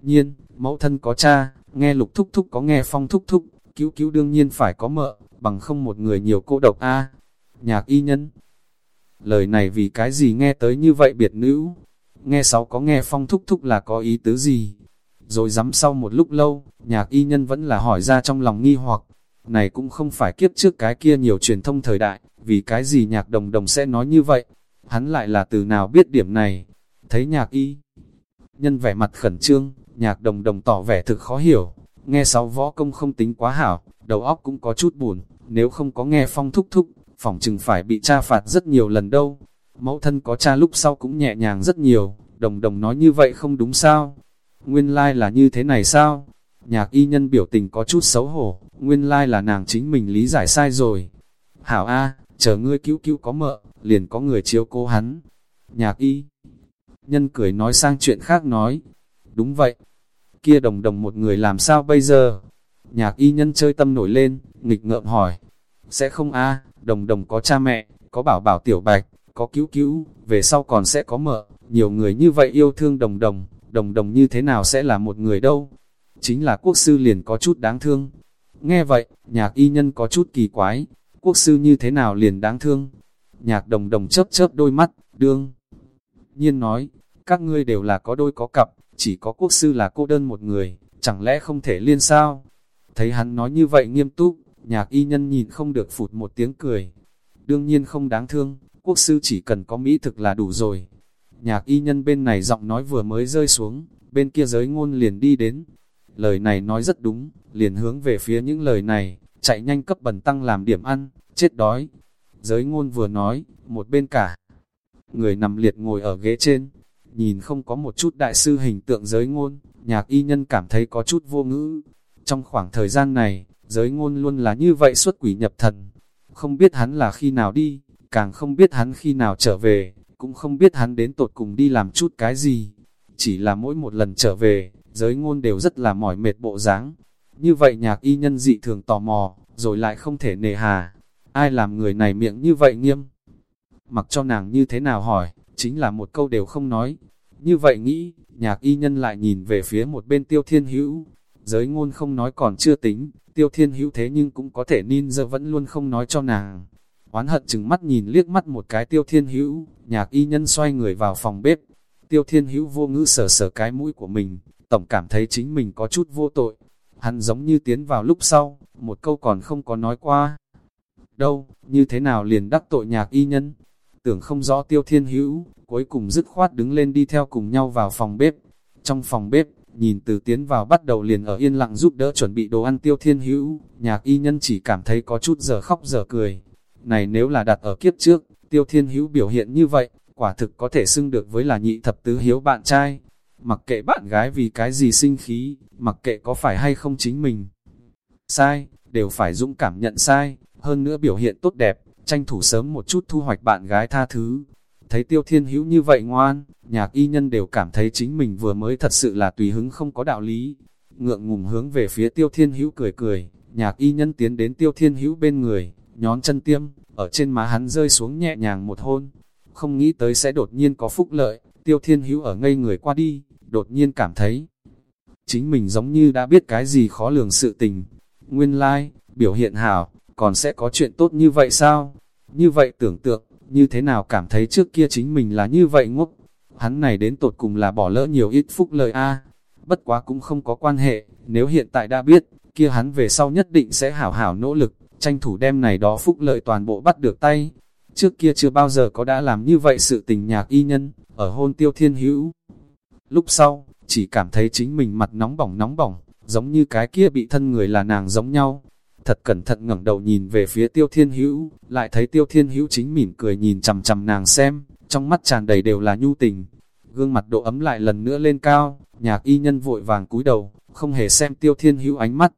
Nhiên, mẫu thân có cha, nghe lục thúc thúc có nghe phong thúc thúc, cứu cứu đương nhiên phải có mợ, bằng không một người nhiều cô độc a Nhạc y nhân. Lời này vì cái gì nghe tới như vậy biệt nữ? Nghe sáu có nghe phong thúc thúc là có ý tứ gì? Rồi dám sau một lúc lâu, nhạc y nhân vẫn là hỏi ra trong lòng nghi hoặc. Này cũng không phải kiếp trước cái kia nhiều truyền thông thời đại, vì cái gì nhạc đồng đồng sẽ nói như vậy? Hắn lại là từ nào biết điểm này? Thấy nhạc y nhân vẻ mặt khẩn trương, nhạc đồng đồng tỏ vẻ thực khó hiểu, Nghe sáu võ công không tính quá hảo, đầu óc cũng có chút buồn, nếu không có nghe phong thúc thúc, phỏng chừng phải bị cha phạt rất nhiều lần đâu. Mẫu thân có cha lúc sau cũng nhẹ nhàng rất nhiều, đồng đồng nói như vậy không đúng sao? Nguyên lai like là như thế này sao? Nhạc y nhân biểu tình có chút xấu hổ, nguyên lai like là nàng chính mình lý giải sai rồi. Hảo A, chờ ngươi cứu cứu có mợ, liền có người chiếu cố hắn. Nhạc y nhân cười nói sang chuyện khác nói, đúng vậy, kia đồng đồng một người làm sao bây giờ? Nhạc y nhân chơi tâm nổi lên, nghịch ngợm hỏi. Sẽ không a đồng đồng có cha mẹ, có bảo bảo tiểu bạch, có cứu cứu, về sau còn sẽ có mợ, nhiều người như vậy yêu thương đồng đồng, đồng đồng như thế nào sẽ là một người đâu? Chính là quốc sư liền có chút đáng thương. Nghe vậy, nhạc y nhân có chút kỳ quái, quốc sư như thế nào liền đáng thương? Nhạc đồng đồng chớp chớp đôi mắt, đương. Nhiên nói, các ngươi đều là có đôi có cặp, chỉ có quốc sư là cô đơn một người, chẳng lẽ không thể liên sao? Thấy hắn nói như vậy nghiêm túc, nhạc y nhân nhìn không được phụt một tiếng cười. Đương nhiên không đáng thương, quốc sư chỉ cần có mỹ thực là đủ rồi. Nhạc y nhân bên này giọng nói vừa mới rơi xuống, bên kia giới ngôn liền đi đến. Lời này nói rất đúng, liền hướng về phía những lời này, chạy nhanh cấp bẩn tăng làm điểm ăn, chết đói. Giới ngôn vừa nói, một bên cả. Người nằm liệt ngồi ở ghế trên, nhìn không có một chút đại sư hình tượng giới ngôn, nhạc y nhân cảm thấy có chút vô ngữ. Trong khoảng thời gian này, giới ngôn luôn là như vậy xuất quỷ nhập thần. Không biết hắn là khi nào đi, càng không biết hắn khi nào trở về, cũng không biết hắn đến tột cùng đi làm chút cái gì. Chỉ là mỗi một lần trở về, giới ngôn đều rất là mỏi mệt bộ dáng. Như vậy nhạc y nhân dị thường tò mò, rồi lại không thể nề hà. Ai làm người này miệng như vậy nghiêm? Mặc cho nàng như thế nào hỏi, chính là một câu đều không nói. Như vậy nghĩ, nhạc y nhân lại nhìn về phía một bên tiêu thiên hữu. Giới ngôn không nói còn chưa tính, tiêu thiên hữu thế nhưng cũng có thể ninja giờ vẫn luôn không nói cho nàng. Oán hận chừng mắt nhìn liếc mắt một cái tiêu thiên hữu, nhạc y nhân xoay người vào phòng bếp. Tiêu thiên hữu vô ngữ sờ sờ cái mũi của mình, tổng cảm thấy chính mình có chút vô tội. Hắn giống như tiến vào lúc sau, một câu còn không có nói qua. Đâu, như thế nào liền đắc tội nhạc y nhân? Tưởng không rõ tiêu thiên hữu, cuối cùng dứt khoát đứng lên đi theo cùng nhau vào phòng bếp. Trong phòng bếp, nhìn từ tiến vào bắt đầu liền ở yên lặng giúp đỡ chuẩn bị đồ ăn tiêu thiên hữu, nhạc y nhân chỉ cảm thấy có chút giờ khóc giờ cười. Này nếu là đặt ở kiếp trước, tiêu thiên hữu biểu hiện như vậy, quả thực có thể xưng được với là nhị thập tứ hiếu bạn trai. Mặc kệ bạn gái vì cái gì sinh khí, mặc kệ có phải hay không chính mình. Sai, đều phải dũng cảm nhận sai, hơn nữa biểu hiện tốt đẹp, tranh thủ sớm một chút thu hoạch bạn gái tha thứ. Thấy tiêu thiên hữu như vậy ngoan, nhạc y nhân đều cảm thấy chính mình vừa mới thật sự là tùy hứng không có đạo lý. Ngượng ngùng hướng về phía tiêu thiên hữu cười cười, nhạc y nhân tiến đến tiêu thiên hữu bên người, nhón chân tiêm, ở trên má hắn rơi xuống nhẹ nhàng một hôn. Không nghĩ tới sẽ đột nhiên có phúc lợi, tiêu thiên hữu ở ngây người qua đi, đột nhiên cảm thấy chính mình giống như đã biết cái gì khó lường sự tình. Nguyên lai, like, biểu hiện hảo, còn sẽ có chuyện tốt như vậy sao? Như vậy tưởng tượng, như thế nào cảm thấy trước kia chính mình là như vậy ngốc? Hắn này đến tột cùng là bỏ lỡ nhiều ít phúc lợi a Bất quá cũng không có quan hệ, nếu hiện tại đã biết, kia hắn về sau nhất định sẽ hảo hảo nỗ lực, tranh thủ đem này đó phúc lợi toàn bộ bắt được tay. Trước kia chưa bao giờ có đã làm như vậy sự tình nhạc y nhân, ở hôn tiêu thiên hữu. Lúc sau, chỉ cảm thấy chính mình mặt nóng bỏng nóng bỏng, giống như cái kia bị thân người là nàng giống nhau. Thật cẩn thận ngẩng đầu nhìn về phía tiêu thiên hữu, lại thấy tiêu thiên hữu chính mỉm cười nhìn chầm chầm nàng xem, trong mắt tràn đầy đều là nhu tình. Gương mặt độ ấm lại lần nữa lên cao, nhạc y nhân vội vàng cúi đầu, không hề xem tiêu thiên hữu ánh mắt.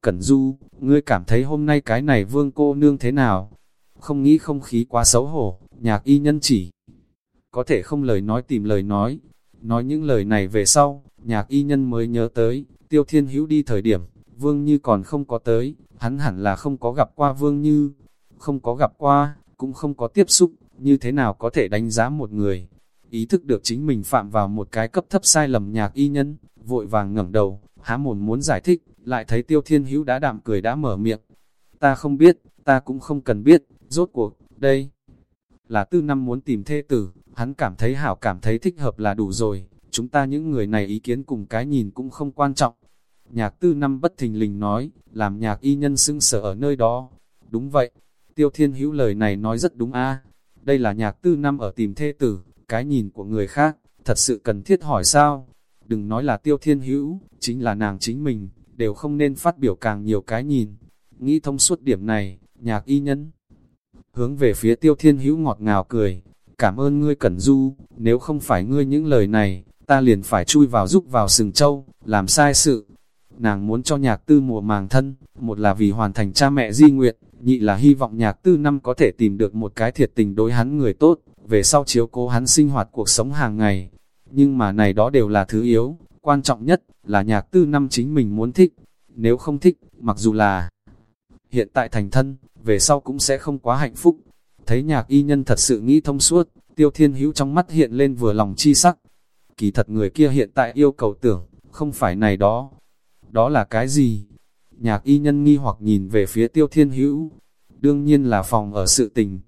Cẩn du, ngươi cảm thấy hôm nay cái này vương cô nương thế nào? Không nghĩ không khí quá xấu hổ, nhạc y nhân chỉ. Có thể không lời nói tìm lời nói. Nói những lời này về sau, nhạc y nhân mới nhớ tới, tiêu thiên hữu đi thời điểm, vương như còn không có tới, hắn hẳn là không có gặp qua vương như. Không có gặp qua, cũng không có tiếp xúc, như thế nào có thể đánh giá một người. Ý thức được chính mình phạm vào một cái cấp thấp sai lầm nhạc y nhân, vội vàng ngẩng đầu, há mồm muốn giải thích, lại thấy tiêu thiên hữu đã đạm cười đã mở miệng. Ta không biết, ta cũng không cần biết, rốt cuộc, đây là tư năm muốn tìm thê tử, hắn cảm thấy hảo cảm thấy thích hợp là đủ rồi, chúng ta những người này ý kiến cùng cái nhìn cũng không quan trọng. Nhạc tư năm bất thình lình nói, làm nhạc y nhân xưng sở ở nơi đó. Đúng vậy, tiêu thiên hữu lời này nói rất đúng a à, Đây là nhạc tư năm ở tìm thê tử, cái nhìn của người khác, thật sự cần thiết hỏi sao? Đừng nói là tiêu thiên hữu, chính là nàng chính mình, đều không nên phát biểu càng nhiều cái nhìn. Nghĩ thông suốt điểm này, nhạc y nhân. Hướng về phía tiêu thiên hữu ngọt ngào cười, cảm ơn ngươi cẩn du, nếu không phải ngươi những lời này, ta liền phải chui vào giúp vào sừng châu, làm sai sự. Nàng muốn cho nhạc tư mùa màng thân, một là vì hoàn thành cha mẹ di nguyện, nhị là hy vọng nhạc tư năm có thể tìm được một cái thiệt tình đối hắn người tốt, về sau chiếu cố hắn sinh hoạt cuộc sống hàng ngày. Nhưng mà này đó đều là thứ yếu, quan trọng nhất là nhạc tư năm chính mình muốn thích. Nếu không thích, mặc dù là hiện tại thành thân, về sau cũng sẽ không quá hạnh phúc. Thấy nhạc y nhân thật sự nghĩ thông suốt, tiêu thiên hữu trong mắt hiện lên vừa lòng chi sắc. Kỳ thật người kia hiện tại yêu cầu tưởng, không phải này đó. Đó là cái gì? Nhạc y nhân nghi hoặc nhìn về phía tiêu thiên hữu. Đương nhiên là phòng ở sự tình.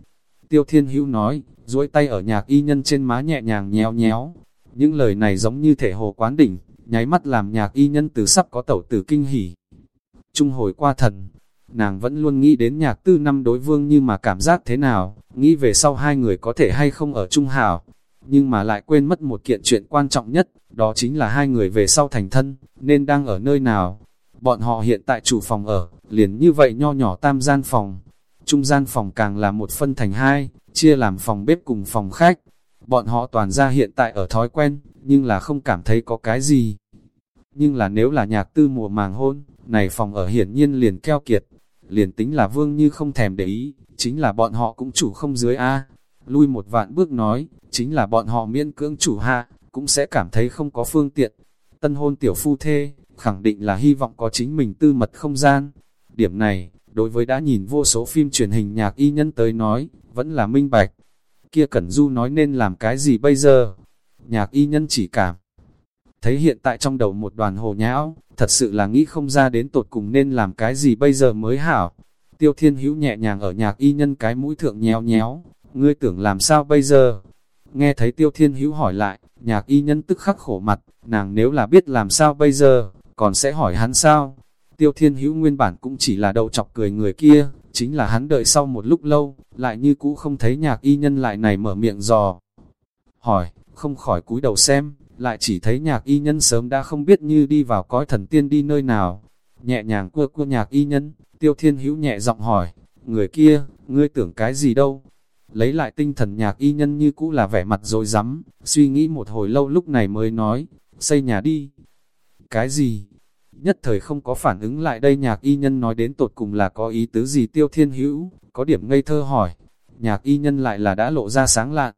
Tiêu thiên hữu nói, duỗi tay ở nhạc y nhân trên má nhẹ nhàng nhéo nhéo. Những lời này giống như thể hồ quán đỉnh, nháy mắt làm nhạc y nhân từ sắp có tẩu tử kinh hỉ. Trung hồi qua thần, nàng vẫn luôn nghĩ đến nhạc tư năm đối vương như mà cảm giác thế nào, nghĩ về sau hai người có thể hay không ở trung hảo, nhưng mà lại quên mất một kiện chuyện quan trọng nhất, đó chính là hai người về sau thành thân, nên đang ở nơi nào. Bọn họ hiện tại chủ phòng ở, liền như vậy nho nhỏ tam gian phòng. Trung gian phòng càng là một phân thành hai, chia làm phòng bếp cùng phòng khách. Bọn họ toàn ra hiện tại ở thói quen, nhưng là không cảm thấy có cái gì. Nhưng là nếu là nhạc tư mùa màng hôn, này phòng ở hiển nhiên liền keo kiệt. Liền tính là vương như không thèm để ý, chính là bọn họ cũng chủ không dưới A. Lui một vạn bước nói, chính là bọn họ miễn cưỡng chủ hạ, cũng sẽ cảm thấy không có phương tiện. Tân hôn tiểu phu thê, khẳng định là hy vọng có chính mình tư mật không gian. Điểm này, đối với đã nhìn vô số phim truyền hình nhạc y nhân tới nói, vẫn là minh bạch. Kia Cẩn Du nói nên làm cái gì bây giờ? Nhạc y nhân chỉ cảm. Thấy hiện tại trong đầu một đoàn hồ nhão, thật sự là nghĩ không ra đến tột cùng nên làm cái gì bây giờ mới hảo. Tiêu thiên hữu nhẹ nhàng ở nhạc y nhân cái mũi thượng nhéo nhéo, ngươi tưởng làm sao bây giờ? Nghe thấy tiêu thiên hữu hỏi lại, nhạc y nhân tức khắc khổ mặt, nàng nếu là biết làm sao bây giờ, còn sẽ hỏi hắn sao? Tiêu thiên hữu nguyên bản cũng chỉ là đầu chọc cười người kia, chính là hắn đợi sau một lúc lâu, lại như cũ không thấy nhạc y nhân lại này mở miệng dò. Hỏi, không khỏi cúi đầu xem, lại chỉ thấy nhạc y nhân sớm đã không biết như đi vào cõi thần tiên đi nơi nào. Nhẹ nhàng cua cua nhạc y nhân, tiêu thiên hữu nhẹ giọng hỏi, người kia, ngươi tưởng cái gì đâu? Lấy lại tinh thần nhạc y nhân như cũ là vẻ mặt rồi rắm suy nghĩ một hồi lâu lúc này mới nói, xây nhà đi. Cái gì? Nhất thời không có phản ứng lại đây nhạc y nhân nói đến tột cùng là có ý tứ gì tiêu thiên hữu, có điểm ngây thơ hỏi. Nhạc y nhân lại là đã lộ ra sáng lạn.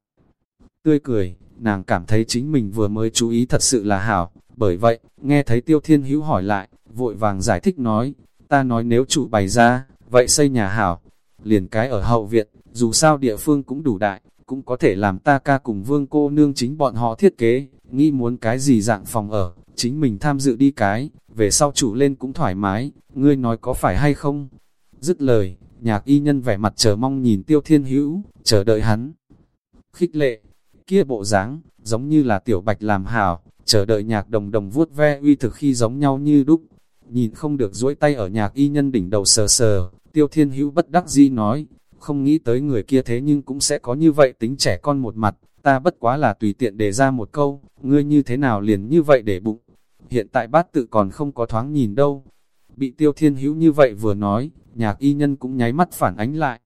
Tươi cười, nàng cảm thấy chính mình vừa mới chú ý thật sự là hảo, bởi vậy, nghe thấy tiêu thiên hữu hỏi lại, vội vàng giải thích nói, ta nói nếu trụ bày ra, vậy xây nhà hảo, liền cái ở hậu viện, dù sao địa phương cũng đủ đại, cũng có thể làm ta ca cùng vương cô nương chính bọn họ thiết kế, nghĩ muốn cái gì dạng phòng ở, chính mình tham dự đi cái, về sau chủ lên cũng thoải mái, ngươi nói có phải hay không? Dứt lời, nhạc y nhân vẻ mặt chờ mong nhìn tiêu thiên hữu, chờ đợi hắn. Khích lệ, kia bộ dáng giống như là tiểu bạch làm hảo, chờ đợi nhạc đồng đồng vuốt ve uy thực khi giống nhau như đúc. Nhìn không được duỗi tay ở nhạc y nhân đỉnh đầu sờ sờ, tiêu thiên hữu bất đắc di nói, không nghĩ tới người kia thế nhưng cũng sẽ có như vậy tính trẻ con một mặt, ta bất quá là tùy tiện đề ra một câu, ngươi như thế nào liền như vậy để bụng. Hiện tại bát tự còn không có thoáng nhìn đâu. Bị tiêu thiên hữu như vậy vừa nói, nhạc y nhân cũng nháy mắt phản ánh lại.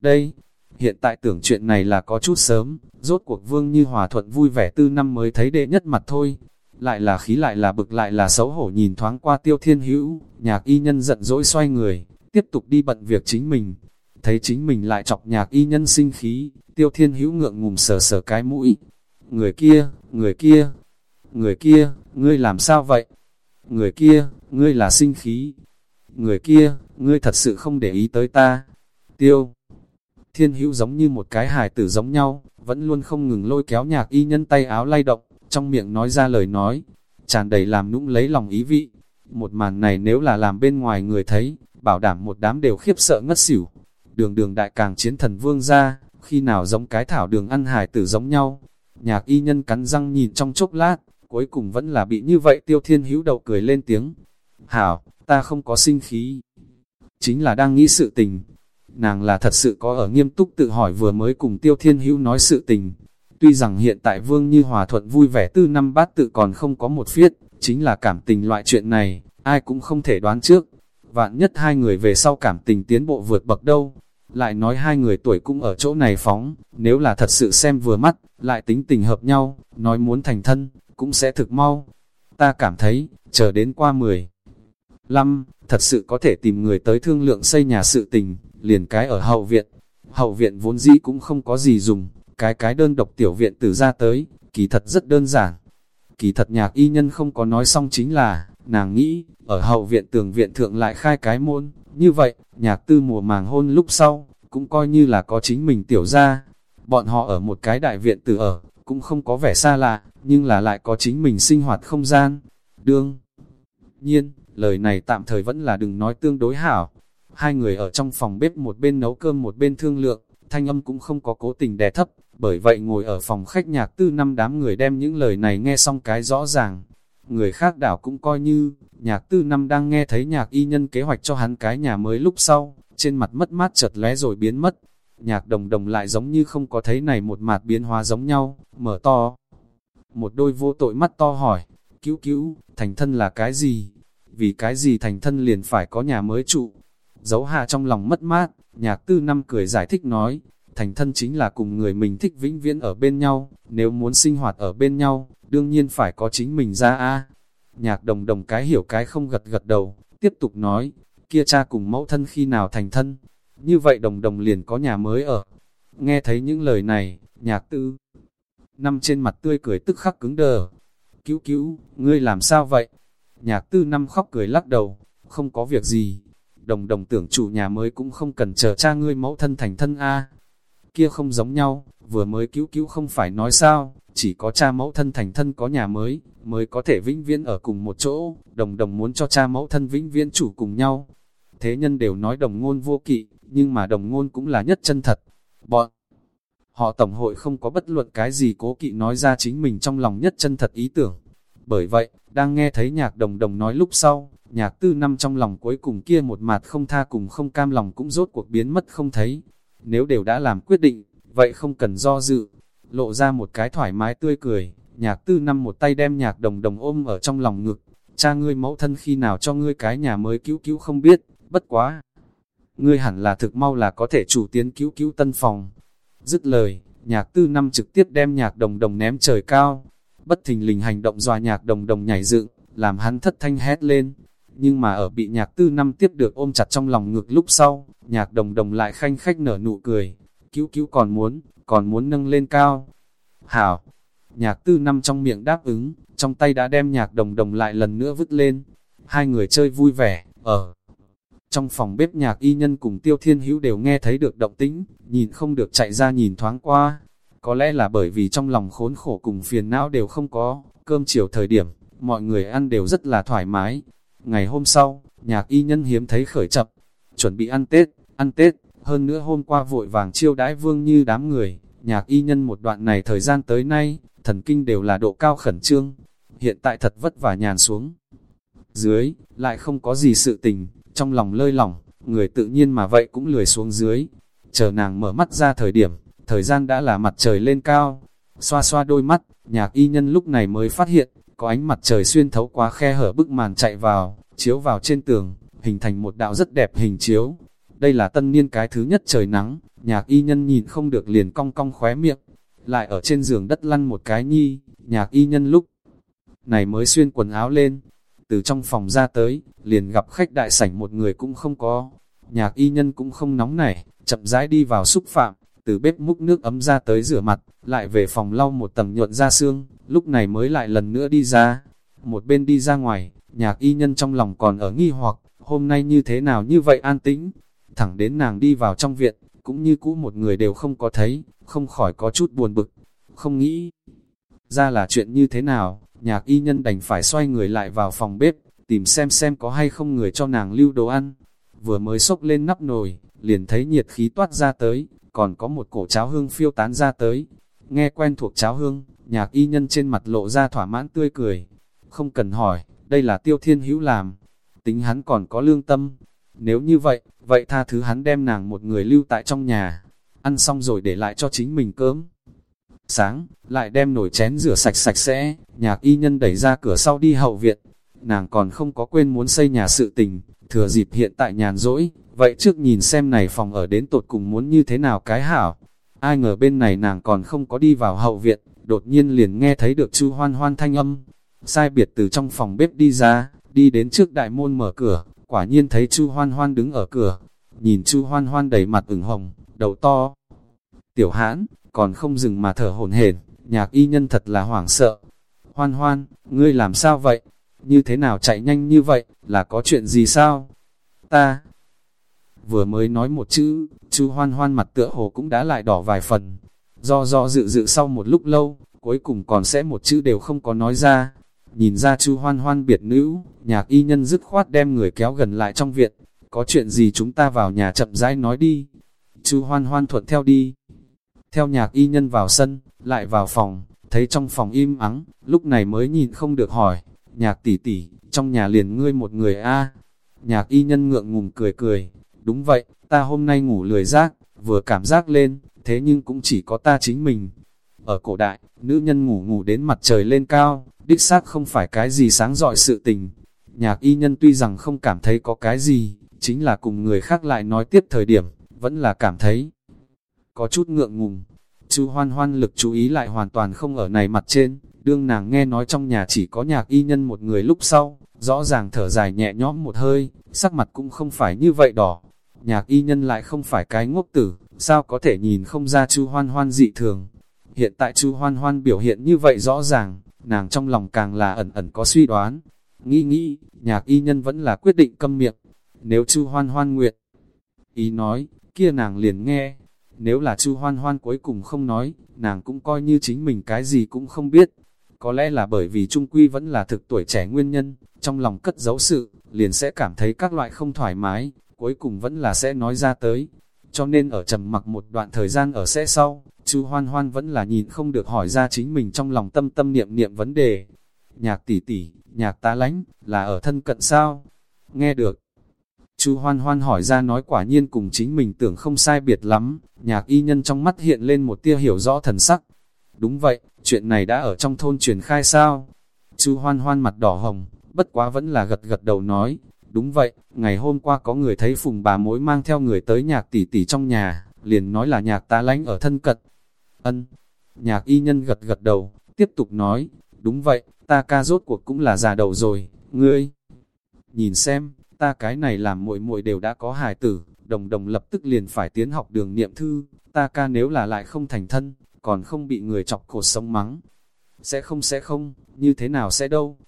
Đây, hiện tại tưởng chuyện này là có chút sớm, rốt cuộc vương như hòa thuận vui vẻ tư năm mới thấy đệ nhất mặt thôi. Lại là khí lại là bực lại là xấu hổ nhìn thoáng qua tiêu thiên hữu, nhạc y nhân giận dỗi xoay người, tiếp tục đi bận việc chính mình. Thấy chính mình lại chọc nhạc y nhân sinh khí, tiêu thiên hữu ngượng ngùng sờ sờ cái mũi. Người kia, người kia, người kia, ngươi làm sao vậy? Người kia, ngươi là sinh khí. Người kia, ngươi thật sự không để ý tới ta. Tiêu, thiên hữu giống như một cái hài tử giống nhau, vẫn luôn không ngừng lôi kéo nhạc y nhân tay áo lay động, trong miệng nói ra lời nói, tràn đầy làm nũng lấy lòng ý vị. Một màn này nếu là làm bên ngoài người thấy, bảo đảm một đám đều khiếp sợ ngất xỉu. Đường đường đại càng chiến thần vương ra, khi nào giống cái thảo đường ăn hải tử giống nhau. Nhạc y nhân cắn răng nhìn trong chốc lát, cuối cùng vẫn là bị như vậy tiêu thiên hữu đầu cười lên tiếng. Hảo, ta không có sinh khí. Chính là đang nghĩ sự tình, nàng là thật sự có ở nghiêm túc tự hỏi vừa mới cùng Tiêu Thiên Hữu nói sự tình. Tuy rằng hiện tại Vương Như Hòa Thuận vui vẻ tư năm bát tự còn không có một phiết, chính là cảm tình loại chuyện này, ai cũng không thể đoán trước. Vạn nhất hai người về sau cảm tình tiến bộ vượt bậc đâu. Lại nói hai người tuổi cũng ở chỗ này phóng, nếu là thật sự xem vừa mắt, lại tính tình hợp nhau, nói muốn thành thân, cũng sẽ thực mau. Ta cảm thấy, chờ đến qua 10. 5. Thật sự có thể tìm người tới thương lượng xây nhà sự tình, liền cái ở hậu viện. Hậu viện vốn dĩ cũng không có gì dùng, cái cái đơn độc tiểu viện từ ra tới, kỳ thật rất đơn giản. Kỳ thật nhạc y nhân không có nói xong chính là, nàng nghĩ, ở hậu viện tường viện thượng lại khai cái môn, như vậy, nhạc tư mùa màng hôn lúc sau, cũng coi như là có chính mình tiểu ra. Bọn họ ở một cái đại viện tự ở, cũng không có vẻ xa lạ, nhưng là lại có chính mình sinh hoạt không gian. Đương nhiên, lời này tạm thời vẫn là đừng nói tương đối hảo. Hai người ở trong phòng bếp một bên nấu cơm một bên thương lượng, thanh âm cũng không có cố tình đè thấp, bởi vậy ngồi ở phòng khách nhạc tư năm đám người đem những lời này nghe xong cái rõ ràng. Người khác đảo cũng coi như, nhạc tư năm đang nghe thấy nhạc y nhân kế hoạch cho hắn cái nhà mới lúc sau, trên mặt mất mát chợt lóe rồi biến mất. Nhạc đồng đồng lại giống như không có thấy này một mặt biến hóa giống nhau, mở to. Một đôi vô tội mắt to hỏi, cứu cứu, thành thân là cái gì? Vì cái gì thành thân liền phải có nhà mới trụ? Giấu hạ trong lòng mất mát, nhạc tư năm cười giải thích nói, thành thân chính là cùng người mình thích vĩnh viễn ở bên nhau, nếu muốn sinh hoạt ở bên nhau, đương nhiên phải có chính mình ra a. Nhạc đồng đồng cái hiểu cái không gật gật đầu, tiếp tục nói, kia cha cùng mẫu thân khi nào thành thân, như vậy đồng đồng liền có nhà mới ở. Nghe thấy những lời này, nhạc tư, năm trên mặt tươi cười tức khắc cứng đờ. Cứu cứu, ngươi làm sao vậy? Nhạc tư năm khóc cười lắc đầu, không có việc gì. Đồng đồng tưởng chủ nhà mới cũng không cần chờ cha ngươi mẫu thân thành thân a Kia không giống nhau, vừa mới cứu cứu không phải nói sao, chỉ có cha mẫu thân thành thân có nhà mới, mới có thể vĩnh viễn ở cùng một chỗ, đồng đồng muốn cho cha mẫu thân vĩnh viễn chủ cùng nhau. Thế nhân đều nói đồng ngôn vô kỵ, nhưng mà đồng ngôn cũng là nhất chân thật. Bọn họ tổng hội không có bất luận cái gì cố kỵ nói ra chính mình trong lòng nhất chân thật ý tưởng. Bởi vậy, đang nghe thấy nhạc đồng đồng nói lúc sau, nhạc tư năm trong lòng cuối cùng kia một mặt không tha cùng không cam lòng cũng rốt cuộc biến mất không thấy. Nếu đều đã làm quyết định, vậy không cần do dự, lộ ra một cái thoải mái tươi cười, nhạc tư năm một tay đem nhạc đồng đồng ôm ở trong lòng ngực, cha ngươi mẫu thân khi nào cho ngươi cái nhà mới cứu cứu không biết, bất quá. Ngươi hẳn là thực mau là có thể chủ tiến cứu cứu tân phòng. Dứt lời, nhạc tư năm trực tiếp đem nhạc đồng đồng ném trời cao, bất thình lình hành động dòa nhạc đồng đồng nhảy dựng, làm hắn thất thanh hét lên. Nhưng mà ở bị nhạc tư năm tiếp được ôm chặt trong lòng ngực lúc sau, nhạc đồng đồng lại khanh khách nở nụ cười, cứu cứu còn muốn, còn muốn nâng lên cao. Hảo, nhạc tư năm trong miệng đáp ứng, trong tay đã đem nhạc đồng đồng lại lần nữa vứt lên. Hai người chơi vui vẻ, ở trong phòng bếp nhạc y nhân cùng tiêu thiên hữu đều nghe thấy được động tĩnh, nhìn không được chạy ra nhìn thoáng qua. Có lẽ là bởi vì trong lòng khốn khổ cùng phiền não đều không có, cơm chiều thời điểm, mọi người ăn đều rất là thoải mái. Ngày hôm sau, nhạc y nhân hiếm thấy khởi chập, chuẩn bị ăn Tết, ăn Tết, hơn nữa hôm qua vội vàng chiêu đãi vương như đám người, nhạc y nhân một đoạn này thời gian tới nay, thần kinh đều là độ cao khẩn trương, hiện tại thật vất vả nhàn xuống. Dưới, lại không có gì sự tình, trong lòng lơi lỏng, người tự nhiên mà vậy cũng lười xuống dưới. Chờ nàng mở mắt ra thời điểm, thời gian đã là mặt trời lên cao. Xoa xoa đôi mắt, nhạc y nhân lúc này mới phát hiện, có ánh mặt trời xuyên thấu qua khe hở bức màn chạy vào, chiếu vào trên tường, hình thành một đạo rất đẹp hình chiếu. Đây là tân niên cái thứ nhất trời nắng, nhạc y nhân nhìn không được liền cong cong khóe miệng, lại ở trên giường đất lăn một cái nhi, nhạc y nhân lúc này mới xuyên quần áo lên, từ trong phòng ra tới, liền gặp khách đại sảnh một người cũng không có, nhạc y nhân cũng không nóng nảy, chậm rãi đi vào xúc phạm, từ bếp múc nước ấm ra tới rửa mặt, lại về phòng lau một tầng nhuận ra xương, lúc này mới lại lần nữa đi ra, một bên đi ra ngoài, nhạc y nhân trong lòng còn ở nghi hoặc, hôm nay như thế nào như vậy an tĩnh, thẳng đến nàng đi vào trong viện, cũng như cũ một người đều không có thấy, không khỏi có chút buồn bực, không nghĩ ra là chuyện như thế nào, nhạc y nhân đành phải xoay người lại vào phòng bếp, tìm xem xem có hay không người cho nàng lưu đồ ăn. Vừa mới xốc lên nắp nồi, liền thấy nhiệt khí toát ra tới, còn có một cổ cháo hương phiêu tán ra tới. Nghe quen thuộc cháo hương, nhạc y nhân trên mặt lộ ra thỏa mãn tươi cười. Không cần hỏi, đây là tiêu thiên hữu làm. Tính hắn còn có lương tâm. Nếu như vậy, vậy tha thứ hắn đem nàng một người lưu tại trong nhà. Ăn xong rồi để lại cho chính mình cơm. Sáng, lại đem nồi chén rửa sạch sạch sẽ, nhạc y nhân đẩy ra cửa sau đi hậu viện. Nàng còn không có quên muốn xây nhà sự tình, thừa dịp hiện tại nhàn rỗi, vậy trước nhìn xem này phòng ở đến tột cùng muốn như thế nào cái hảo. Ai ngờ bên này nàng còn không có đi vào hậu viện, đột nhiên liền nghe thấy được chu hoan hoan thanh âm. Sai biệt từ trong phòng bếp đi ra, đi đến trước đại môn mở cửa, quả nhiên thấy chu hoan hoan đứng ở cửa. Nhìn chu hoan hoan đầy mặt ửng hồng, đầu to. Tiểu hãn, còn không dừng mà thở hổn hển, nhạc y nhân thật là hoảng sợ. Hoan hoan, ngươi làm sao vậy? Như thế nào chạy nhanh như vậy, là có chuyện gì sao? Ta, vừa mới nói một chữ, chu hoan hoan mặt tựa hồ cũng đã lại đỏ vài phần. Do do dự dự sau một lúc lâu, cuối cùng còn sẽ một chữ đều không có nói ra. Nhìn ra chu hoan hoan biệt nữ, nhạc y nhân dứt khoát đem người kéo gần lại trong viện. Có chuyện gì chúng ta vào nhà chậm rãi nói đi. chu hoan hoan thuận theo đi. Theo nhạc y nhân vào sân, lại vào phòng, thấy trong phòng im ắng, lúc này mới nhìn không được hỏi. Nhạc tỷ tỷ, trong nhà liền ngươi một người a Nhạc y nhân ngượng ngùng cười cười, Đúng vậy, ta hôm nay ngủ lười giác, vừa cảm giác lên, thế nhưng cũng chỉ có ta chính mình. Ở cổ đại, nữ nhân ngủ ngủ đến mặt trời lên cao, đích xác không phải cái gì sáng dọi sự tình. Nhạc y nhân tuy rằng không cảm thấy có cái gì, chính là cùng người khác lại nói tiếp thời điểm, vẫn là cảm thấy có chút ngượng ngùng. Chu hoan hoan lực chú ý lại hoàn toàn không ở này mặt trên, đương nàng nghe nói trong nhà chỉ có nhạc y nhân một người lúc sau, rõ ràng thở dài nhẹ nhõm một hơi, sắc mặt cũng không phải như vậy đỏ, nhạc y nhân lại không phải cái ngốc tử, sao có thể nhìn không ra chu hoan hoan dị thường. Hiện tại chu hoan hoan biểu hiện như vậy rõ ràng, nàng trong lòng càng là ẩn ẩn có suy đoán. Nghĩ nghĩ, nhạc y nhân vẫn là quyết định câm miệng. Nếu chu hoan hoan nguyện, ý nói, kia nàng liền nghe. Nếu là chu hoan hoan cuối cùng không nói, nàng cũng coi như chính mình cái gì cũng không biết. Có lẽ là bởi vì trung quy vẫn là thực tuổi trẻ nguyên nhân, trong lòng cất giấu sự, liền sẽ cảm thấy các loại không thoải mái, cuối cùng vẫn là sẽ nói ra tới. Cho nên ở trầm mặc một đoạn thời gian ở sẽ sau, chú hoan hoan vẫn là nhìn không được hỏi ra chính mình trong lòng tâm tâm niệm niệm vấn đề. Nhạc tỷ tỷ, nhạc tá lánh, là ở thân cận sao? Nghe được. chú hoan hoan hỏi ra nói quả nhiên cùng chính mình tưởng không sai biệt lắm, nhạc y nhân trong mắt hiện lên một tia hiểu rõ thần sắc. Đúng vậy, chuyện này đã ở trong thôn truyền khai sao? chú hoan hoan mặt đỏ hồng, bất quá vẫn là gật gật đầu nói, Đúng vậy, ngày hôm qua có người thấy phùng bà mối mang theo người tới nhạc tỷ tỷ trong nhà, liền nói là nhạc ta lánh ở thân cận. Ân, nhạc y nhân gật gật đầu, tiếp tục nói, đúng vậy, ta ca rốt cuộc cũng là già đầu rồi, ngươi. Nhìn xem, ta cái này làm muội muội đều đã có hài tử, đồng đồng lập tức liền phải tiến học đường niệm thư, ta ca nếu là lại không thành thân, còn không bị người chọc cổ sống mắng. Sẽ không sẽ không, như thế nào sẽ đâu.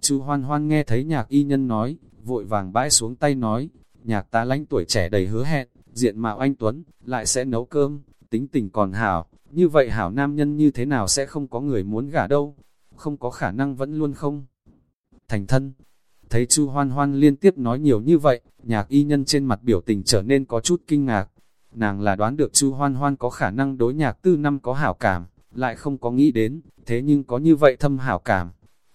Chu hoan hoan nghe thấy nhạc y nhân nói, vội vàng bãi xuống tay nói, nhạc ta lãnh tuổi trẻ đầy hứa hẹn, diện mạo anh Tuấn, lại sẽ nấu cơm, tính tình còn hảo, như vậy hảo nam nhân như thế nào sẽ không có người muốn gả đâu, không có khả năng vẫn luôn không. Thành thân, thấy Chu Hoan Hoan liên tiếp nói nhiều như vậy, nhạc y nhân trên mặt biểu tình trở nên có chút kinh ngạc. Nàng là đoán được Chu Hoan Hoan có khả năng đối nhạc tư năm có hảo cảm, lại không có nghĩ đến, thế nhưng có như vậy thâm hảo cảm.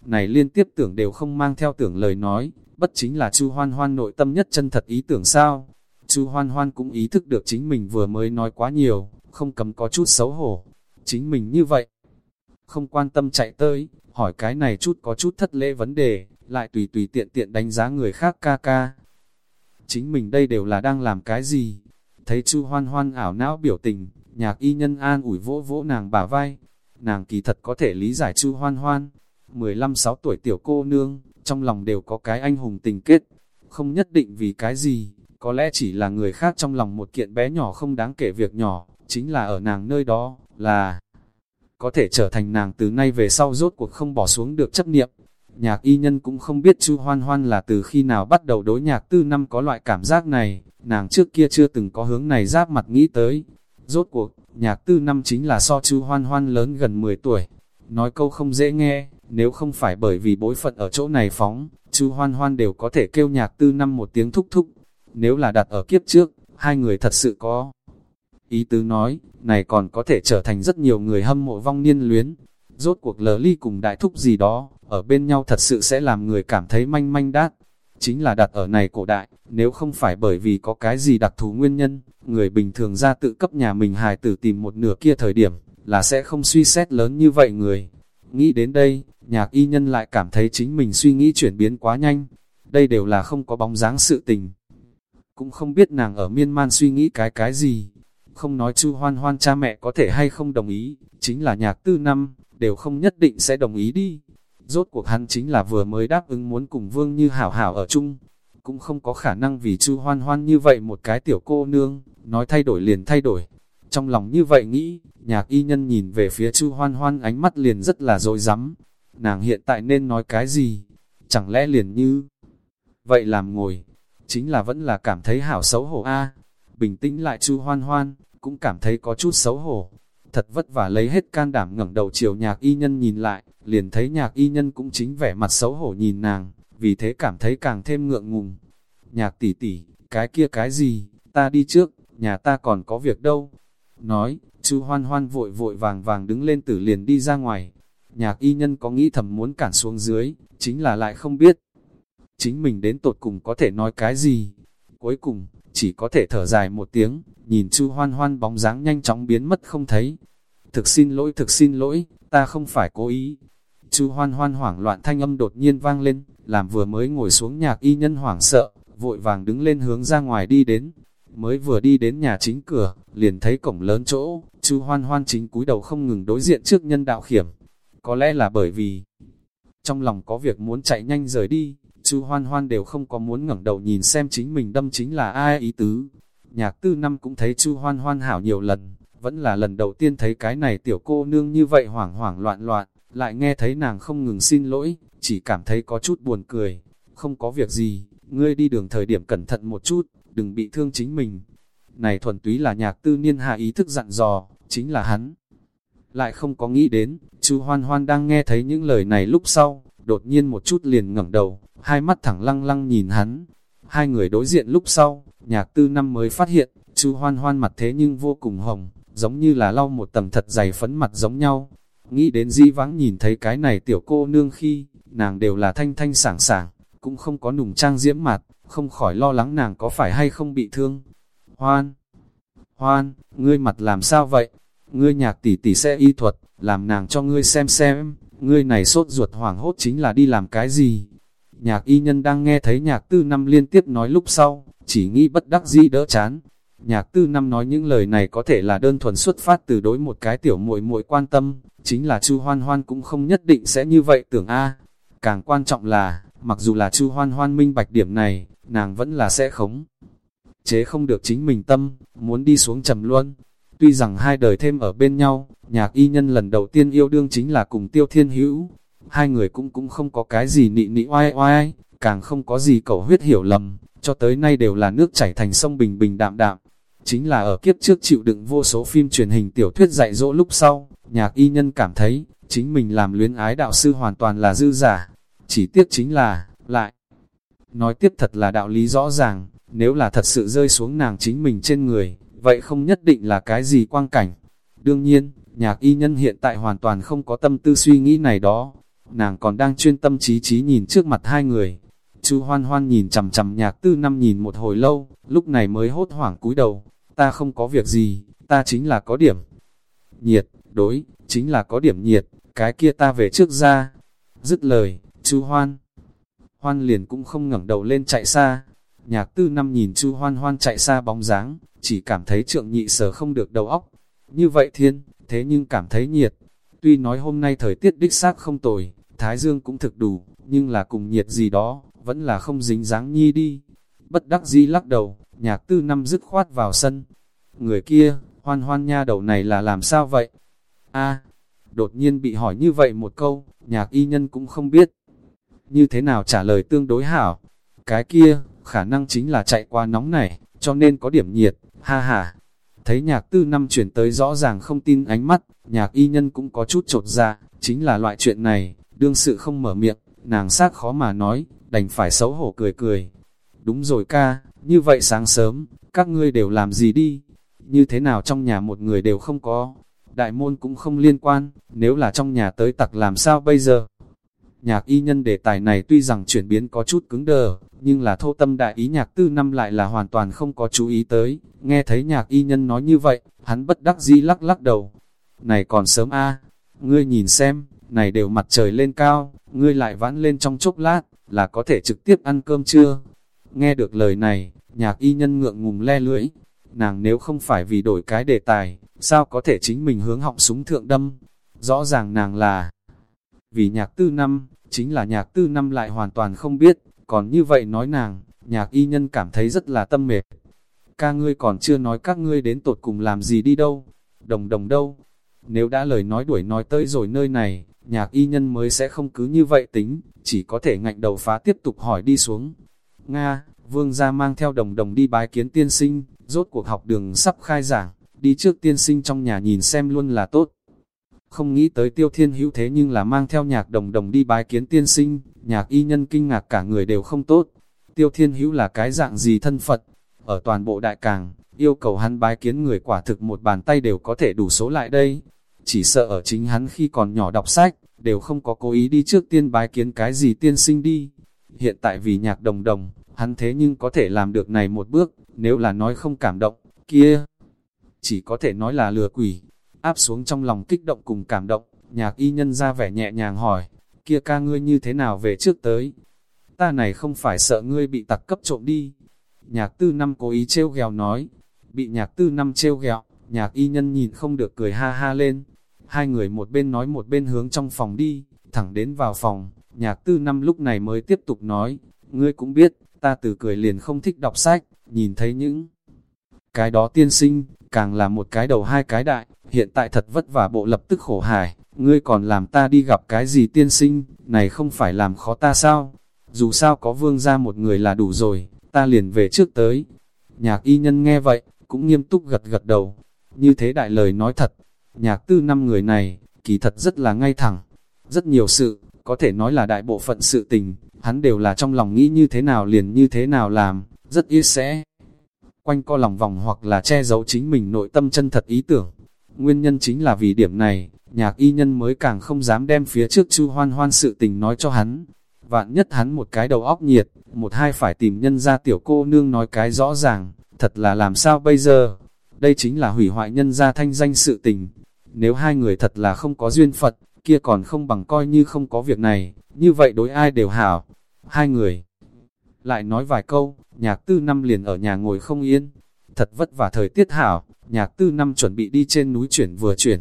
Này liên tiếp tưởng đều không mang theo tưởng lời nói, bất chính là Chu Hoan Hoan nội tâm nhất chân thật ý tưởng sao? Chu Hoan Hoan cũng ý thức được chính mình vừa mới nói quá nhiều, không cầm có chút xấu hổ. Chính mình như vậy, không quan tâm chạy tới, hỏi cái này chút có chút thất lễ vấn đề, lại tùy tùy tiện tiện đánh giá người khác ca ca. Chính mình đây đều là đang làm cái gì? Thấy Chu Hoan Hoan ảo não biểu tình, nhạc y nhân an ủi vỗ vỗ nàng bả vai. Nàng kỳ thật có thể lý giải Chu Hoan Hoan. 15-6 tuổi tiểu cô nương, trong lòng đều có cái anh hùng tình kết, không nhất định vì cái gì, có lẽ chỉ là người khác trong lòng một kiện bé nhỏ không đáng kể việc nhỏ, chính là ở nàng nơi đó, là có thể trở thành nàng từ nay về sau rốt cuộc không bỏ xuống được chấp niệm. Nhạc y nhân cũng không biết chu hoan hoan là từ khi nào bắt đầu đối nhạc tư năm có loại cảm giác này, nàng trước kia chưa từng có hướng này giáp mặt nghĩ tới. Rốt cuộc, nhạc tư năm chính là so chu hoan hoan lớn gần 10 tuổi. Nói câu không dễ nghe, nếu không phải bởi vì bối phận ở chỗ này phóng, chú hoan hoan đều có thể kêu nhạc tư năm một tiếng thúc thúc. Nếu là đặt ở kiếp trước, hai người thật sự có. Ý tứ nói, này còn có thể trở thành rất nhiều người hâm mộ vong niên luyến. Rốt cuộc lờ ly cùng đại thúc gì đó, ở bên nhau thật sự sẽ làm người cảm thấy manh manh đát. Chính là đặt ở này cổ đại, nếu không phải bởi vì có cái gì đặc thù nguyên nhân, người bình thường ra tự cấp nhà mình hài tử tìm một nửa kia thời điểm, là sẽ không suy xét lớn như vậy người. Nghĩ đến đây, nhạc y nhân lại cảm thấy chính mình suy nghĩ chuyển biến quá nhanh. Đây đều là không có bóng dáng sự tình. Cũng không biết nàng ở miên man suy nghĩ cái cái gì. Không nói chu hoan hoan cha mẹ có thể hay không đồng ý, chính là nhạc tư năm, đều không nhất định sẽ đồng ý đi. Rốt cuộc hắn chính là vừa mới đáp ứng muốn cùng vương như hảo hảo ở chung. Cũng không có khả năng vì chu hoan hoan như vậy một cái tiểu cô nương, nói thay đổi liền thay đổi. Trong lòng như vậy nghĩ, nhạc y nhân nhìn về phía chu hoan hoan ánh mắt liền rất là dối rắm nàng hiện tại nên nói cái gì? Chẳng lẽ liền như... Vậy làm ngồi, chính là vẫn là cảm thấy hảo xấu hổ a Bình tĩnh lại chu hoan hoan, cũng cảm thấy có chút xấu hổ. Thật vất vả lấy hết can đảm ngẩng đầu chiều nhạc y nhân nhìn lại, liền thấy nhạc y nhân cũng chính vẻ mặt xấu hổ nhìn nàng, vì thế cảm thấy càng thêm ngượng ngùng. Nhạc tỷ tỷ, cái kia cái gì, ta đi trước, nhà ta còn có việc đâu. Nói, chu hoan hoan vội vội vàng vàng đứng lên tử liền đi ra ngoài. Nhạc y nhân có nghĩ thầm muốn cản xuống dưới, chính là lại không biết. Chính mình đến tột cùng có thể nói cái gì. Cuối cùng, chỉ có thể thở dài một tiếng, nhìn chu hoan hoan bóng dáng nhanh chóng biến mất không thấy. Thực xin lỗi, thực xin lỗi, ta không phải cố ý. Chu hoan hoan hoảng loạn thanh âm đột nhiên vang lên, làm vừa mới ngồi xuống nhạc y nhân hoảng sợ, vội vàng đứng lên hướng ra ngoài đi đến. Mới vừa đi đến nhà chính cửa, liền thấy cổng lớn chỗ, chu hoan hoan chính cúi đầu không ngừng đối diện trước nhân đạo khiểm. Có lẽ là bởi vì trong lòng có việc muốn chạy nhanh rời đi, chu hoan hoan đều không có muốn ngẩng đầu nhìn xem chính mình đâm chính là ai ý tứ. Nhạc tư năm cũng thấy chu hoan hoan hảo nhiều lần, vẫn là lần đầu tiên thấy cái này tiểu cô nương như vậy hoảng hoảng loạn loạn, lại nghe thấy nàng không ngừng xin lỗi, chỉ cảm thấy có chút buồn cười. Không có việc gì, ngươi đi đường thời điểm cẩn thận một chút, đừng bị thương chính mình. Này thuần túy là nhạc tư niên hạ ý thức dặn dò, chính là hắn. Lại không có nghĩ đến, chú hoan hoan đang nghe thấy những lời này lúc sau, đột nhiên một chút liền ngẩng đầu, hai mắt thẳng lăng lăng nhìn hắn. Hai người đối diện lúc sau, nhạc tư năm mới phát hiện, chú hoan hoan mặt thế nhưng vô cùng hồng, giống như là lau một tầng thật dày phấn mặt giống nhau. Nghĩ đến di vắng nhìn thấy cái này tiểu cô nương khi, nàng đều là thanh thanh sảng sảng, cũng không có nùng trang diễm mặt, không khỏi lo lắng nàng có phải hay không bị thương. Hoan, hoan, ngươi mặt làm sao vậy? Ngươi nhạc tỷ tỷ sẽ y thuật, làm nàng cho ngươi xem xem, ngươi này sốt ruột hoảng hốt chính là đi làm cái gì? Nhạc y nhân đang nghe thấy nhạc tư năm liên tiếp nói lúc sau, chỉ nghĩ bất đắc dĩ đỡ chán. Nhạc tư năm nói những lời này có thể là đơn thuần xuất phát từ đối một cái tiểu muội muội quan tâm, chính là chu hoan hoan cũng không nhất định sẽ như vậy tưởng a Càng quan trọng là, mặc dù là chu hoan hoan minh bạch điểm này, nàng vẫn là sẽ khống. Chế không được chính mình tâm, muốn đi xuống trầm luôn. Tuy rằng hai đời thêm ở bên nhau, nhạc y nhân lần đầu tiên yêu đương chính là cùng tiêu thiên hữu. Hai người cũng cũng không có cái gì nị nị oai oai, càng không có gì cầu huyết hiểu lầm, cho tới nay đều là nước chảy thành sông bình bình đạm đạm. Chính là ở kiếp trước chịu đựng vô số phim truyền hình tiểu thuyết dạy dỗ lúc sau, nhạc y nhân cảm thấy, chính mình làm luyến ái đạo sư hoàn toàn là dư giả. Chỉ tiếc chính là, lại, nói tiếp thật là đạo lý rõ ràng, nếu là thật sự rơi xuống nàng chính mình trên người, vậy không nhất định là cái gì quang cảnh. Đương nhiên, nhạc y nhân hiện tại hoàn toàn không có tâm tư suy nghĩ này đó, nàng còn đang chuyên tâm trí trí nhìn trước mặt hai người. Chu hoan hoan nhìn chằm chằm nhạc tư năm nhìn một hồi lâu, lúc này mới hốt hoảng cúi đầu, ta không có việc gì, ta chính là có điểm. Nhiệt, đối, chính là có điểm nhiệt, cái kia ta về trước ra. Dứt lời, chu hoan. Hoan liền cũng không ngẩng đầu lên chạy xa. Nhạc tư năm nhìn chu hoan hoan chạy xa bóng dáng, chỉ cảm thấy trượng nhị sở không được đầu óc. Như vậy thiên, thế nhưng cảm thấy nhiệt. Tuy nói hôm nay thời tiết đích xác không tồi, thái dương cũng thực đủ, nhưng là cùng nhiệt gì đó, vẫn là không dính dáng nhi đi. Bất đắc dĩ lắc đầu, nhạc tư năm dứt khoát vào sân. Người kia, hoan hoan nha đầu này là làm sao vậy? a đột nhiên bị hỏi như vậy một câu, nhạc y nhân cũng không biết. Như thế nào trả lời tương đối hảo? Cái kia, khả năng chính là chạy qua nóng này, cho nên có điểm nhiệt, ha ha. Thấy nhạc tư năm chuyển tới rõ ràng không tin ánh mắt, nhạc y nhân cũng có chút trột ra, dạ, chính là loại chuyện này, đương sự không mở miệng, nàng sát khó mà nói, đành phải xấu hổ cười cười. Đúng rồi ca, như vậy sáng sớm, các ngươi đều làm gì đi? Như thế nào trong nhà một người đều không có? Đại môn cũng không liên quan, nếu là trong nhà tới tặc làm sao bây giờ? Nhạc y nhân đề tài này tuy rằng chuyển biến có chút cứng đờ, nhưng là thô tâm đại ý nhạc tư năm lại là hoàn toàn không có chú ý tới. Nghe thấy nhạc y nhân nói như vậy, hắn bất đắc dĩ lắc lắc đầu. Này còn sớm a ngươi nhìn xem, này đều mặt trời lên cao, ngươi lại vãn lên trong chốc lát, là có thể trực tiếp ăn cơm chưa? Nghe được lời này, nhạc y nhân ngượng ngùng le lưỡi. Nàng nếu không phải vì đổi cái đề tài, sao có thể chính mình hướng họng súng thượng đâm? Rõ ràng nàng là vì nhạc tư năm, chính là nhạc tư năm lại hoàn toàn không biết, còn như vậy nói nàng, nhạc y nhân cảm thấy rất là tâm mệt. Ca ngươi còn chưa nói các ngươi đến tột cùng làm gì đi đâu, đồng đồng đâu. Nếu đã lời nói đuổi nói tới rồi nơi này, nhạc y nhân mới sẽ không cứ như vậy tính, chỉ có thể ngạnh đầu phá tiếp tục hỏi đi xuống. Nga, vương gia mang theo đồng đồng đi bái kiến tiên sinh, rốt cuộc học đường sắp khai giảng, đi trước tiên sinh trong nhà nhìn xem luôn là tốt. Không nghĩ tới tiêu thiên hữu thế nhưng là mang theo nhạc đồng đồng đi bái kiến tiên sinh, nhạc y nhân kinh ngạc cả người đều không tốt. Tiêu thiên hữu là cái dạng gì thân Phật, ở toàn bộ đại càng, yêu cầu hắn bái kiến người quả thực một bàn tay đều có thể đủ số lại đây. Chỉ sợ ở chính hắn khi còn nhỏ đọc sách, đều không có cố ý đi trước tiên bái kiến cái gì tiên sinh đi. Hiện tại vì nhạc đồng đồng, hắn thế nhưng có thể làm được này một bước, nếu là nói không cảm động, kia. Chỉ có thể nói là lừa quỷ, áp xuống trong lòng kích động cùng cảm động, nhạc y nhân ra vẻ nhẹ nhàng hỏi, kia ca ngươi như thế nào về trước tới? Ta này không phải sợ ngươi bị tặc cấp trộm đi. Nhạc tư năm cố ý trêu ghèo nói, bị nhạc tư năm trêu ghẹo, nhạc y nhân nhìn không được cười ha ha lên. Hai người một bên nói một bên hướng trong phòng đi, thẳng đến vào phòng, nhạc tư năm lúc này mới tiếp tục nói, ngươi cũng biết, ta từ cười liền không thích đọc sách, nhìn thấy những cái đó tiên sinh, càng là một cái đầu hai cái đại, hiện tại thật vất vả bộ lập tức khổ hải, ngươi còn làm ta đi gặp cái gì tiên sinh, này không phải làm khó ta sao? Dù sao có vương ra một người là đủ rồi, ta liền về trước tới. Nhạc y nhân nghe vậy, cũng nghiêm túc gật gật đầu. Như thế đại lời nói thật, nhạc tư năm người này, kỳ thật rất là ngay thẳng. Rất nhiều sự, có thể nói là đại bộ phận sự tình, hắn đều là trong lòng nghĩ như thế nào liền như thế nào làm, rất ít sẽ quanh co lòng vòng hoặc là che giấu chính mình nội tâm chân thật ý tưởng. Nguyên nhân chính là vì điểm này, nhạc y nhân mới càng không dám đem phía trước chu hoan hoan sự tình nói cho hắn. Vạn nhất hắn một cái đầu óc nhiệt, một hai phải tìm nhân ra tiểu cô nương nói cái rõ ràng, thật là làm sao bây giờ? Đây chính là hủy hoại nhân gia thanh danh sự tình. Nếu hai người thật là không có duyên Phật, kia còn không bằng coi như không có việc này, như vậy đối ai đều hảo. Hai người lại nói vài câu, nhạc tư năm liền ở nhà ngồi không yên. Thật vất vả thời tiết hảo, nhạc tư năm chuẩn bị đi trên núi chuyển vừa chuyển.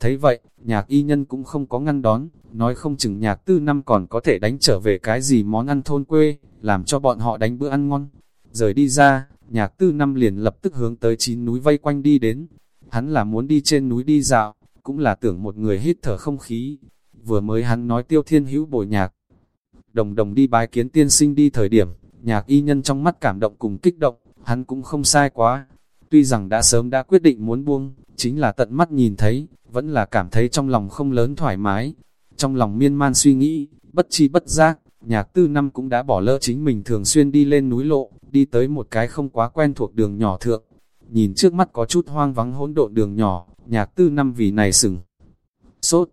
Thấy vậy, nhạc y nhân cũng không có ngăn đón, nói không chừng nhạc tư năm còn có thể đánh trở về cái gì món ăn thôn quê, làm cho bọn họ đánh bữa ăn ngon. Rời đi ra, nhạc tư năm liền lập tức hướng tới chín núi vây quanh đi đến. Hắn là muốn đi trên núi đi dạo, cũng là tưởng một người hít thở không khí. Vừa mới hắn nói tiêu thiên hữu bồi nhạc. Đồng đồng đi bái kiến tiên sinh đi thời điểm, nhạc y nhân trong mắt cảm động cùng kích động, hắn cũng không sai quá. Tuy rằng đã sớm đã quyết định muốn buông, chính là tận mắt nhìn thấy, vẫn là cảm thấy trong lòng không lớn thoải mái. Trong lòng miên man suy nghĩ, bất chi bất giác, nhạc tư năm cũng đã bỏ lỡ chính mình thường xuyên đi lên núi lộ, đi tới một cái không quá quen thuộc đường nhỏ thượng. Nhìn trước mắt có chút hoang vắng hỗn độn đường nhỏ, nhạc tư năm vì này sừng. Sốt,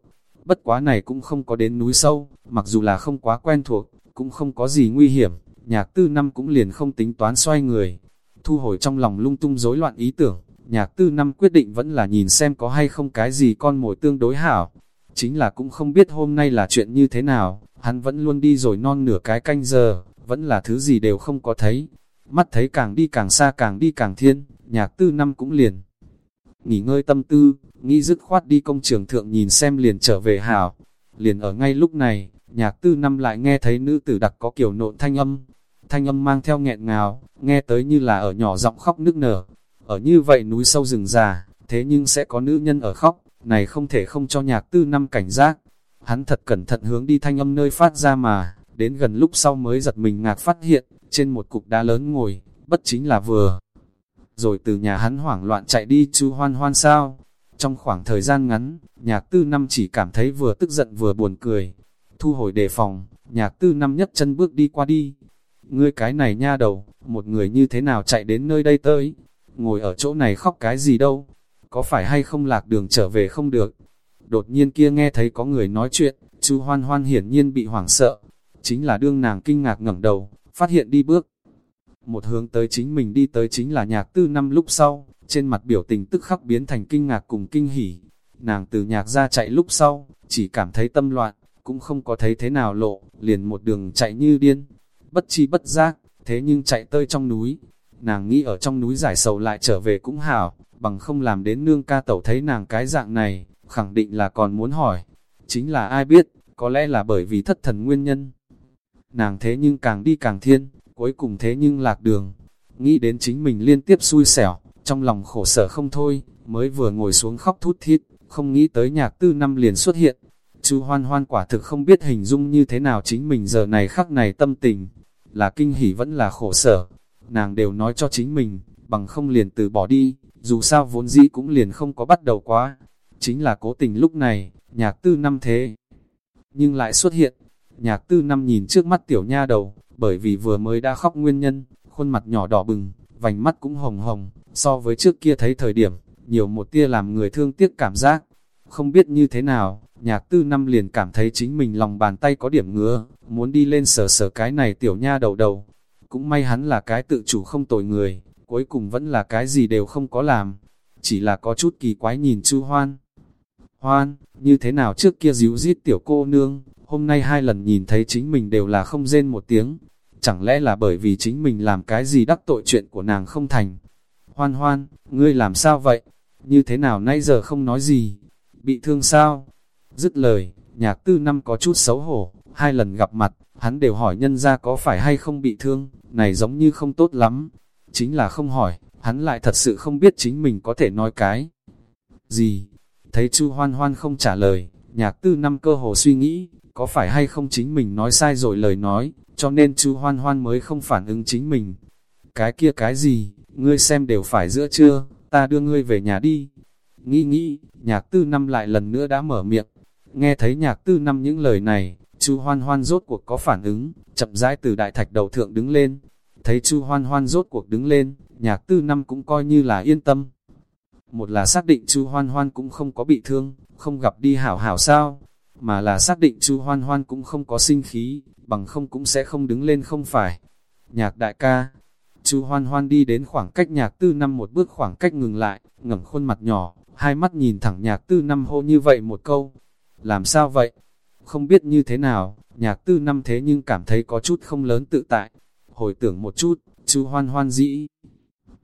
bất quá này cũng không có đến núi sâu, mặc dù là không quá quen thuộc, cũng không có gì nguy hiểm, nhạc tư năm cũng liền không tính toán xoay người. Thu hồi trong lòng lung tung rối loạn ý tưởng, nhạc tư năm quyết định vẫn là nhìn xem có hay không cái gì con mồi tương đối hảo. Chính là cũng không biết hôm nay là chuyện như thế nào, hắn vẫn luôn đi rồi non nửa cái canh giờ, vẫn là thứ gì đều không có thấy. Mắt thấy càng đi càng xa càng đi càng thiên, nhạc tư năm cũng liền. Nghỉ ngơi tâm tư, nghĩ dứt khoát đi công trường thượng nhìn xem liền trở về hảo. Liền ở ngay lúc này, nhạc tư năm lại nghe thấy nữ tử đặc có kiểu nộn thanh âm. Thanh âm mang theo nghẹn ngào, nghe tới như là ở nhỏ giọng khóc nức nở. Ở như vậy núi sâu rừng già, thế nhưng sẽ có nữ nhân ở khóc, này không thể không cho nhạc tư năm cảnh giác. Hắn thật cẩn thận hướng đi thanh âm nơi phát ra mà, đến gần lúc sau mới giật mình ngạc phát hiện, trên một cục đá lớn ngồi, bất chính là vừa. Rồi từ nhà hắn hoảng loạn chạy đi chú hoan hoan sao. Trong khoảng thời gian ngắn, nhạc tư năm chỉ cảm thấy vừa tức giận vừa buồn cười. Thu hồi đề phòng, nhạc tư năm nhất chân bước đi qua đi. Ngươi cái này nha đầu, một người như thế nào chạy đến nơi đây tới? Ngồi ở chỗ này khóc cái gì đâu? Có phải hay không lạc đường trở về không được? Đột nhiên kia nghe thấy có người nói chuyện, chu hoan hoan hiển nhiên bị hoảng sợ. Chính là đương nàng kinh ngạc ngẩng đầu, phát hiện đi bước. Một hướng tới chính mình đi tới chính là nhạc tư năm lúc sau, trên mặt biểu tình tức khắc biến thành kinh ngạc cùng kinh hỉ. Nàng từ nhạc ra chạy lúc sau, chỉ cảm thấy tâm loạn, cũng không có thấy thế nào lộ, liền một đường chạy như điên. Bất chi bất giác, thế nhưng chạy tơi trong núi. Nàng nghĩ ở trong núi giải sầu lại trở về cũng hảo, bằng không làm đến nương ca tẩu thấy nàng cái dạng này, khẳng định là còn muốn hỏi. Chính là ai biết, có lẽ là bởi vì thất thần nguyên nhân. Nàng thế nhưng càng đi càng thiên, cuối cùng thế nhưng lạc đường. Nghĩ đến chính mình liên tiếp xui xẻo, trong lòng khổ sở không thôi, mới vừa ngồi xuống khóc thút thít, không nghĩ tới nhạc tư năm liền xuất hiện. Chú hoan hoan quả thực không biết hình dung như thế nào chính mình giờ này khắc này tâm tình, là kinh hỉ vẫn là khổ sở. Nàng đều nói cho chính mình, bằng không liền từ bỏ đi, dù sao vốn dĩ cũng liền không có bắt đầu quá. Chính là cố tình lúc này, nhạc tư năm thế. Nhưng lại xuất hiện, nhạc tư năm nhìn trước mắt tiểu nha đầu, bởi vì vừa mới đã khóc nguyên nhân, khuôn mặt nhỏ đỏ bừng, vành mắt cũng hồng hồng, so với trước kia thấy thời điểm, nhiều một tia làm người thương tiếc cảm giác. Không biết như thế nào, nhạc tư năm liền cảm thấy chính mình lòng bàn tay có điểm ngứa, muốn đi lên sờ sờ cái này tiểu nha đầu đầu. Cũng may hắn là cái tự chủ không tội người, cuối cùng vẫn là cái gì đều không có làm, chỉ là có chút kỳ quái nhìn chu hoan. Hoan, như thế nào trước kia díu dít tiểu cô nương, hôm nay hai lần nhìn thấy chính mình đều là không rên một tiếng, chẳng lẽ là bởi vì chính mình làm cái gì đắc tội chuyện của nàng không thành. Hoan hoan, ngươi làm sao vậy? Như thế nào nay giờ không nói gì? Bị thương sao? Dứt lời, nhạc tư năm có chút xấu hổ, hai lần gặp mặt, hắn đều hỏi nhân ra có phải hay không bị thương, này giống như không tốt lắm. Chính là không hỏi, hắn lại thật sự không biết chính mình có thể nói cái gì. Thấy chu hoan hoan không trả lời, nhạc tư năm cơ hồ suy nghĩ, có phải hay không chính mình nói sai rồi lời nói, cho nên chu hoan hoan mới không phản ứng chính mình. Cái kia cái gì, ngươi xem đều phải giữa trưa, ta đưa ngươi về nhà đi. Nghĩ nghĩ, nhạc tư năm lại lần nữa đã mở miệng. Nghe thấy nhạc tư năm những lời này, chu hoan hoan rốt cuộc có phản ứng, chậm rãi từ đại thạch đầu thượng đứng lên. Thấy chu hoan hoan rốt cuộc đứng lên, nhạc tư năm cũng coi như là yên tâm. Một là xác định chu hoan hoan cũng không có bị thương, không gặp đi hảo hảo sao, mà là xác định chu hoan hoan cũng không có sinh khí, bằng không cũng sẽ không đứng lên không phải. Nhạc đại ca, chu hoan hoan đi đến khoảng cách nhạc tư năm một bước khoảng cách ngừng lại, ngẩng khuôn mặt nhỏ, hai mắt nhìn thẳng nhạc tư năm hô như vậy một câu. Làm sao vậy? Không biết như thế nào, nhạc tư năm thế nhưng cảm thấy có chút không lớn tự tại. Hồi tưởng một chút, chú hoan hoan dĩ.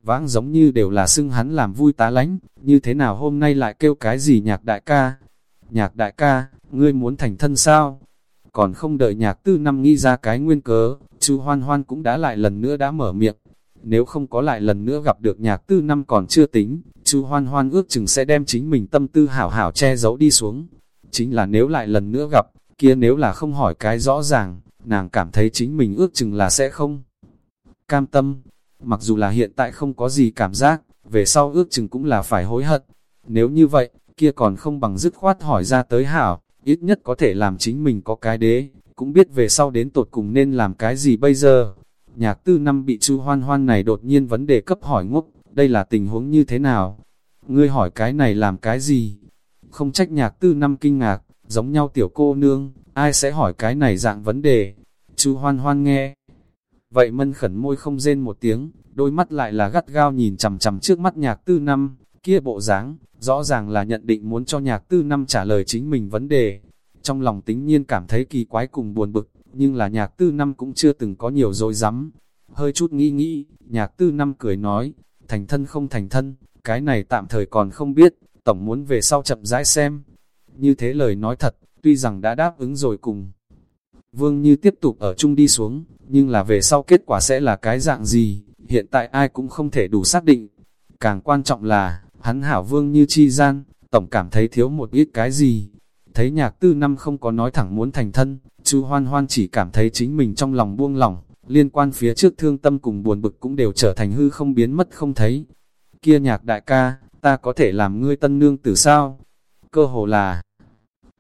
Vãng giống như đều là xưng hắn làm vui tá lánh, như thế nào hôm nay lại kêu cái gì nhạc đại ca? Nhạc đại ca, ngươi muốn thành thân sao? Còn không đợi nhạc tư năm nghĩ ra cái nguyên cớ, chú hoan hoan cũng đã lại lần nữa đã mở miệng. Nếu không có lại lần nữa gặp được nhạc tư năm còn chưa tính, chú hoan hoan ước chừng sẽ đem chính mình tâm tư hảo hảo che giấu đi xuống. Chính là nếu lại lần nữa gặp, kia nếu là không hỏi cái rõ ràng, nàng cảm thấy chính mình ước chừng là sẽ không. Cam tâm, mặc dù là hiện tại không có gì cảm giác, về sau ước chừng cũng là phải hối hận. Nếu như vậy, kia còn không bằng dứt khoát hỏi ra tới hảo, ít nhất có thể làm chính mình có cái đế, cũng biết về sau đến tột cùng nên làm cái gì bây giờ. Nhạc tư năm bị chu hoan hoan này đột nhiên vấn đề cấp hỏi ngốc, đây là tình huống như thế nào? Ngươi hỏi cái này làm cái gì? Không trách nhạc tư năm kinh ngạc, giống nhau tiểu cô nương, ai sẽ hỏi cái này dạng vấn đề? chú hoan hoan nghe. Vậy mân khẩn môi không rên một tiếng, đôi mắt lại là gắt gao nhìn chằm chằm trước mắt nhạc tư năm, kia bộ dáng rõ ràng là nhận định muốn cho nhạc tư năm trả lời chính mình vấn đề. Trong lòng tính nhiên cảm thấy kỳ quái cùng buồn bực, nhưng là nhạc tư năm cũng chưa từng có nhiều dối rắm Hơi chút nghĩ nghĩ, nhạc tư năm cười nói, thành thân không thành thân, cái này tạm thời còn không biết, tổng muốn về sau chậm rãi xem. Như thế lời nói thật, tuy rằng đã đáp ứng rồi cùng. Vương như tiếp tục ở chung đi xuống, nhưng là về sau kết quả sẽ là cái dạng gì, hiện tại ai cũng không thể đủ xác định. Càng quan trọng là, hắn hảo vương như chi gian, tổng cảm thấy thiếu một ít cái gì. Thấy nhạc tư năm không có nói thẳng muốn thành thân, chú hoan hoan chỉ cảm thấy chính mình trong lòng buông lỏng, liên quan phía trước thương tâm cùng buồn bực cũng đều trở thành hư không biến mất không thấy. Kia nhạc đại ca, ta có thể làm ngươi tân nương từ sao? Cơ hồ là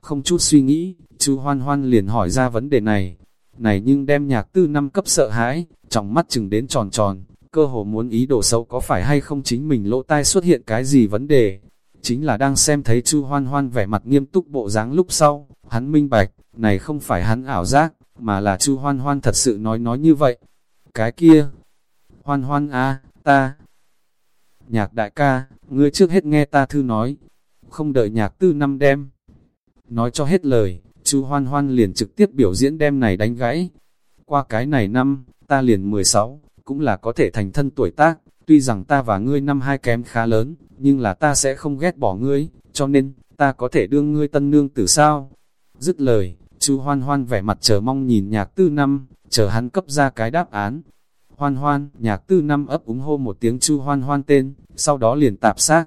không chút suy nghĩ, chu hoan hoan liền hỏi ra vấn đề này. Này nhưng đem nhạc tư năm cấp sợ hãi, trong mắt chừng đến tròn tròn, cơ hồ muốn ý đồ xấu có phải hay không chính mình lỗ tai xuất hiện cái gì vấn đề. Chính là đang xem thấy Chu Hoan Hoan vẻ mặt nghiêm túc bộ dáng lúc sau, hắn minh bạch, này không phải hắn ảo giác, mà là Chu Hoan Hoan thật sự nói nói như vậy. Cái kia, Hoan Hoan a, ta. Nhạc đại ca, ngươi trước hết nghe ta thư nói, không đợi nhạc tư năm đem. Nói cho hết lời, chú Hoan Hoan liền trực tiếp biểu diễn đem này đánh gãy. Qua cái này năm, ta liền 16, cũng là có thể thành thân tuổi tác, tuy rằng ta và ngươi năm hai kém khá lớn, nhưng là ta sẽ không ghét bỏ ngươi, cho nên, ta có thể đương ngươi tân nương tử sao? Dứt lời, chú hoan hoan vẻ mặt chờ mong nhìn nhạc tư năm, chờ hắn cấp ra cái đáp án. Hoan hoan, nhạc tư năm ấp úng hô một tiếng chu hoan hoan tên, sau đó liền tạp xác.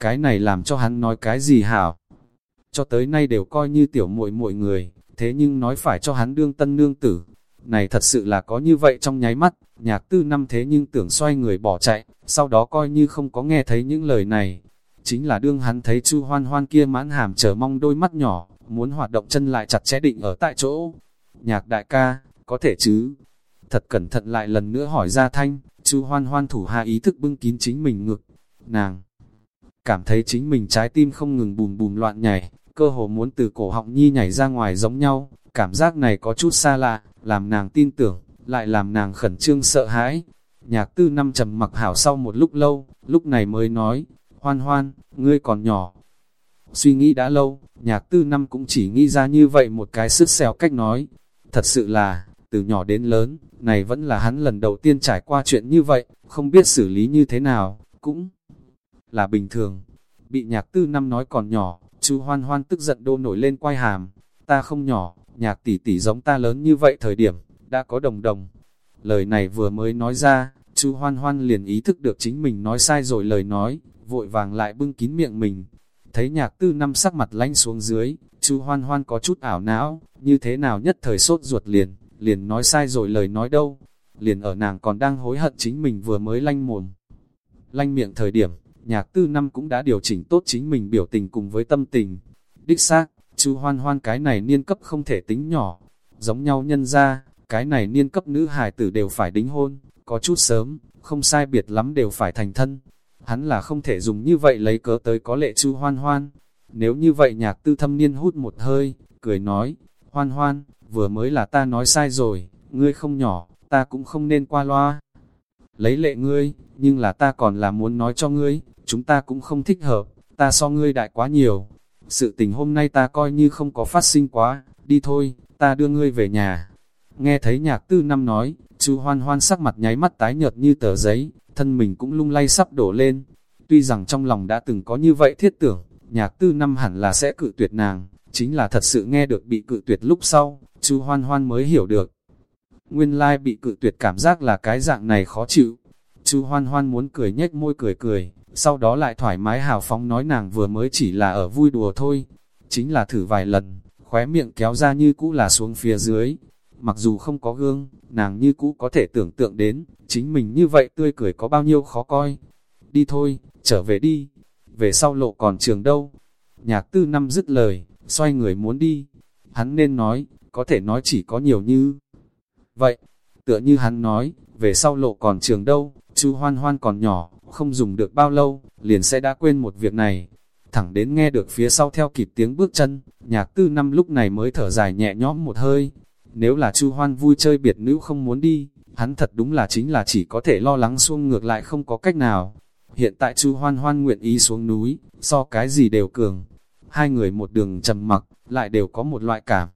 Cái này làm cho hắn nói cái gì hảo? cho tới nay đều coi như tiểu muội muội người, thế nhưng nói phải cho hắn đương tân nương tử. Này thật sự là có như vậy trong nháy mắt, nhạc tư năm thế nhưng tưởng xoay người bỏ chạy, sau đó coi như không có nghe thấy những lời này. Chính là đương hắn thấy chu hoan hoan kia mãn hàm chờ mong đôi mắt nhỏ, muốn hoạt động chân lại chặt chẽ định ở tại chỗ. Nhạc đại ca, có thể chứ? Thật cẩn thận lại lần nữa hỏi ra thanh, chu hoan hoan thủ hạ ý thức bưng kín chính mình ngực. Nàng cảm thấy chính mình trái tim không ngừng bùm bùm loạn nhảy, cơ hồ muốn từ cổ họng nhi nhảy ra ngoài giống nhau, cảm giác này có chút xa lạ, làm nàng tin tưởng, lại làm nàng khẩn trương sợ hãi. Nhạc tư năm trầm mặc hảo sau một lúc lâu, lúc này mới nói, hoan hoan, ngươi còn nhỏ. Suy nghĩ đã lâu, nhạc tư năm cũng chỉ nghĩ ra như vậy một cái sức xèo cách nói. Thật sự là, từ nhỏ đến lớn, này vẫn là hắn lần đầu tiên trải qua chuyện như vậy, không biết xử lý như thế nào, cũng là bình thường. Bị nhạc tư năm nói còn nhỏ, chú hoan hoan tức giận đô nổi lên quay hàm. Ta không nhỏ, nhạc tỷ tỷ giống ta lớn như vậy thời điểm, đã có đồng đồng. Lời này vừa mới nói ra, chú hoan hoan liền ý thức được chính mình nói sai rồi lời nói, vội vàng lại bưng kín miệng mình. Thấy nhạc tư năm sắc mặt lanh xuống dưới, chú hoan hoan có chút ảo não, như thế nào nhất thời sốt ruột liền, liền nói sai rồi lời nói đâu. Liền ở nàng còn đang hối hận chính mình vừa mới lanh mồm. Lanh miệng thời điểm, nhạc tư năm cũng đã điều chỉnh tốt chính mình biểu tình cùng với tâm tình. Đích xác, chú hoan hoan cái này niên cấp không thể tính nhỏ, giống nhau nhân ra, cái này niên cấp nữ hài tử đều phải đính hôn, có chút sớm, không sai biệt lắm đều phải thành thân. Hắn là không thể dùng như vậy lấy cớ tới có lệ chu hoan hoan. Nếu như vậy nhạc tư thâm niên hút một hơi, cười nói, hoan hoan, vừa mới là ta nói sai rồi, ngươi không nhỏ, ta cũng không nên qua loa. Lấy lệ ngươi, nhưng là ta còn là muốn nói cho ngươi, chúng ta cũng không thích hợp, ta so ngươi đại quá nhiều. Sự tình hôm nay ta coi như không có phát sinh quá, đi thôi, ta đưa ngươi về nhà. Nghe thấy nhạc tư năm nói, chú hoan hoan sắc mặt nháy mắt tái nhợt như tờ giấy, thân mình cũng lung lay sắp đổ lên. Tuy rằng trong lòng đã từng có như vậy thiết tưởng, nhạc tư năm hẳn là sẽ cự tuyệt nàng, chính là thật sự nghe được bị cự tuyệt lúc sau, chú hoan hoan mới hiểu được. Nguyên lai like bị cự tuyệt cảm giác là cái dạng này khó chịu. Chú hoan hoan muốn cười nhếch môi cười cười, sau đó lại thoải mái hào phóng nói nàng vừa mới chỉ là ở vui đùa thôi. Chính là thử vài lần, khóe miệng kéo ra như cũ là xuống phía dưới. Mặc dù không có gương, nàng như cũ có thể tưởng tượng đến, chính mình như vậy tươi cười có bao nhiêu khó coi. Đi thôi, trở về đi, về sau lộ còn trường đâu. Nhạc tư năm dứt lời, xoay người muốn đi. Hắn nên nói, có thể nói chỉ có nhiều như. Vậy, tựa như hắn nói, về sau lộ còn trường đâu, chú hoan hoan còn nhỏ, không dùng được bao lâu, liền sẽ đã quên một việc này. Thẳng đến nghe được phía sau theo kịp tiếng bước chân, nhạc tư năm lúc này mới thở dài nhẹ nhõm một hơi. Nếu là chu hoan vui chơi biệt nữ không muốn đi, hắn thật đúng là chính là chỉ có thể lo lắng xuông ngược lại không có cách nào. Hiện tại chu hoan hoan nguyện ý xuống núi, so cái gì đều cường. Hai người một đường trầm mặc, lại đều có một loại cảm.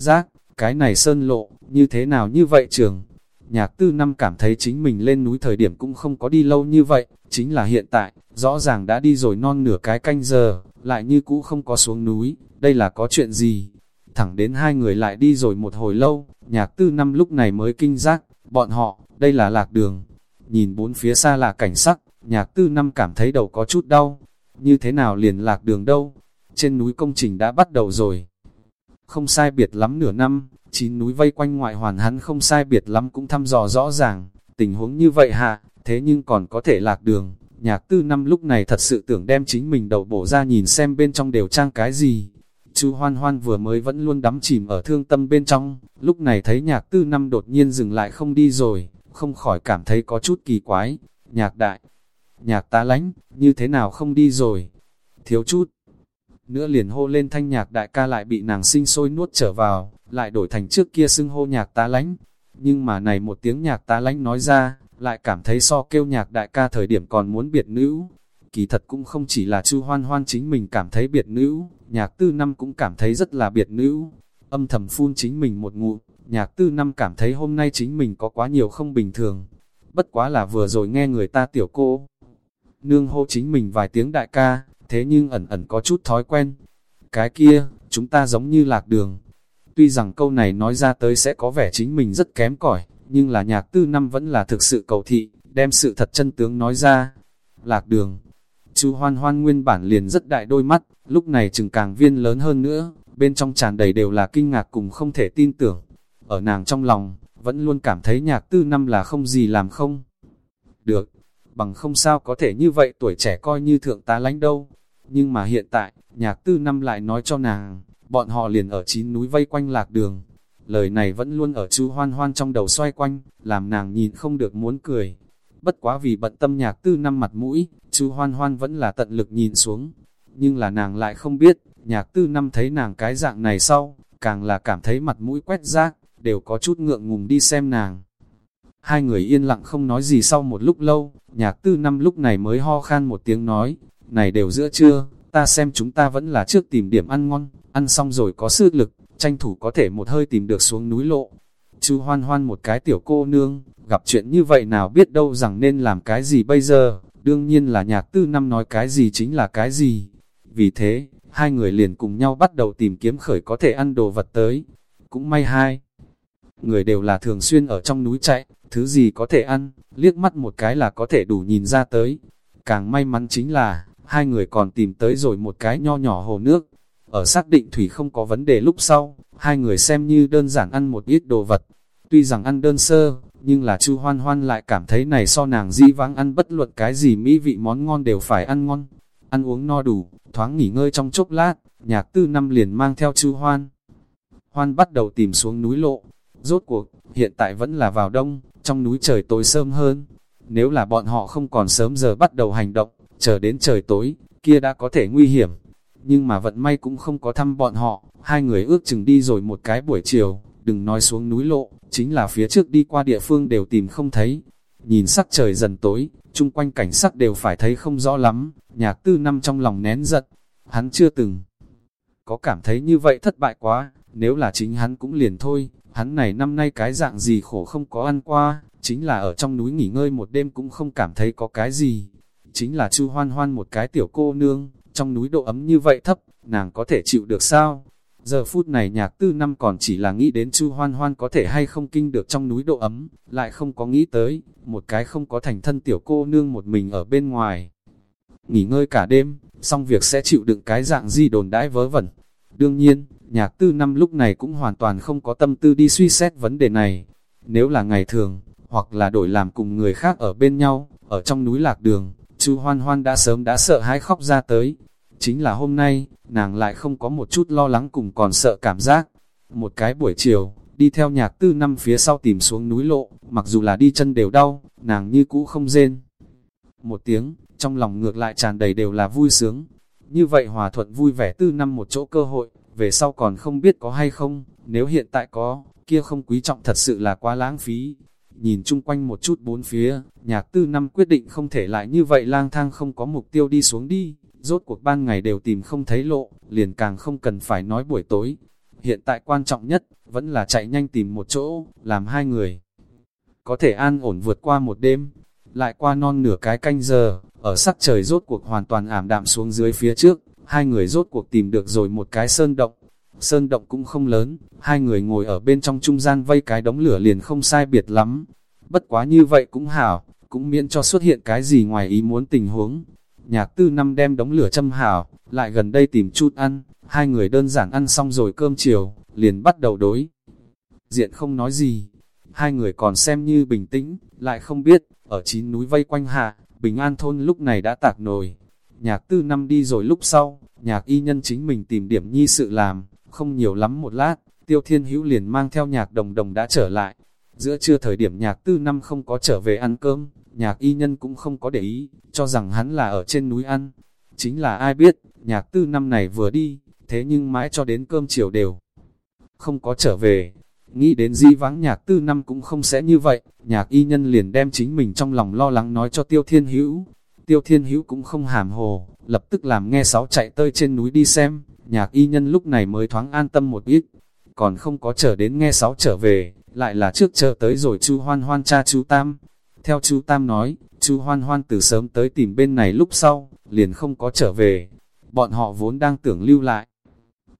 Giác, cái này sơn lộ, như thế nào như vậy trường? Nhạc tư năm cảm thấy chính mình lên núi thời điểm cũng không có đi lâu như vậy, chính là hiện tại, rõ ràng đã đi rồi non nửa cái canh giờ, lại như cũ không có xuống núi, đây là có chuyện gì? Thẳng đến hai người lại đi rồi một hồi lâu, nhạc tư năm lúc này mới kinh giác, bọn họ, đây là lạc đường. Nhìn bốn phía xa là cảnh sắc, nhạc tư năm cảm thấy đầu có chút đau, như thế nào liền lạc đường đâu? Trên núi công trình đã bắt đầu rồi. Không sai biệt lắm nửa năm, chín núi vây quanh ngoại hoàn hắn không sai biệt lắm cũng thăm dò rõ ràng, tình huống như vậy hạ, thế nhưng còn có thể lạc đường. Nhạc tư năm lúc này thật sự tưởng đem chính mình đầu bổ ra nhìn xem bên trong đều trang cái gì. Chú hoan hoan vừa mới vẫn luôn đắm chìm ở thương tâm bên trong, lúc này thấy nhạc tư năm đột nhiên dừng lại không đi rồi, không khỏi cảm thấy có chút kỳ quái. Nhạc đại, nhạc ta lánh, như thế nào không đi rồi? Thiếu chút, nữa liền hô lên thanh nhạc đại ca lại bị nàng sinh sôi nuốt trở vào, lại đổi thành trước kia xưng hô nhạc tá lánh. Nhưng mà này một tiếng nhạc tá lánh nói ra, lại cảm thấy so kêu nhạc đại ca thời điểm còn muốn biệt nữ. Kỳ thật cũng không chỉ là chu hoan hoan chính mình cảm thấy biệt nữ, nhạc tư năm cũng cảm thấy rất là biệt nữ. Âm thầm phun chính mình một ngụ, nhạc tư năm cảm thấy hôm nay chính mình có quá nhiều không bình thường. Bất quá là vừa rồi nghe người ta tiểu cô. Nương hô chính mình vài tiếng đại ca, thế nhưng ẩn ẩn có chút thói quen. Cái kia, chúng ta giống như lạc đường. Tuy rằng câu này nói ra tới sẽ có vẻ chính mình rất kém cỏi, nhưng là nhạc tư năm vẫn là thực sự cầu thị, đem sự thật chân tướng nói ra. Lạc đường. Chú Hoan Hoan nguyên bản liền rất đại đôi mắt, lúc này chừng càng viên lớn hơn nữa, bên trong tràn đầy đều là kinh ngạc cùng không thể tin tưởng. Ở nàng trong lòng, vẫn luôn cảm thấy nhạc tư năm là không gì làm không. Được, bằng không sao có thể như vậy tuổi trẻ coi như thượng tá lánh đâu. Nhưng mà hiện tại, nhạc tư năm lại nói cho nàng, bọn họ liền ở chín núi vây quanh lạc đường. Lời này vẫn luôn ở chú hoan hoan trong đầu xoay quanh, làm nàng nhìn không được muốn cười. Bất quá vì bận tâm nhạc tư năm mặt mũi, chú hoan hoan vẫn là tận lực nhìn xuống. Nhưng là nàng lại không biết, nhạc tư năm thấy nàng cái dạng này sau, càng là cảm thấy mặt mũi quét rác, đều có chút ngượng ngùng đi xem nàng. Hai người yên lặng không nói gì sau một lúc lâu, nhạc tư năm lúc này mới ho khan một tiếng nói, này đều giữa trưa, ta xem chúng ta vẫn là trước tìm điểm ăn ngon, ăn xong rồi có sức lực, tranh thủ có thể một hơi tìm được xuống núi lộ. Chú hoan hoan một cái tiểu cô nương, gặp chuyện như vậy nào biết đâu rằng nên làm cái gì bây giờ, đương nhiên là nhạc tư năm nói cái gì chính là cái gì. Vì thế, hai người liền cùng nhau bắt đầu tìm kiếm khởi có thể ăn đồ vật tới. Cũng may hai, người đều là thường xuyên ở trong núi chạy, thứ gì có thể ăn, liếc mắt một cái là có thể đủ nhìn ra tới. Càng may mắn chính là, hai người còn tìm tới rồi một cái nho nhỏ hồ nước. Ở xác định thủy không có vấn đề lúc sau, hai người xem như đơn giản ăn một ít đồ vật. Tuy rằng ăn đơn sơ, nhưng là chu hoan hoan lại cảm thấy này so nàng di vãng ăn bất luận cái gì mỹ vị món ngon đều phải ăn ngon. Ăn uống no đủ, thoáng nghỉ ngơi trong chốc lát, nhạc tư năm liền mang theo chu hoan. Hoan bắt đầu tìm xuống núi lộ. Rốt cuộc, hiện tại vẫn là vào đông, trong núi trời tối sớm hơn. Nếu là bọn họ không còn sớm giờ bắt đầu hành động, chờ đến trời tối, kia đã có thể nguy hiểm. Nhưng mà vận may cũng không có thăm bọn họ, hai người ước chừng đi rồi một cái buổi chiều, đừng nói xuống núi lộ, chính là phía trước đi qua địa phương đều tìm không thấy. Nhìn sắc trời dần tối, chung quanh cảnh sắc đều phải thấy không rõ lắm, nhạc tư năm trong lòng nén giận, hắn chưa từng có cảm thấy như vậy thất bại quá, nếu là chính hắn cũng liền thôi, hắn này năm nay cái dạng gì khổ không có ăn qua, chính là ở trong núi nghỉ ngơi một đêm cũng không cảm thấy có cái gì. Chính là chu hoan hoan một cái tiểu cô nương, trong núi độ ấm như vậy thấp, nàng có thể chịu được sao? Giờ phút này nhạc tư năm còn chỉ là nghĩ đến chu hoan hoan có thể hay không kinh được trong núi độ ấm, lại không có nghĩ tới, một cái không có thành thân tiểu cô nương một mình ở bên ngoài. Nghỉ ngơi cả đêm, xong việc sẽ chịu đựng cái dạng gì đồn đãi vớ vẩn. Đương nhiên, nhạc tư năm lúc này cũng hoàn toàn không có tâm tư đi suy xét vấn đề này. Nếu là ngày thường, hoặc là đổi làm cùng người khác ở bên nhau, ở trong núi lạc đường, chu hoan hoan đã sớm đã sợ hãi khóc ra tới. Chính là hôm nay, nàng lại không có một chút lo lắng cùng còn sợ cảm giác. Một cái buổi chiều, đi theo nhạc tư năm phía sau tìm xuống núi lộ, mặc dù là đi chân đều đau, nàng như cũ không rên. Một tiếng, trong lòng ngược lại tràn đầy đều là vui sướng. Như vậy hòa thuận vui vẻ tư năm một chỗ cơ hội, về sau còn không biết có hay không, nếu hiện tại có, kia không quý trọng thật sự là quá lãng phí. Nhìn chung quanh một chút bốn phía, nhạc tư năm quyết định không thể lại như vậy lang thang không có mục tiêu đi xuống đi, rốt cuộc ban ngày đều tìm không thấy lộ, liền càng không cần phải nói buổi tối. Hiện tại quan trọng nhất, vẫn là chạy nhanh tìm một chỗ, làm hai người có thể an ổn vượt qua một đêm. Lại qua non nửa cái canh giờ, ở sắc trời rốt cuộc hoàn toàn ảm đạm xuống dưới phía trước, hai người rốt cuộc tìm được rồi một cái sơn động. Sơn động cũng không lớn, hai người ngồi ở bên trong trung gian vây cái đống lửa liền không sai biệt lắm. Bất quá như vậy cũng hảo, cũng miễn cho xuất hiện cái gì ngoài ý muốn tình huống. Nhạc tư năm đem đống lửa châm hảo, lại gần đây tìm chút ăn, hai người đơn giản ăn xong rồi cơm chiều, liền bắt đầu đối. Diện không nói gì, hai người còn xem như bình tĩnh, lại không biết, ở chín núi vây quanh hạ, bình an thôn lúc này đã tạc nồi. Nhạc tư năm đi rồi lúc sau, nhạc y nhân chính mình tìm điểm nhi sự làm, không nhiều lắm một lát, tiêu thiên hữu liền mang theo nhạc đồng đồng đã trở lại. Giữa trưa thời điểm nhạc tư năm không có trở về ăn cơm, nhạc y nhân cũng không có để ý, cho rằng hắn là ở trên núi ăn. Chính là ai biết, nhạc tư năm này vừa đi, thế nhưng mãi cho đến cơm chiều đều không có trở về. Nghĩ đến di vắng nhạc tư năm cũng không sẽ như vậy, nhạc y nhân liền đem chính mình trong lòng lo lắng nói cho tiêu thiên hữu. Tiêu thiên hữu cũng không hàm hồ, lập tức làm nghe sáu chạy tơi trên núi đi xem, nhạc y nhân lúc này mới thoáng an tâm một ít. Còn không có chờ đến nghe sáu trở về, lại là trước chờ tới rồi chu hoan hoan cha chú Tam. Theo chú Tam nói, chú hoan hoan từ sớm tới tìm bên này lúc sau, liền không có trở về. Bọn họ vốn đang tưởng lưu lại.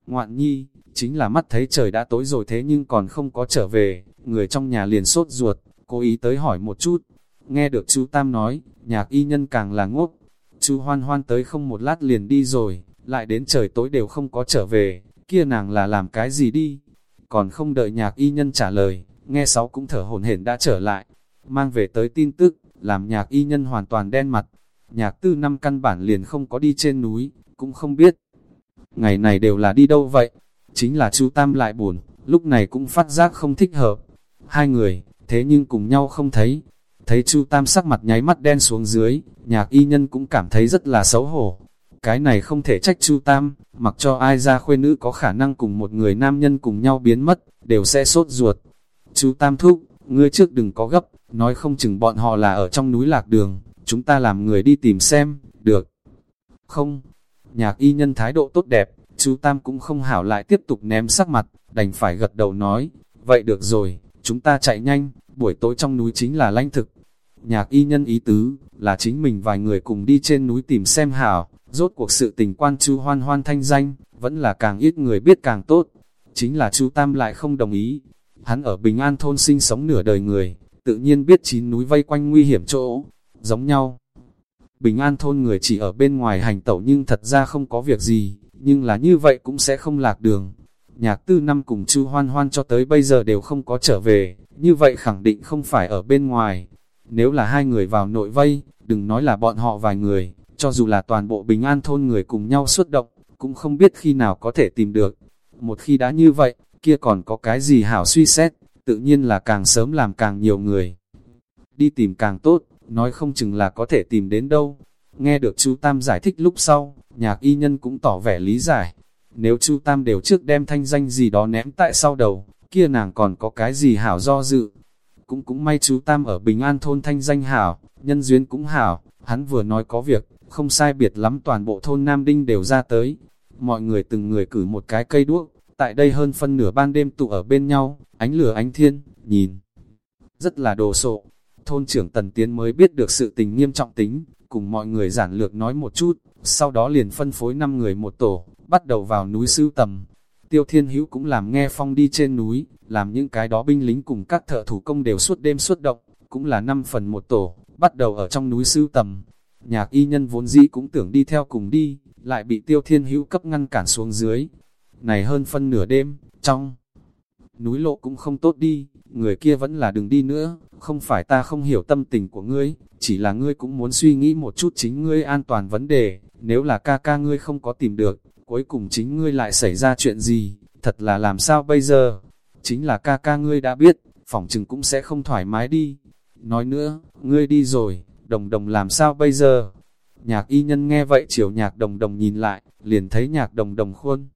Ngoạn nhi, chính là mắt thấy trời đã tối rồi thế nhưng còn không có trở về, người trong nhà liền sốt ruột, cố ý tới hỏi một chút. Nghe được chú Tam nói, nhạc y nhân càng là ngốc. chú hoan hoan tới không một lát liền đi rồi, lại đến trời tối đều không có trở về, kia nàng là làm cái gì đi? Còn không đợi nhạc y nhân trả lời, nghe sáu cũng thở hổn hển đã trở lại, mang về tới tin tức, làm nhạc y nhân hoàn toàn đen mặt. Nhạc tư năm căn bản liền không có đi trên núi, cũng không biết. Ngày này đều là đi đâu vậy? Chính là chú Tam lại buồn, lúc này cũng phát giác không thích hợp. Hai người, thế nhưng cùng nhau không thấy. Thấy Chu Tam sắc mặt nháy mắt đen xuống dưới, nhạc y nhân cũng cảm thấy rất là xấu hổ. Cái này không thể trách Chu Tam, mặc cho ai ra khuê nữ có khả năng cùng một người nam nhân cùng nhau biến mất, đều sẽ sốt ruột. Chu Tam thúc, ngươi trước đừng có gấp, nói không chừng bọn họ là ở trong núi lạc đường, chúng ta làm người đi tìm xem, được. Không, nhạc y nhân thái độ tốt đẹp, chú Tam cũng không hảo lại tiếp tục ném sắc mặt, đành phải gật đầu nói, vậy được rồi, chúng ta chạy nhanh, buổi tối trong núi chính là lanh thực. Nhạc y nhân ý tứ, là chính mình vài người cùng đi trên núi tìm xem hảo, rốt cuộc sự tình quan Chu hoan hoan thanh danh, vẫn là càng ít người biết càng tốt. Chính là Chu Tam lại không đồng ý. Hắn ở Bình An thôn sinh sống nửa đời người, tự nhiên biết chín núi vây quanh nguy hiểm chỗ, giống nhau. Bình An thôn người chỉ ở bên ngoài hành tẩu nhưng thật ra không có việc gì, nhưng là như vậy cũng sẽ không lạc đường. Nhạc tư năm cùng chu hoan hoan cho tới bây giờ đều không có trở về, như vậy khẳng định không phải ở bên ngoài. Nếu là hai người vào nội vây, đừng nói là bọn họ vài người, cho dù là toàn bộ bình an thôn người cùng nhau xuất động, cũng không biết khi nào có thể tìm được. Một khi đã như vậy, kia còn có cái gì hảo suy xét, tự nhiên là càng sớm làm càng nhiều người. Đi tìm càng tốt, nói không chừng là có thể tìm đến đâu. Nghe được chú Tam giải thích lúc sau, nhạc y nhân cũng tỏ vẻ lý giải. Nếu chú Tam đều trước đem thanh danh gì đó ném tại sau đầu, kia nàng còn có cái gì hảo do dự. Cũng cũng may chú Tam ở Bình An thôn thanh danh hảo, nhân duyên cũng hảo, hắn vừa nói có việc, không sai biệt lắm toàn bộ thôn Nam Đinh đều ra tới. Mọi người từng người cử một cái cây đuốc, tại đây hơn phân nửa ban đêm tụ ở bên nhau, ánh lửa ánh thiên, nhìn. Rất là đồ sộ, thôn trưởng Tần Tiến mới biết được sự tình nghiêm trọng tính, cùng mọi người giản lược nói một chút, sau đó liền phân phối 5 người một tổ, bắt đầu vào núi sưu tầm. Tiêu Thiên Hữu cũng làm nghe phong đi trên núi, làm những cái đó binh lính cùng các thợ thủ công đều suốt đêm suốt động, cũng là 5 phần một tổ, bắt đầu ở trong núi sưu tầm. Nhạc y nhân vốn dĩ cũng tưởng đi theo cùng đi, lại bị Tiêu Thiên Hữu cấp ngăn cản xuống dưới. Này hơn phân nửa đêm, trong núi lộ cũng không tốt đi, người kia vẫn là đừng đi nữa, không phải ta không hiểu tâm tình của ngươi, chỉ là ngươi cũng muốn suy nghĩ một chút chính ngươi an toàn vấn đề, nếu là ca ca ngươi không có tìm được, cuối cùng chính ngươi lại xảy ra chuyện gì, thật là làm sao bây giờ? Chính là ca ca ngươi đã biết, phỏng chừng cũng sẽ không thoải mái đi. Nói nữa, ngươi đi rồi, đồng đồng làm sao bây giờ? Nhạc y nhân nghe vậy chiều nhạc đồng đồng nhìn lại, liền thấy nhạc đồng đồng khuôn.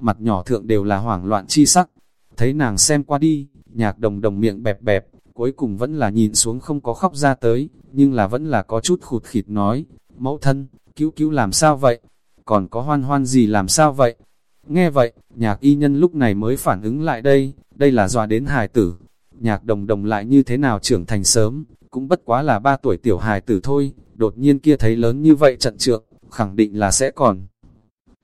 Mặt nhỏ thượng đều là hoảng loạn chi sắc, thấy nàng xem qua đi, nhạc đồng đồng miệng bẹp bẹp, cuối cùng vẫn là nhìn xuống không có khóc ra tới, nhưng là vẫn là có chút khụt khịt nói, mẫu thân, cứu cứu làm sao vậy? Còn có hoan hoan gì làm sao vậy? Nghe vậy, nhạc y nhân lúc này mới phản ứng lại đây, đây là dọa đến hài tử. Nhạc đồng đồng lại như thế nào trưởng thành sớm, cũng bất quá là ba tuổi tiểu hài tử thôi, đột nhiên kia thấy lớn như vậy trận trượng, khẳng định là sẽ còn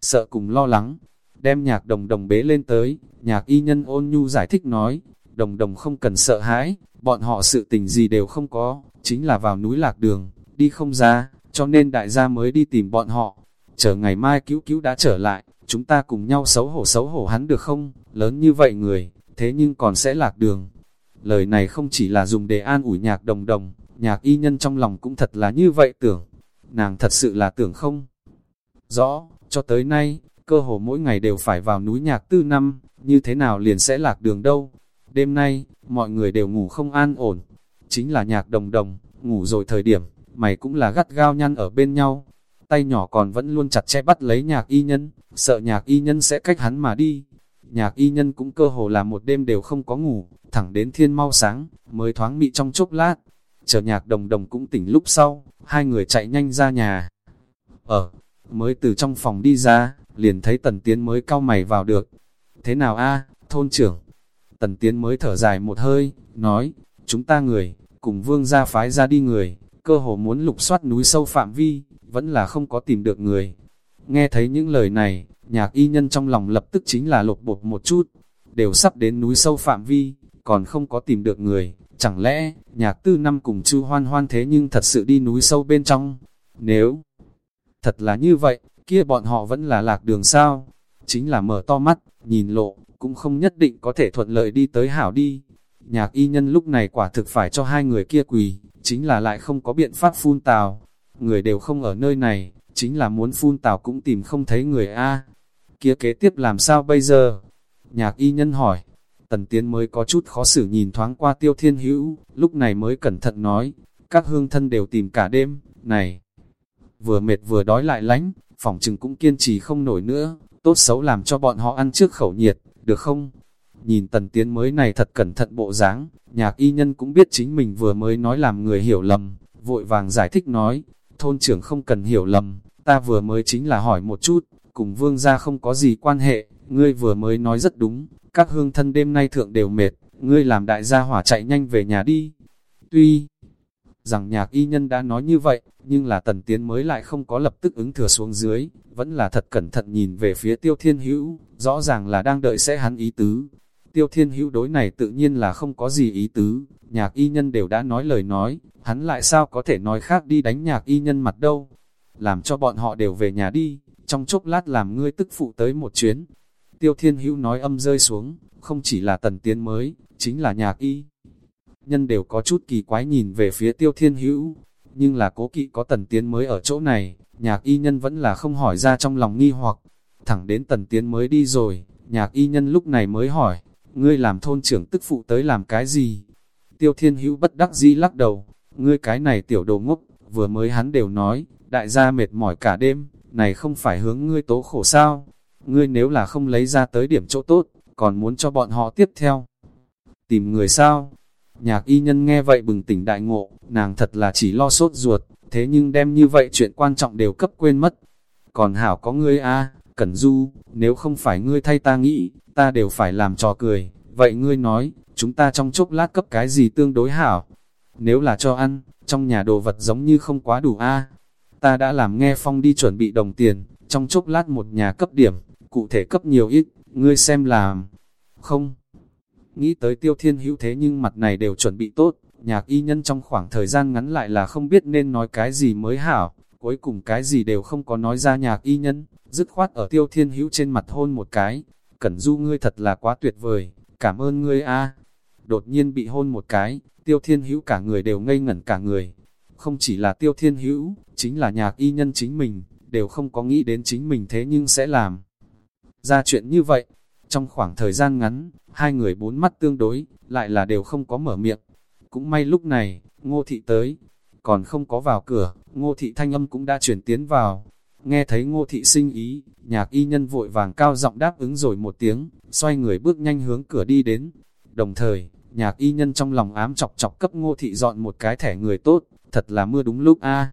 sợ cùng lo lắng. Đem nhạc đồng đồng bế lên tới, nhạc y nhân ôn nhu giải thích nói, đồng đồng không cần sợ hãi, bọn họ sự tình gì đều không có, chính là vào núi lạc đường, đi không ra, cho nên đại gia mới đi tìm bọn họ. Chờ ngày mai cứu cứu đã trở lại, chúng ta cùng nhau xấu hổ xấu hổ hắn được không? Lớn như vậy người, thế nhưng còn sẽ lạc đường. Lời này không chỉ là dùng để an ủi nhạc đồng đồng, nhạc y nhân trong lòng cũng thật là như vậy tưởng. Nàng thật sự là tưởng không? Rõ, cho tới nay, cơ hồ mỗi ngày đều phải vào núi nhạc tư năm, như thế nào liền sẽ lạc đường đâu. Đêm nay, mọi người đều ngủ không an ổn. Chính là nhạc đồng đồng, ngủ rồi thời điểm, mày cũng là gắt gao nhăn ở bên nhau. Tay nhỏ còn vẫn luôn chặt che bắt lấy nhạc y nhân, sợ nhạc y nhân sẽ cách hắn mà đi. Nhạc y nhân cũng cơ hồ là một đêm đều không có ngủ, thẳng đến thiên mau sáng, mới thoáng mị trong chốc lát. Chờ nhạc đồng đồng cũng tỉnh lúc sau, hai người chạy nhanh ra nhà. Ở, mới từ trong phòng đi ra, liền thấy tần tiến mới cao mày vào được. Thế nào a thôn trưởng? Tần tiến mới thở dài một hơi, nói, chúng ta người, cùng vương gia phái ra đi người, cơ hồ muốn lục soát núi sâu phạm vi, vẫn là không có tìm được người. Nghe thấy những lời này, nhạc y nhân trong lòng lập tức chính là lột bột một chút, đều sắp đến núi sâu phạm vi, còn không có tìm được người, chẳng lẽ, nhạc tư năm cùng chu hoan hoan thế nhưng thật sự đi núi sâu bên trong, nếu Thật là như vậy, kia bọn họ vẫn là lạc đường sao? Chính là mở to mắt, nhìn lộ, cũng không nhất định có thể thuận lợi đi tới hảo đi. Nhạc y nhân lúc này quả thực phải cho hai người kia quỳ, chính là lại không có biện pháp phun tào. Người đều không ở nơi này, chính là muốn phun tào cũng tìm không thấy người A. Kia kế tiếp làm sao bây giờ? Nhạc y nhân hỏi. Tần Tiến mới có chút khó xử nhìn thoáng qua tiêu thiên hữu, lúc này mới cẩn thận nói, các hương thân đều tìm cả đêm, này. Vừa mệt vừa đói lại lánh, phòng trừng cũng kiên trì không nổi nữa, tốt xấu làm cho bọn họ ăn trước khẩu nhiệt, được không? Nhìn tần tiến mới này thật cẩn thận bộ dáng, nhạc y nhân cũng biết chính mình vừa mới nói làm người hiểu lầm, vội vàng giải thích nói, thôn trưởng không cần hiểu lầm, ta vừa mới chính là hỏi một chút, cùng vương gia không có gì quan hệ, ngươi vừa mới nói rất đúng, các hương thân đêm nay thượng đều mệt, ngươi làm đại gia hỏa chạy nhanh về nhà đi. Tuy rằng nhạc y nhân đã nói như vậy, nhưng là tần tiến mới lại không có lập tức ứng thừa xuống dưới, vẫn là thật cẩn thận nhìn về phía tiêu thiên hữu, rõ ràng là đang đợi sẽ hắn ý tứ. Tiêu thiên hữu đối này tự nhiên là không có gì ý tứ, nhạc y nhân đều đã nói lời nói, hắn lại sao có thể nói khác đi đánh nhạc y nhân mặt đâu. Làm cho bọn họ đều về nhà đi, trong chốc lát làm ngươi tức phụ tới một chuyến. Tiêu thiên hữu nói âm rơi xuống, không chỉ là tần tiến mới, chính là nhạc y. Nhân đều có chút kỳ quái nhìn về phía tiêu thiên hữu, nhưng là cố kỵ có tần tiến mới ở chỗ này, nhạc y nhân vẫn là không hỏi ra trong lòng nghi hoặc, thẳng đến tần tiến mới đi rồi, nhạc y nhân lúc này mới hỏi, ngươi làm thôn trưởng tức phụ tới làm cái gì? Tiêu thiên hữu bất đắc dĩ lắc đầu, ngươi cái này tiểu đồ ngốc, vừa mới hắn đều nói, đại gia mệt mỏi cả đêm, này không phải hướng ngươi tố khổ sao? Ngươi nếu là không lấy ra tới điểm chỗ tốt, còn muốn cho bọn họ tiếp theo. Tìm người sao? Nhạc y nhân nghe vậy bừng tỉnh đại ngộ, nàng thật là chỉ lo sốt ruột, thế nhưng đem như vậy chuyện quan trọng đều cấp quên mất. Còn hảo có ngươi a Cẩn Du, nếu không phải ngươi thay ta nghĩ, ta đều phải làm trò cười. Vậy ngươi nói, chúng ta trong chốc lát cấp cái gì tương đối hảo? Nếu là cho ăn, trong nhà đồ vật giống như không quá đủ a Ta đã làm nghe phong đi chuẩn bị đồng tiền, trong chốc lát một nhà cấp điểm, cụ thể cấp nhiều ít, ngươi xem làm. Không. Nghĩ tới tiêu thiên hữu thế nhưng mặt này đều chuẩn bị tốt, nhạc y nhân trong khoảng thời gian ngắn lại là không biết nên nói cái gì mới hảo, cuối cùng cái gì đều không có nói ra nhạc y nhân, dứt khoát ở tiêu thiên hữu trên mặt hôn một cái, cẩn du ngươi thật là quá tuyệt vời, cảm ơn ngươi a Đột nhiên bị hôn một cái, tiêu thiên hữu cả người đều ngây ngẩn cả người. Không chỉ là tiêu thiên hữu, chính là nhạc y nhân chính mình, đều không có nghĩ đến chính mình thế nhưng sẽ làm. Ra chuyện như vậy, trong khoảng thời gian ngắn, hai người bốn mắt tương đối, lại là đều không có mở miệng. Cũng may lúc này, ngô thị tới, còn không có vào cửa, ngô thị thanh âm cũng đã chuyển tiến vào. Nghe thấy ngô thị sinh ý, nhạc y nhân vội vàng cao giọng đáp ứng rồi một tiếng, xoay người bước nhanh hướng cửa đi đến. Đồng thời, nhạc y nhân trong lòng ám chọc chọc cấp ngô thị dọn một cái thẻ người tốt, thật là mưa đúng lúc a.